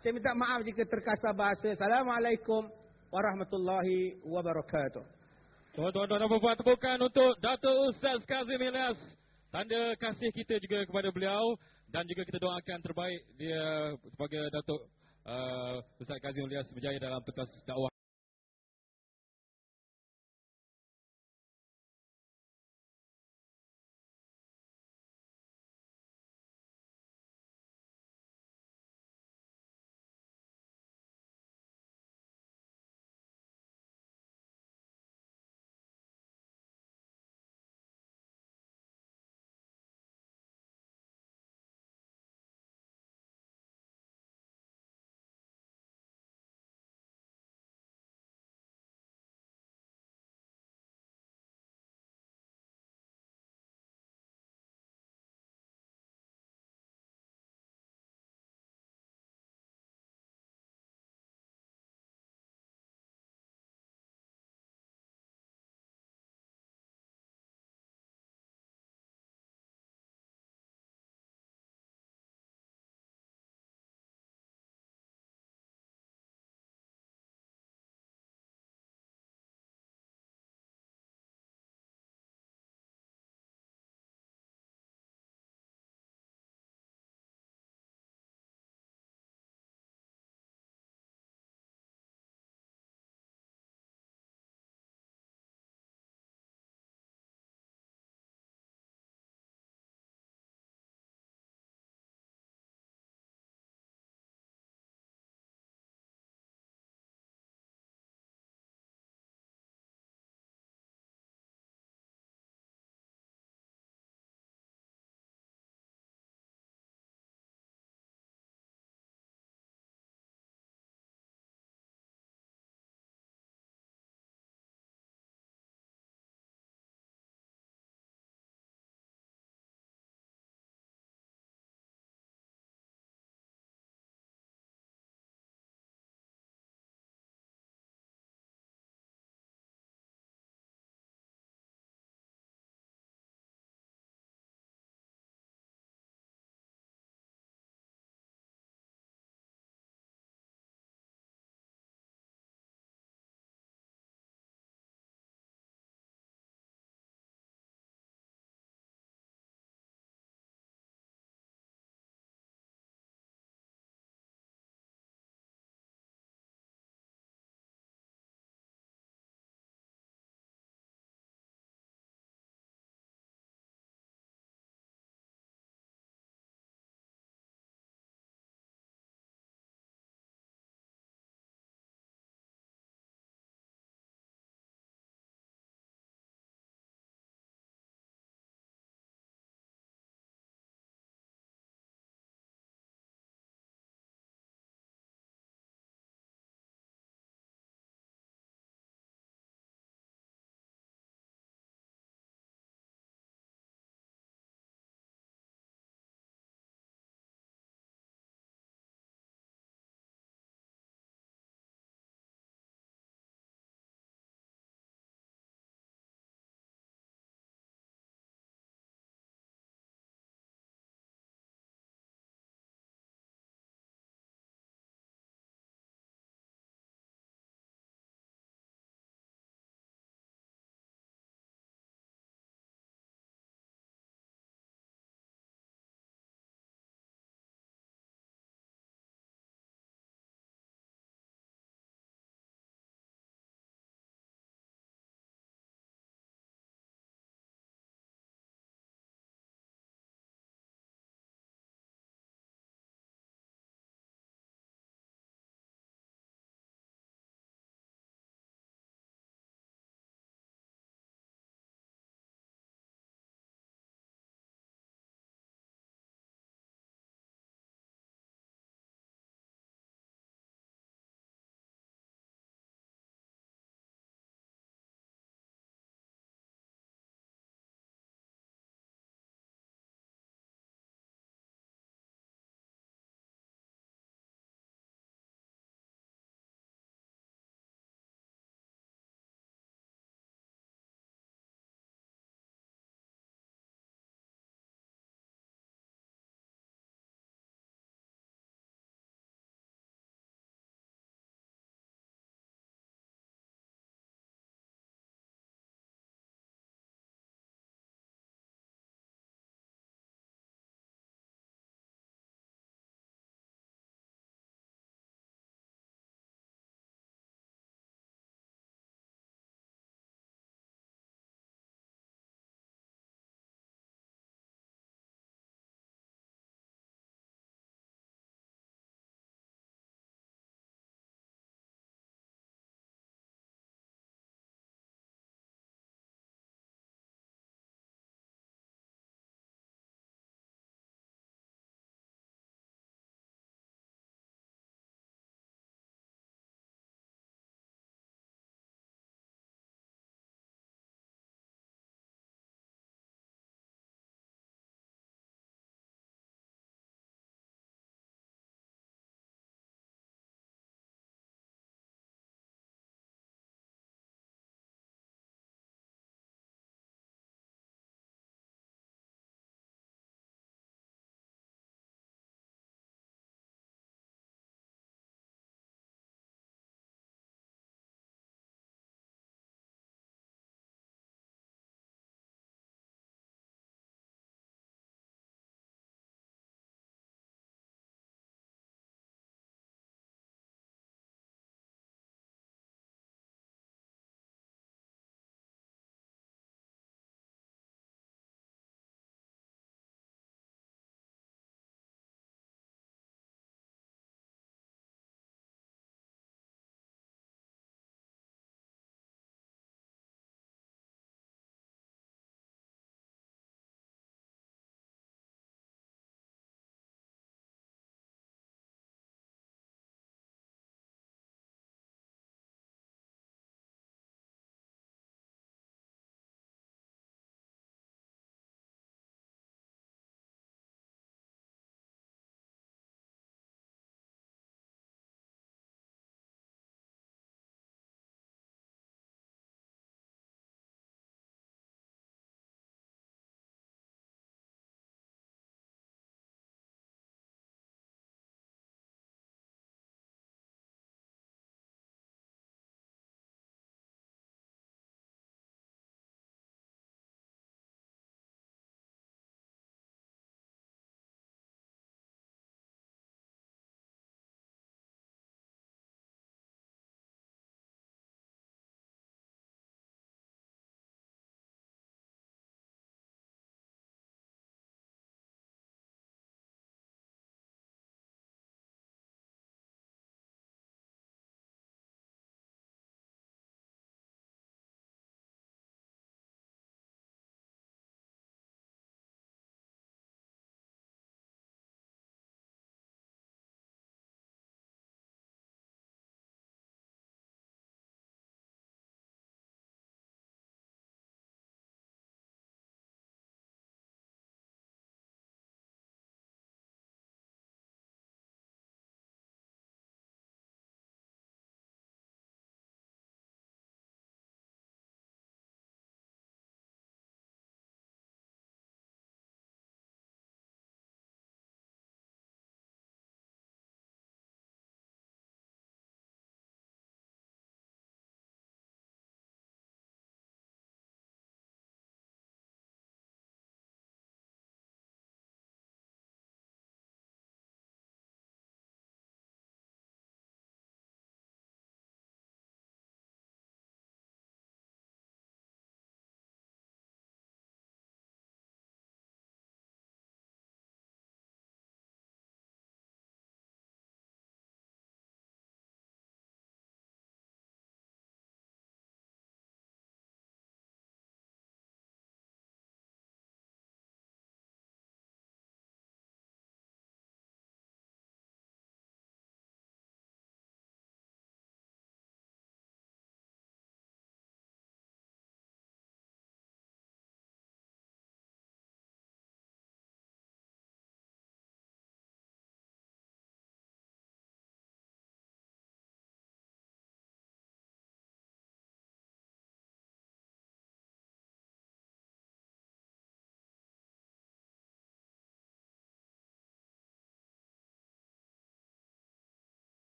Saya minta maaf jika terkasar bahasa. Assalamualaikum warahmatullahi wabarakatuh. Tuan-tuan dan puan tepukan untuk Dato' Ustaz Kazim Ilyas. Tanda kasih kita juga kepada beliau dan juga kita doakan terbaik dia sebagai Dato' uh, Ustaz Kazim Ilyas berjaya dalam pentas dakwah.